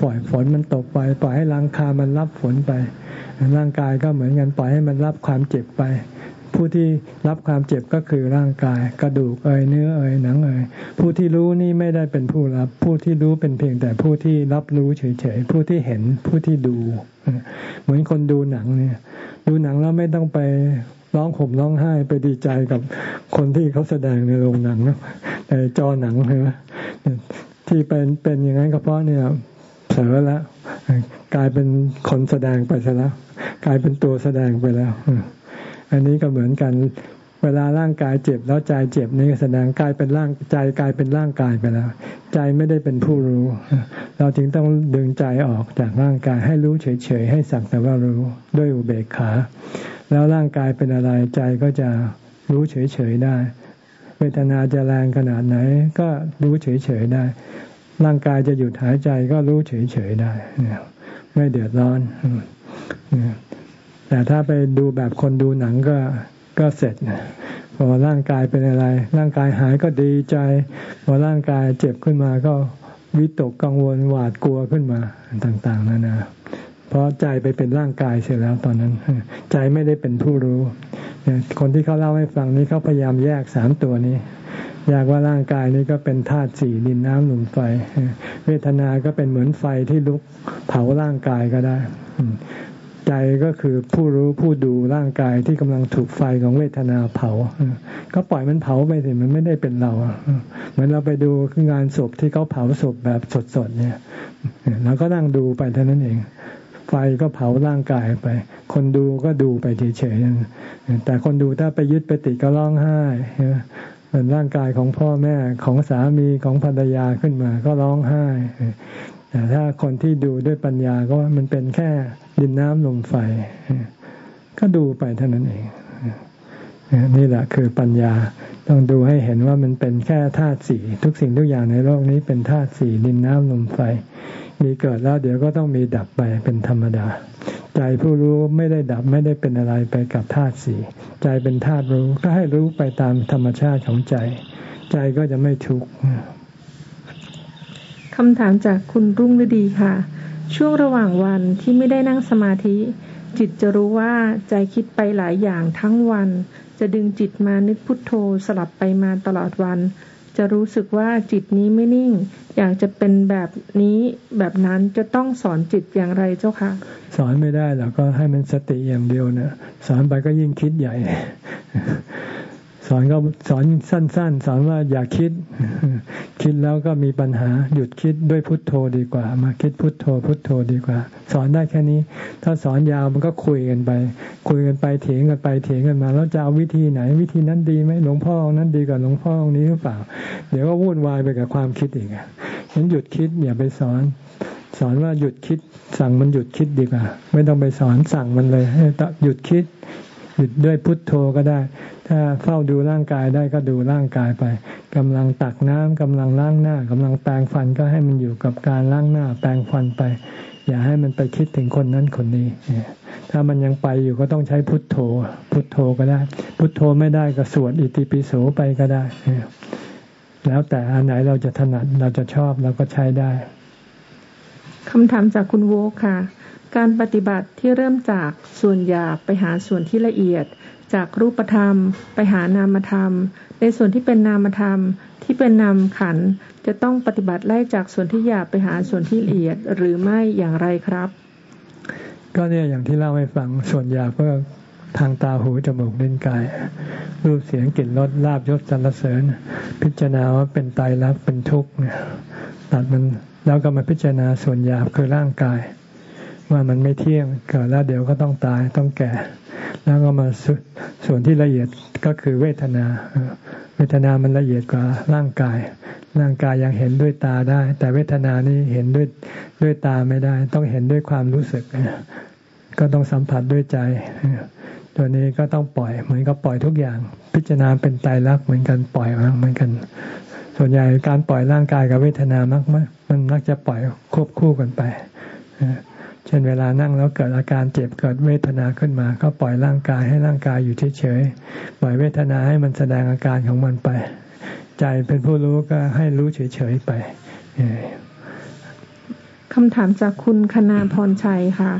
ปล่อยฝนมันตกไป ปล่อยให้หลังคามันรับฝนไป ร่างกายก็เหมือนกันปล่อยให้มันรับความเจ็บไป ผู้ที่รับความเจ็บก็คือร่างกาย กระดูกเอ่ยเนื้อเอ่ยหนังเอ่ยผู้ที่รู้นี่ไม่ได้เป็นผู้รับ ผู้ที่รู้เป็นเพียงแต่ผู้ที่รับรู้เฉยๆผู้ที่เห็นผู้ที่ดู เหมือนคนดูหนังเนี่ย ดูหนังแล้วไม่ต้องไป ร้องผมร้องไห้ไปดีใจกับคนที่เขาแสดงในโรงหนังในจอหนังใช่ไหมที่เป็นเป็นอย่างนั้นก็เพราะเนี่ยเสือแล้วกลายเป็นคนแสดงไปซะแล้ว กลายเป็นตัวแสดงไปแล้ว อันนี้ก็เหมือนกัน เวลาร่างกายเจ็บแล้วใจเจ็บนี่แสดงกายเป็นร่างใจกลายเป็นร่างกายไปแล้ว ใจไม่ได้เป็นผู้รู้ เราจึงต้องดึงใจออกจากร่างกายให้รู้เฉยๆให้สักแต่ว่ารู้ด้วยอุเบกขา แล้วร่างกายเป็นอะไรใจก็จะรู้เฉยๆได้ เวทนาจะแรงขนาดไหน ก็รู้เฉยๆได้ ร่างกายจะหยุดหายใจก็รู้เฉยๆได้ ไม่เดือดร้อนแต่ถ้าไปดูแบบคนดูหนังก็ ก็เสร็จพอร่างกายเป็นอะไร ร่างกายหายก็ดีใจ พอร่างกายเจ็บขึ้นมาก็วิตกกังวลหวาดกลัวขึ้นมาต่างๆนั่นนะเพราะใจไปเป็นร่างกายเสร็จแล้วตอนนั้น ใจไม่ได้เป็นผู้รู้ คนที่เขาเล่าให้ฟังนี้เขาพยายามแยกสามตัวนี้แยกว่าร่างกายนี้ก็เป็นธาตุสี่ดินน้ำลมไฟ เวทนาก็เป็นเหมือนไฟที่ลุกเผาร่างกายก็ได้ ใจก็คือผู้รู้ผู้ดูร่างกายที่กำลังถูกไฟของเวทนาเผา ก็ปล่อยมันเผาไปสิมันไม่ได้เป็นเราเหมือนเราไปดูงานศพที่เขาเผาศพแบบสดๆเนี่ยเราก็นั่งดูไปเท่านั้นเอง ไฟก็เผาร่างกายไป คนดูก็ดูไปเฉยๆแต่คนดูถ้าไปยึดไปติดก็ร้องไห้เป็นร่างกายของพ่อแม่ของสามีของภรรยาขึ้นมา ก็ร้องไห้ แต่ถ้าคนที่ดูด้วยปัญญาก็ว่ามันเป็นแค่ดินน้ำลมไฟ ก็ดูไปเท่านั้นเอง นี่แหละคือปัญญาต้องดูให้เห็นว่ามันเป็นแค่ธาตุสี่ทุกสิ่งทุกอย่างในโลกนี้เป็นธาตุสี่ดินน้ำลมไฟ มีเกิดแล้วเดี๋ยวก็ต้องมีดับไปเป็นธรรมดา ใจผู้รู้ไม่ได้ดับไม่ได้เป็นอะไรไปกับธาตุสี่ใจเป็นธาตุรู้ก็ให้รู้ไปตามธรรมชาติของใจ ใจก็จะไม่ทุกข์ คำถามจากคุณรุ่งฤดีค่ะ ช่วงระหว่างวันที่ไม่ได้นั่งสมาธิ จิตจะรู้ว่าใจคิดไปหลายอย่างทั้งวัน จะดึงจิตมานึกพุทโธสลับไปมาตลอดวัน จะรู้สึกว่าจิตนี้ไม่นิ่ง อยากจะเป็นแบบนี้แบบนั้นจะต้องสอนจิตอย่างไรเจ้าคะสอนไม่ได้หรอกก็ให้มันสติอย่างเดียวนะสอนไปก็ยิ่งคิดใหญ่ สอนก็สอนสั้น ๆ สอนว่าอย่าคิด คิดแล้วก็มีปัญหาหยุดคิดด้วยพุทโธดีกว่า มาคิดพุทโธ พุทโธดีกว่า สอนได้แค่นี้ ถ้าสอนยาวมันก็คุยกันไป คุยกันไปเถียงกันไปเถียงกันมา แล้วจะเอาวิธีไหน วิธีนั้นดีไหมหลวงพ่อนั้นดีกว่าหลวงพ่อองนี้หรือเปล่า เดี๋ยวก็วุ่นวายไปกับความคิดอีกฉะนั้นหยุดคิดอย่าไปสอนสอนว่าหยุดคิดสั่งมันหยุดคิดดีกว่า ไม่ต้องไปสอนสั่งมันเลยให้หยุดคิด หยุดด้วยพุทโธก็ได้ ถ้าเฝ้าดูร่างกายได้ก็ดูร่างกายไปกำลังตักน้ำกำลังล้างหน้ากำลังแปรงฟันก็ให้มันอยู่กับการล้างหน้า แปรงฟันไป อย่าให้มันไปคิดถึงคนนั้นคนนี้ ถ้ามันยังไปอยู่ก็ต้องใช้พุทโธ พุทโธก็ได้ พุทโธไม่ได้ก็สวดอิติปิโสไปก็ได้ แล้วแต่อันไหนเราจะถนัดเราจะชอบเราก็ใช้ได้คำถามจากคุณโวค่ะ การปฏิบัติที่เริ่มจากส่วนหยาบไปหาส่วนที่ละเอียด จากรูปธรรม ไปหานามธรรม ในส่วนที่เป็นนามธรรมที่เป็นนามขันจะต้องปฏิบัติไล่จากส่วนที่หยาบไปหาส่วนที่ละเอียดหรือไม่อย่างไรครับ ก็เนี่ยอย่างที่เล่าให้ฟังส่วนหยาบก็ทางตาหูจมูกลิ้นกาย รูปเสียงกลิ่นรสลาบยศสรรเสริญ พิจารณาว่าเป็นตายรักเป็นทุกข์เนี่ยตัดมันแล้วก็มาพิจารณาส่วนหยาบคือร่างกาย ว่ามันไม่เที่ยงเกิดแล้วเดี๋ยวก็ต้องตายต้องแก่ แล้วก็มาส่วนที่ละเอียดก็คือเวทนา เวทนามันละเอียดกว่าร่างกาย ร่างกายยังเห็นด้วยตาได้ แต่เวทนานี่เห็นด้วยด้วยตาไม่ได้ ต้องเห็นด้วยความรู้สึก ก็ต้องสัมผัสด้วยใจ ตัวนี้ก็ต้องปล่อย เหมือนกับปล่อยทุกอย่าง พิจารณาเป็นตายรักเหมือนกันปล่อยเหมือนกัน ส่วนใหญ่การปล่อยร่างกายกับเวทนามักมันมักจะปล่อยควบคู่กันไป เช่นเวลานั่งแล้วเกิดอาการเจ็บเกิดเวทนาขึ้นมา ก็ปล่อยร่างกายให้ร่างกายอยู่เฉยๆปล่อยเวทนาให้มันแสดงอาการของมันไป ใจเป็นผู้รู้ก็ให้รู้เฉยๆไปคำถามจากคุณคณาพรชัยค่ะ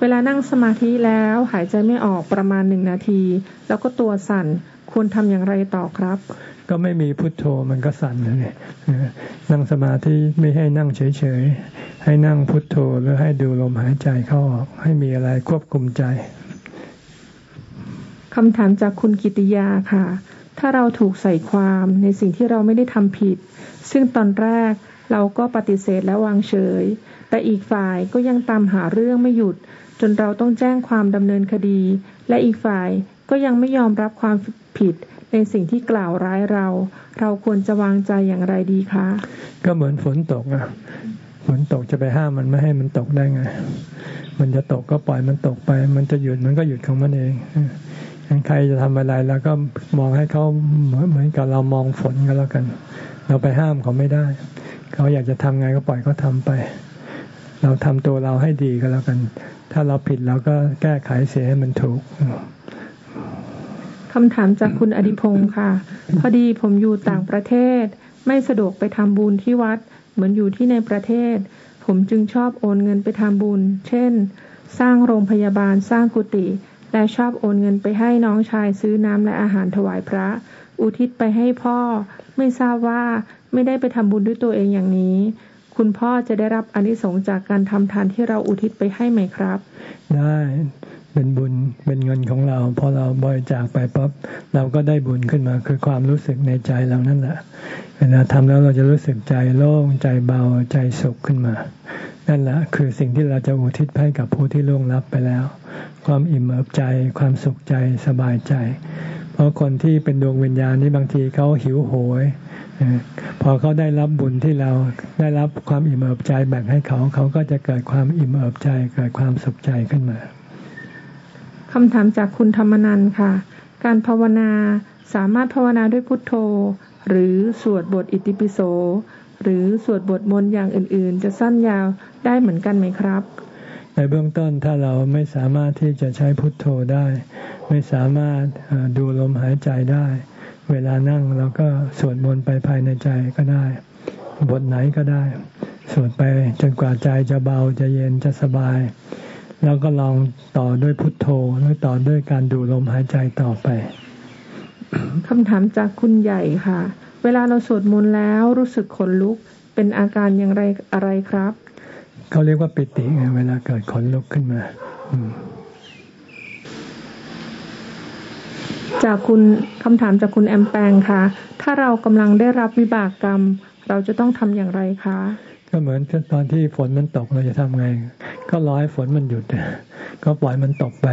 เวลานั่งสมาธิแล้วหายใจไม่ออกประมาณหนึ่งนาที แล้วก็ตัวสั่น ควรทำอย่างไรต่อครับ ก็ไม่มีพุทโธมันก็สั่นเลยนั่งสมาธิไม่ให้นั่งเฉยๆ ให้นั่งพุทโธหรือให้ดูลมหายใจเข้าออกให้มีอะไรควบคุมใจคำถามจากคุณกิติยาค่ะ ถ้าเราถูกใส่ความในสิ่งที่เราไม่ได้ทำผิด ซึ่งตอนแรกเราก็ปฏิเสธและวางเฉย แต่อีกฝ่ายก็ยังตามหาเรื่องไม่หยุด จนเราต้องแจ้งความดำเนินคดี และอีกฝ่าย ก็ยังไม่ยอมรับความผิดในสิ่งที่กล่าวร้ายเรา เราควรจะวางใจอย่างไรดีคะ ก็เหมือนฝนตกอะฝนตกจะไปห้ามมันไม่ให้มันตกได้ไง มันจะตกก็ปล่อยมันตกไป มันจะหยุดมันก็หยุดของมันเองใครจะทำอะไรแล้วก็มองให้เขาเหมือนเหมือนกับเรามองฝนก็แล้วกัน เราไปห้ามเขาไม่ได้ เขาอยากจะทำไงก็ปล่อยเขาทาไป เราทำตัวเราให้ดีก็แล้วกัน ถ้าเราผิดเราก็แก้ไขเสียให้มันถูก คำถามจากคุณอดิพงศ์ค่ะ พอดีผมอยู่ต่างประเทศ ไม่สะดวกไปทำบุญที่วัด เหมือนอยู่ที่ในประเทศ ผมจึงชอบโอนเงินไปทำบุญ เช่น สร้างโรงพยาบาลสร้างกุฏิและชอบโอนเงินไปให้น้องชายซื้อน้ำและอาหารถวายพระ อุทิศไปให้พ่อ ไม่ทราบว่าไม่ได้ไปทำบุญด้วยตัวเองอย่างนี้ คุณพ่อจะได้รับอนิสงส์จากการทำทานที่เราอุทิศไปให้ไหมครับ ได้ เป็นบุญเป็นเงินของเราพอเราบริจาคไปปั๊บเราก็ได้บุญขึ้นมา คือความรู้สึกในใจเรานั่นแหละเวลาทำแล้วเราจะรู้สึกใจโล่งใจเบาใจสุขขึ้นมา นั่นแหละคือสิ่งที่เราจะอุทิศให้กับผู้ที่ล่วงลับไปแล้ว ความอิ่มเอิบใจ ความสุขใจสบายใจ เพราะคนที่เป็นดวงวิญญาณนี่บางทีเขาหิวโหยพอเขาได้รับบุญที่เราได้รับความอิ่มเอิบใจแบ่งให้เขาเขาก็จะเกิดความอิ่มเอิบใจเกิดความสุขใจขึ้นมา คำถามจากคุณธรรมนันค่ะ การภาวนาสามารถภาวนาด้วยพุทโธ หรือสวดบทอิติปิโส หรือสวดบทมนต์อย่างอื่น ๆ จะสั้นยาวได้เหมือนกันไหมครับ ในเบื้องต้นถ้าเราไม่สามารถที่จะใช้พุทโธได้ ไม่สามารถดูลมหายใจได้ เวลานั่งเราก็สวดมนต์ไปภายในใจก็ได้ บทไหนก็ได้ สวดไปจนกว่าใจจะเบาจะเย็นจะสบาย แล้วก็ลองต่อด้วยพุทโธแล้วต่อด้วยการดูลมหายใจต่อไปคำถามจากคุณใหญ่ค่ะ เวลาเราสวดมนต์แล้วรู้สึกขนลุกเป็นอาการอย่างไรอะไรครับ เขาเรียกว่าปิติไงเวลาเกิดขนลุกขึ้นมาจากคุณคำถามจากคุณแอมแปงค่ะ ถ้าเรากำลังได้รับวิบากกรรม เราจะต้องทำอย่างไรคะ ก็เหมือนตอนที่ฝนมันตกเราจะทำไง ก็รอให้ฝนมันหยุด ก็ปล่อยมันตกไป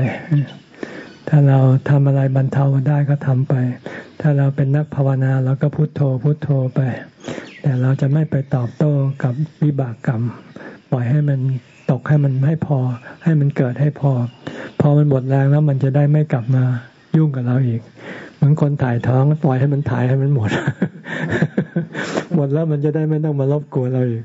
ถ้าเราทำอะไรบรรเทาได้ก็ทำไป ถ้าเราเป็นนักภาวนาเราก็พุโทโธพุโทโธไป แต่เราจะไม่ไปตอบโต้กับวิบากกรรม ปล่อยให้มันตกให้มันให้พอ ให้มันเกิดให้พอ พอมันหมดแรงแล้วมันจะได้ไม่กลับมายุ่งกับเราอีก เหมือนคนถ่ายท้องปล่อยให้มันถ่ายให้มันหมด หมดแล้วมันจะได้ไม่ต้องมารบกวนเราอีก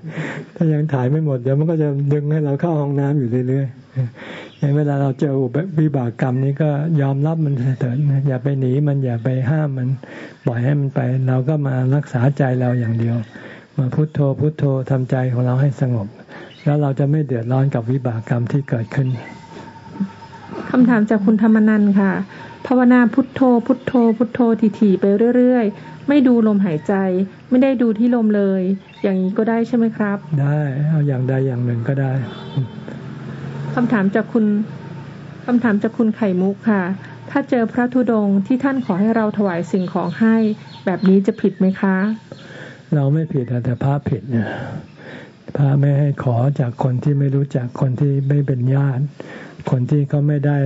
ถ้ายังถ่ายไม่หมดเดี๋ยวมันก็จะดึงให้เราเข้าห้องน้ำอยู่เรื่อยๆในเวลาเราเจอวิบากกรรมนี้ก็ยอมรับมันเถิดอย่าไปหนีมันอย่าไปห้ามมันปล่อยให้มันไป เราก็มารักษาใจเราอย่างเดียว มาพุโทโธพุโทโธทำใจของเราให้สงบ แล้วเราจะไม่เดือดร้อนกับวิบากกรรมที่เกิดขึ้นคำถามจากคุณธรรมนันค่ะ ภาวนาพุทโธ พุทโธ พุทโธถี่ๆไปเรื่อยๆ ไม่ดูลมหายใจ ไม่ได้ดูที่ลมเลย อย่างนี้ก็ได้ใช่ไหมครับ ได้เอาอย่างใดอย่างหนึ่งก็ได้คำถามจากคุณคำถามจากคุณไข่มุกค่ะ ถ้าเจอพระธุดงค์ที่ท่านขอให้เราถวายสิ่งของให้ แบบนี้จะผิดไหมคะ เราไม่ผิดแต่พระผิดเนี่ยพระไม่ให้ขอจากคนที่ไม่รู้จักคนที่ไม่เป็นญาติ คนที่เขาไม่ได้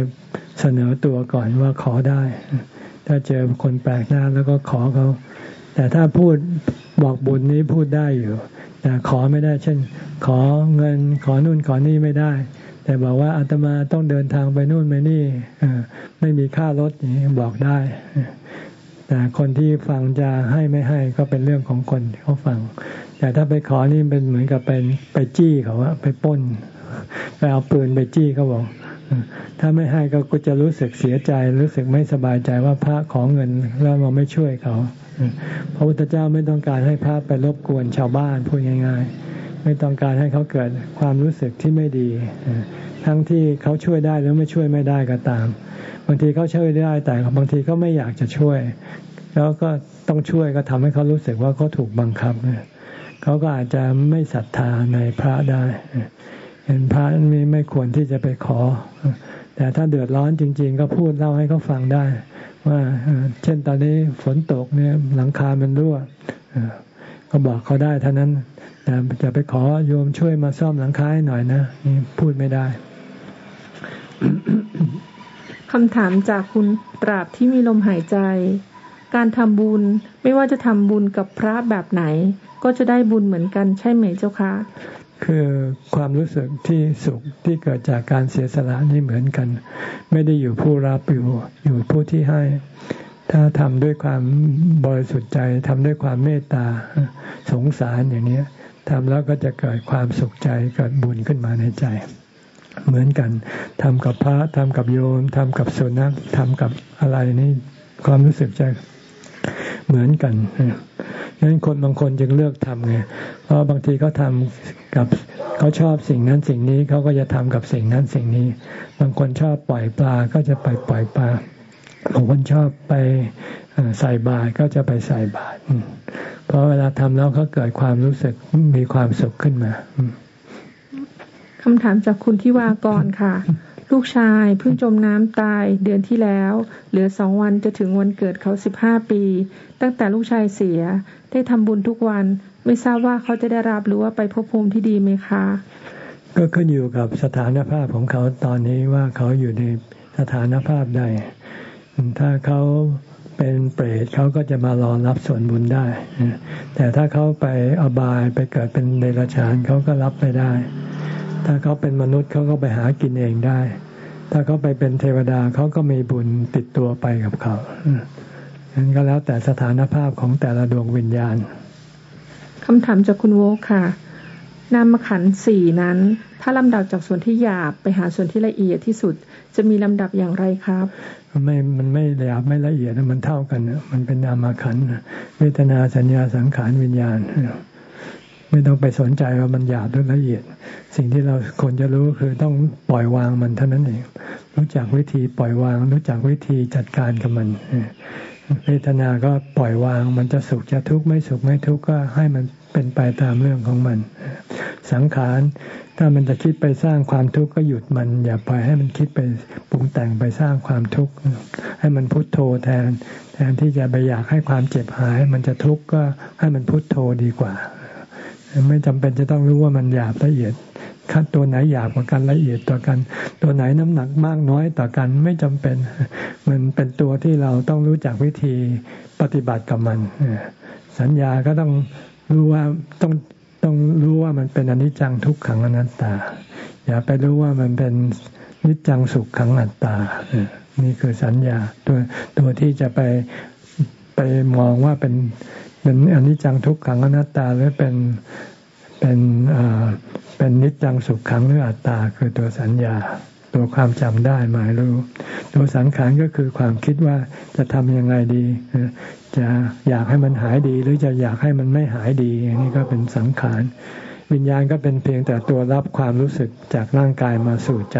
เสนอตัวก่อนว่าขอได้ ถ้าเจอคนแปลกหน้าแล้วก็ขอเขาแต่ถ้าพูดบอกบุญนี้พูดได้อยู่ แต่ขอไม่ได้ เช่น ขอเงินขอนู่นขอนี่ไม่ได้ แต่บอกว่าอาตมาต้องเดินทางไปนู่นไปนี่ไม่มีค่ารถนี้บอกได้ แต่คนที่ฟังจะให้ไม่ให้ก็เป็นเรื่องของคนเขาฟัง แต่ถ้าไปขอนี่เป็นเหมือนกับเป็นไปจี้เขาอะไปป้น ไปเอาปืนไปจี้เขาบอก ถ้าไม่ให้ก็จะรู้สึกเสียใจ รู้สึกไม่สบายใจว่าพระของเงินแล้วเราไม่ช่วยเขาพระพุทธเจ้าไม่ต้องการให้พระไปรบกวนชาวบ้านพูดง่าย ๆ ไม่ต้องการให้เขาเกิดความรู้สึกที่ไม่ดีทั้งที่เขาช่วยได้หรือไม่ช่วยไม่ได้ก็ตาม บางทีเขาช่วยได้แต่บางทีเขาไม่อยากจะช่วย แล้วก็ต้องช่วยก็ทำให้เขารู้สึกว่าเขาถูกบังคับเขาก็อาจจะไม่ศรัทธาในพระได้ เห็นพระไม่ไม่ควรที่จะไปขอ แต่ถ้าเดือดร้อนจริง ๆ ก็พูดเล่าให้เขาฟังได้ ว่าเช่นตอนนี้ฝนตกเนี่ยหลังคามันรั่วก็บอกเขาได้เท่านั้น แต่จะไปขอโยมช่วยมาซ่อมหลังคาให้หน่อยนะนี่พูดไม่ได้คำถามจากคุณปราบที่มีลมหายใจ การทำบุญไม่ว่าจะทำบุญกับพระแบบไหน ก็จะได้บุญเหมือนกันใช่ไหมเจ้าคะ คือความรู้สึกที่สุขที่เกิดจากการเสียสละนี่เหมือนกัน ไม่ได้อยู่ผู้รับอยู่อยู่ผู้ที่ให้ ถ้าทำด้วยความบริสุทธิ์ใจทำด้วยความเมตตาสงสารอย่างนี้ทำแล้วก็จะเกิดความสุขใจเกิดบุญขึ้นมาในใจ เหมือนกันทำกับพระทำกับโยมทำกับสุนัขทำกับอะไรนี่ความรู้สึกจะ เหมือนกันฉะนั้นคนบางคนจึงเลือกทำไง เพราะบางทีเขาทากับเขาชอบสิ่งนั้นสิ่งนี้เขาก็จะทำกับสิ่งนั้นสิ่งนี้ บางคนชอบปล่อยปลาก็จะไปปล่อยปลาบางคนชอบไปใส่บาตรก็จะไปใส่บาตรเพราะเวลาทำแล้วเขาเกิดความรู้สึกมีความสุขขึ้นมาคำถามจากคุณที่วากรค่ะ ลูกชายเพิ่งจมน้ำตายเดือนที่แล้ว เหลือสองวันจะถึงวันเกิดเขาสิบห้าปี ตั้งแต่ลูกชายเสีย ได้ทำบุญทุกวัน ไม่ทราบว่าเขาจะได้รับหรือว่าไปพบภูมิที่ดีไหมคะ ก็ขึ้นอยู่กับสถานภาพของเขาตอนนี้ว่าเขาอยู่ในสถานภาพใด ถ้าเขาเป็นเปรตเขาก็จะมารอรับส่วนบุญได้ แต่ถ้าเขาไปอบายไปเกิดเป็นเดรัจฉานเขาก็รับไม่ได้ ถ้าเขาเป็นมนุษย์เขาก็ไปหากินเองได้ ถ้าเขาไปเป็นเทวดาเขาก็มีบุญติดตัวไปกับเขานั้นก็แล้วแต่สถานภาพของแต่ละดวงวิญญาณคำถามจากคุณโวค่ะนามขันสี่นั้น ถ้าลำดับจากส่วนที่หยาบไปหาส่วนที่ละเอียดที่สุด จะมีลำดับอย่างไรครับไม่ มันไม่หยาบไม่ละเอียดมันเท่ากันมันเป็นนามขันเวทนาสัญญาสังขารวิญญาณ ไม่ต้องไปสนใจว่ามันหยาบหรือละเอียด สิ่งที่เราควรจะรู้คือต้องปล่อยวางมันเท่านั้นเอง รู้จักวิธีปล่อยวาง รู้จักวิธีจัดการกับมันเวทนาก็ปล่อยวาง มันจะสุขจะทุกข์ไม่สุขไม่ทุกข์ก็ให้มันเป็นไปตามเรื่องของมัน สังขาร ถ้ามันจะคิดไปสร้างความทุกข์ก็หยุดมัน อย่าปล่อยให้มันคิดไปปรุงแต่งไปสร้างความทุกข์ให้มันพุทโธแทน แทนที่จะไปอยากให้ความเจ็บหาย มันจะทุกข์ก็ให้มันพุทโธดีกว่า ไม่จำเป็นจะต้องรู้ว่ามันหยาบละเอียดขั้นตัวไหนหยาบกว่ากันละเอียดต่อกัน ตัวไหนน้ำหนักมากน้อยต่อกันไม่จำเป็น มันเป็นตัวที่เราต้องรู้จักวิธีปฏิบัติกับมัน สัญญาก็ต้องรู้ว่าต้องต้องรู้ว่ามันเป็นอนิจจังทุกขังอนัตตา อย่าไปรู้ว่ามันเป็นนิจจังสุขขังอัตตา นี่คือสัญญาตัวตัวที่จะไปไปมองว่าเป็น เป็นอนิจจังทุกขังอนัตตาหรือเป็นเป็นเป็นนิจจังสุขขังหรืออัตตา คือตัวสัญญา ตัวความจำได้หมายรู้ ตัวสังขารก็คือความคิดว่าจะทำยังไงดี จะอยากให้มันหายดี หรือจะอยากให้มันไม่หายดีอันนี้ก็เป็นสังขาร วิญญาณก็เป็นเพียงแต่ตัวรับความรู้สึกจากร่างกายมาสู่ใจ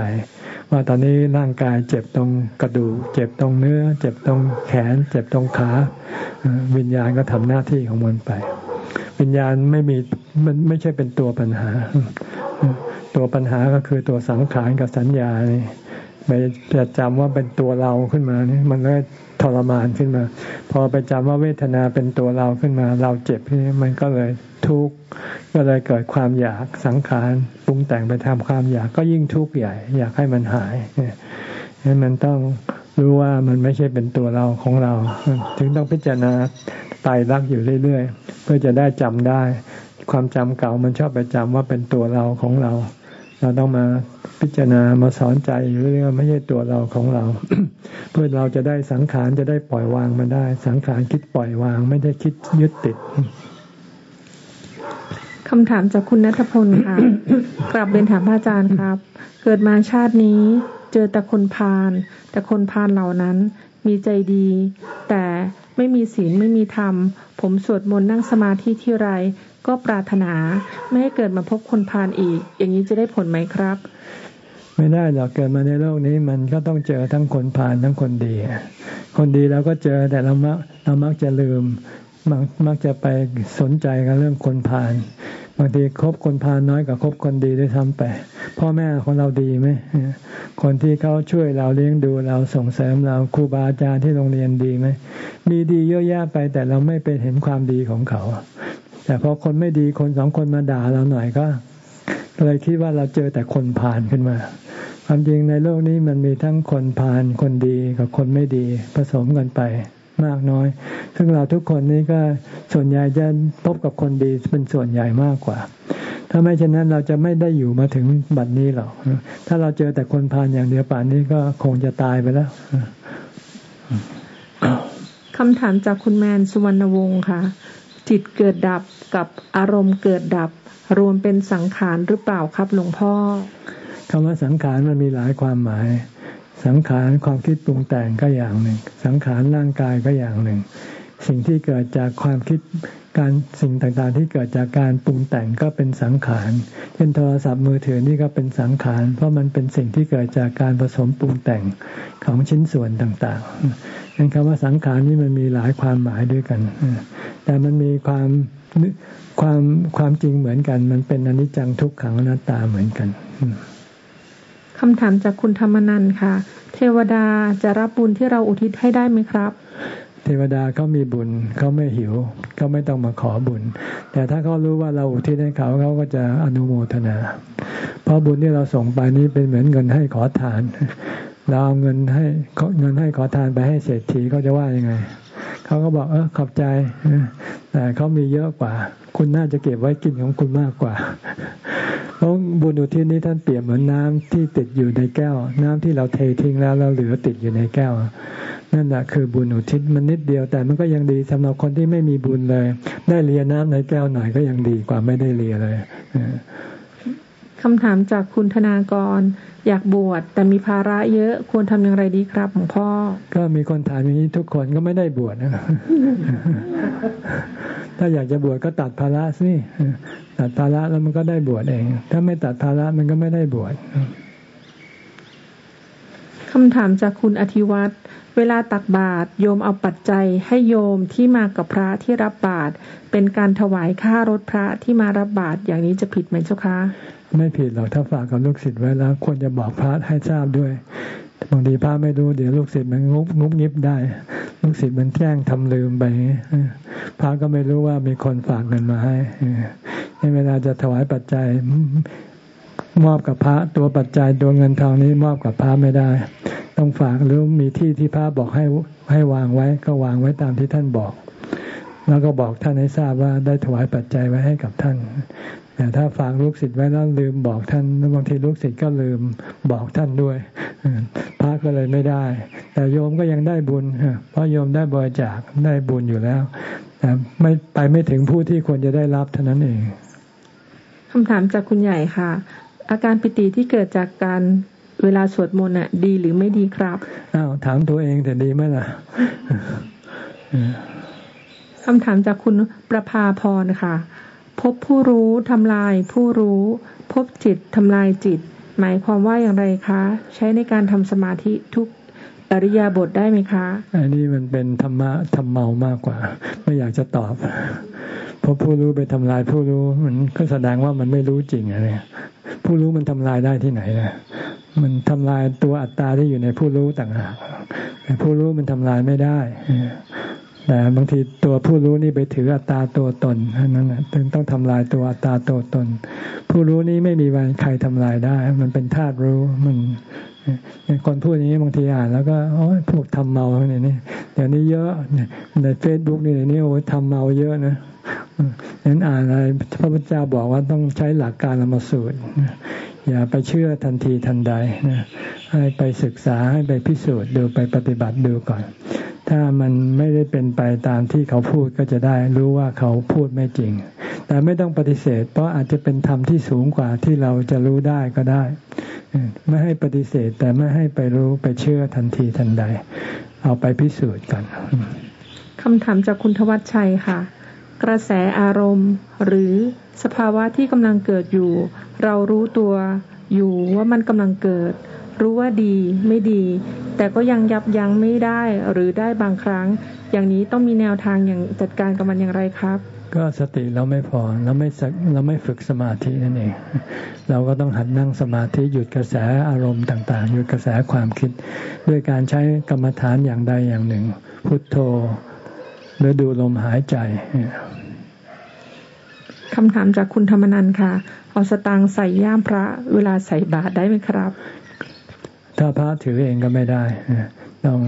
ว่าตอนนี้ร่างกายเจ็บตรงกระดูกเจ็บตรงเนื้อ เจ็บตรงแขน เจ็บตรงขา วิญญาณก็ทำหน้าที่ของมันไป วิญญาณไม่มีมันไม่ใช่เป็นตัวปัญหา ตัวปัญหาก็คือตัวสังขารกับสัญญาไปจะจำว่าเป็นตัวเราขึ้นมานี่มันก็ ทรมานขึ้นมา พอไปจำว่าเวทนาเป็นตัวเราขึ้นมา เราเจ็บนี่มันก็เลยทุกข์ก็เลยเกิดความอยากสังขารปรุงแต่งไปทำความอยากก็ยิ่งทุกข์ใหญ่ อยากให้มันหายนี่มันต้องรู้ว่ามันไม่ใช่เป็นตัวเราของเรา ถึงต้องพิจารณาตายรักอยู่เรื่อยๆ เพื่อจะได้จำได้ ความจำเก่ามันชอบไปจำว่าเป็นตัวเราของเรา เราต้องมา พิจารณามาสอนใจอยู่เรื่อยๆไม่ใช่ตัวเราของเรา เพื่อเราจะได้สังขารจะได้ปล่อยวางมันได้ สังขารคิดปล่อยวาง ไม่ได้คิดยึดติดคำถามจากคุณนัทพลค่ะกลับเรียนถามพระอาจารย์ครับ เกิดมาชาตินี้ เจอแต่คนพาลแต่คนพาลเหล่านั้นมีใจดี แต่ไม่มีศีลไม่มีธรรม ผมสวดมนต์นั่งสมาธิที่ไรก็ปรารถนา ไม่ให้เกิดมาพบคนพาลอีก อย่างนี้จะได้ผลไหมครับ ไม่ได้หรอกเกิดมาในโลกนี้มันก็ต้องเจอทั้งคนพาลทั้งคนดี คนดีเราก็เจอแต่เรามักเรามักจะลืมมักมักจะไปสนใจกับเรื่องคนพาลบางทีคบคนพาลน้อยกว่าคบคนดีด้วยซ้ำไปพ่อแม่ของเราดีไหมคนที่เขาช่วยเราเลี้ยงดูเราส่งเสริมเราครูบาอาจารย์ที่โรงเรียนดีไหมมีดีเยอะแยะไปแต่เราไม่เป็นเห็นความดีของเขา แต่พอคนไม่ดีคนสองคนมาด่าเราหน่อยก็ เลยคิดว่าเราเจอแต่คนผ่านขึ้นมา ความจริงในโลกนี้มันมีทั้งคนผ่านคนดีกับคนไม่ดีผสมกันไปมากน้อย ซึ่งเราทุกคนนี้ก็ส่วนใหญ่จะพบกับคนดีเป็นส่วนใหญ่มากกว่า ถ้าไม่เช่นนั้นเราจะไม่ได้อยู่มาถึงบัดนี้หรอก ถ้าเราเจอแต่คนพาลอย่างเดียวป่านนี้ก็คงจะตายไปแล้ว คำถามจากคุณแมนสุวรรณวงศ์ค่ะ จิตเกิดดับกับอารมณ์เกิดดับ รวมเป็นสังขารหรือเปล่าครับหลวงพ่อคำว่าสังขารมันมีหลายความหมาย สังขารความคิดปรุงแต่งก็อย่างหนึ่ง สังขารร่างกายก็อย่างหนึ่ง สิ่งที่เกิดจากความคิดการสิ่งต่างๆ ที่เกิดจากการปรุงแต่งก็เป็นสังขาร เช่นโทรศัพท์มือถือนี่ก็เป็นสังขาร เพราะมันเป็นสิ่งที่เกิดจากการผสมปรุงแต่งของชิ้นส่วนต่างๆนั่นคำว่าสังขารนี่มันมีหลายความหมายด้วยกัน แต่มันมีความ ความความจริงเหมือนกัน มันเป็นอนิจจังทุกขังอนัตตาเหมือนกันคำถามจากคุณธรรมนันค่ะ เทวดาจะรับบุญที่เราอุทิศให้ได้ไหมครับ เทวดาเขามีบุญเขาไม่หิวเขาไม่ต้องมาขอบุญ แต่ถ้าเขารู้ว่าเราอุทิศให้เขาเขาก็จะอนุโมทนา เพราะบุญที่เราส่งไปนี้เป็นเหมือนเงินให้ขอทานเราเอาเงินให้เงินให้ขอทานไปให้เศรษฐีเขาจะว่ายังไง เขาก็บอกเออขอบใจแต่เขามีเยอะกว่า คุณน่าจะเก็บไว้กินของคุณมากกว่าเพราะบุญอุทิศนี้ท่านเปรียบเหมือนน้ำที่ติดอยู่ในแก้ว น้ำที่เราเททิ้งแล้วเราเหลือติดอยู่ในแก้ว นั่นแหละคือบุญอุทิศมันนิดเดียว แต่มันก็ยังดีสำหรับคนที่ไม่มีบุญเลย ได้เลียน้ำในแก้วหน่อยก็ยังดีกว่าไม่ได้เลียเลย คำถามจากคุณธนากร อยากบวชแต่มีภาระเยอะควรทำอย่างไรดีครับหลวงพ่อ ก็มีคนถามอย่างนี้ทุกคนก็ไม่ได้บวชนะถ้าอยากจะบวชก็ตัดภาระสิตัดภาระแล้วมันก็ได้บวชเอง ถ้าไม่ตัดภาระมันก็ไม่ได้บวชคำถามจากคุณอธิวัตรเวลาตักบาตรโยมเอาปัจจัยให้โยมที่มากับพระที่รับบาตรเป็นการถวายค่ารถพระที่มารับบาตรอย่างนี้จะผิดไหมเจ้าคะ ไม่ผิดหรอกถ้าฝากกับลูกศิษย์ไว้แล้ว ควรจะบอกพระให้ทราบด้วยบางทีพระไม่รู้เดี๋ยวลูกศิษย์มันงุบงุบงิบได้ ลูกศิษย์มันแจ้งทำลืมไปพระก็ไม่รู้ว่ามีคนฝากเงินมาให้ในเวลาจะถวายปัจจัยมอบกับพระตัวปัจจัยตัวเงินทองนี้มอบกับพระไม่ได้ ต้องฝากหรือมีที่ที่พระบอกให้ให้วางไว้ก็วางไว้ตามที่ท่านบอก แล้วก็บอกท่านให้ทราบว่าได้ถวายปัจจัยไว้ให้กับท่าน แต่ถ้าฝากลูกศิษย์ไว้แล้วลืมบอกท่านบางทีลูกศิษย์ก็ลืมบอกท่านด้วยพระก็เลยไม่ได้ แต่โยมก็ยังได้บุญเพราะโยมได้บริจาคได้บุญอยู่แล้วแต่ไม่ไปไม่ถึงผู้ที่ควรจะได้รับเท่านั้นเองคำถามจากคุณใหญ่ค่ะ อาการปิติที่เกิดจากการเวลาสวดมนต์อะ ดีหรือไม่ดีครับอ้าวถามตัวเองแต่ดีไหมล่ะคำถามจากคุณประภาพรค่ะ พบผู้รู้ทำลายผู้รู้ พบจิตทำลายจิต หมายความว่าอย่างไรคะ ใช้ในการทำสมาธิทุกอริยาบทได้ไหมคะ อันนี้มันเป็นธรรมะธรรมเมามากกว่า ไม่อยากจะตอบพบผู้รู้ไปทำลายผู้รู้มันก็แสดงว่ามันไม่รู้จริงอะไรผู้รู้มันทำลายได้ที่ไหนนะมันทำลายตัวอัตตาที่อยู่ในผู้รู้ต่างหากแต่ผู้รู้มันทำลายไม่ได้ แต่บางทีตัวผู้รู้นี่ไปถืออัตตาตัวตนนั่นนะถึงต้องทำลายตัวอัตตาตัวตน ผู้รู้นี้ไม่มีวันใครทำลายได้ มันเป็นธาตุรู้มันคนพูดอย่างนี้บางทีอ่านแล้วก็โอ้ยพวกทำเมาเนี่ยนี่เดี๋ยวนี้เยอะในเฟซบุ๊กนี่นี่โอ้ยทำเมาเยอะนะ นั้นอ่านอะไรพระพุทธเจ้าบอกว่าต้องใช้หลักการละมสูตร อย่าไปเชื่อทันทีทันใดนะให้ไปศึกษาให้ไปพิสูจน์ดูไปปฏิบัติดูก่อน ถ้ามันไม่ได้เป็นไปตามที่เขาพูดก็จะได้รู้ว่าเขาพูดไม่จริง แต่ไม่ต้องปฏิเสธ เพราะอาจจะเป็นธรรมที่สูงกว่าที่เราจะรู้ได้ก็ได้ ไม่ให้ปฏิเสธแต่ไม่ให้ไปรู้ไปเชื่อทันทีทันใด เอาไปพิสูจน์กันคำถามจากคุณทวัชชัยค่ะ กระแสอารมณ์ หรือสภาวะที่กำลังเกิดอยู่ เรารู้ตัวอยู่ว่ามันกำลังเกิด รู้ว่าดีไม่ดี แต่ก็ยังยับยั้งไม่ได้หรือได้บางครั้ง อย่างนี้ต้องมีแนวทางอย่างจัดการกับมันอย่างไรครับ ก็สติเราไม่พอเราไม่เราไม่ฝึกสมาธินั่นเอง เราก็ต้องหัดนั่งสมาธิหยุดกระแสอารมณ์ต่างๆ หยุดกระแสความคิด ด้วยการใช้กรรมฐานอย่างใดอย่างหนึ่ง พุทโธ หรือดูลมหายใจคำถามจากคุณธรรมนันค่ะเอาสตางค์ใส่ย่ามพระเวลาใส่บาตรได้ไหมครับ ถ้าพระถือเองก็ไม่ได้ต้อง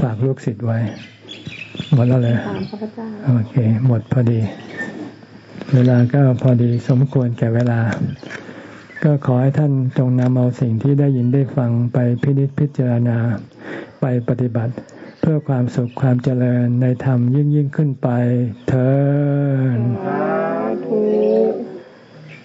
ฝากลูกศิษย์ไว้ หมดแล้วเลยโอเค หมดพอดี เวลาก็พอดีสมควรแก่เวลา ก็ขอให้ท่านจงนำเอาสิ่งที่ได้ยินได้ฟังไปพินิจพิจารณาไปปฏิบัติเพื่อความสุขความเจริญในธรรมยิ่งยิ่งขึ้นไปเธอ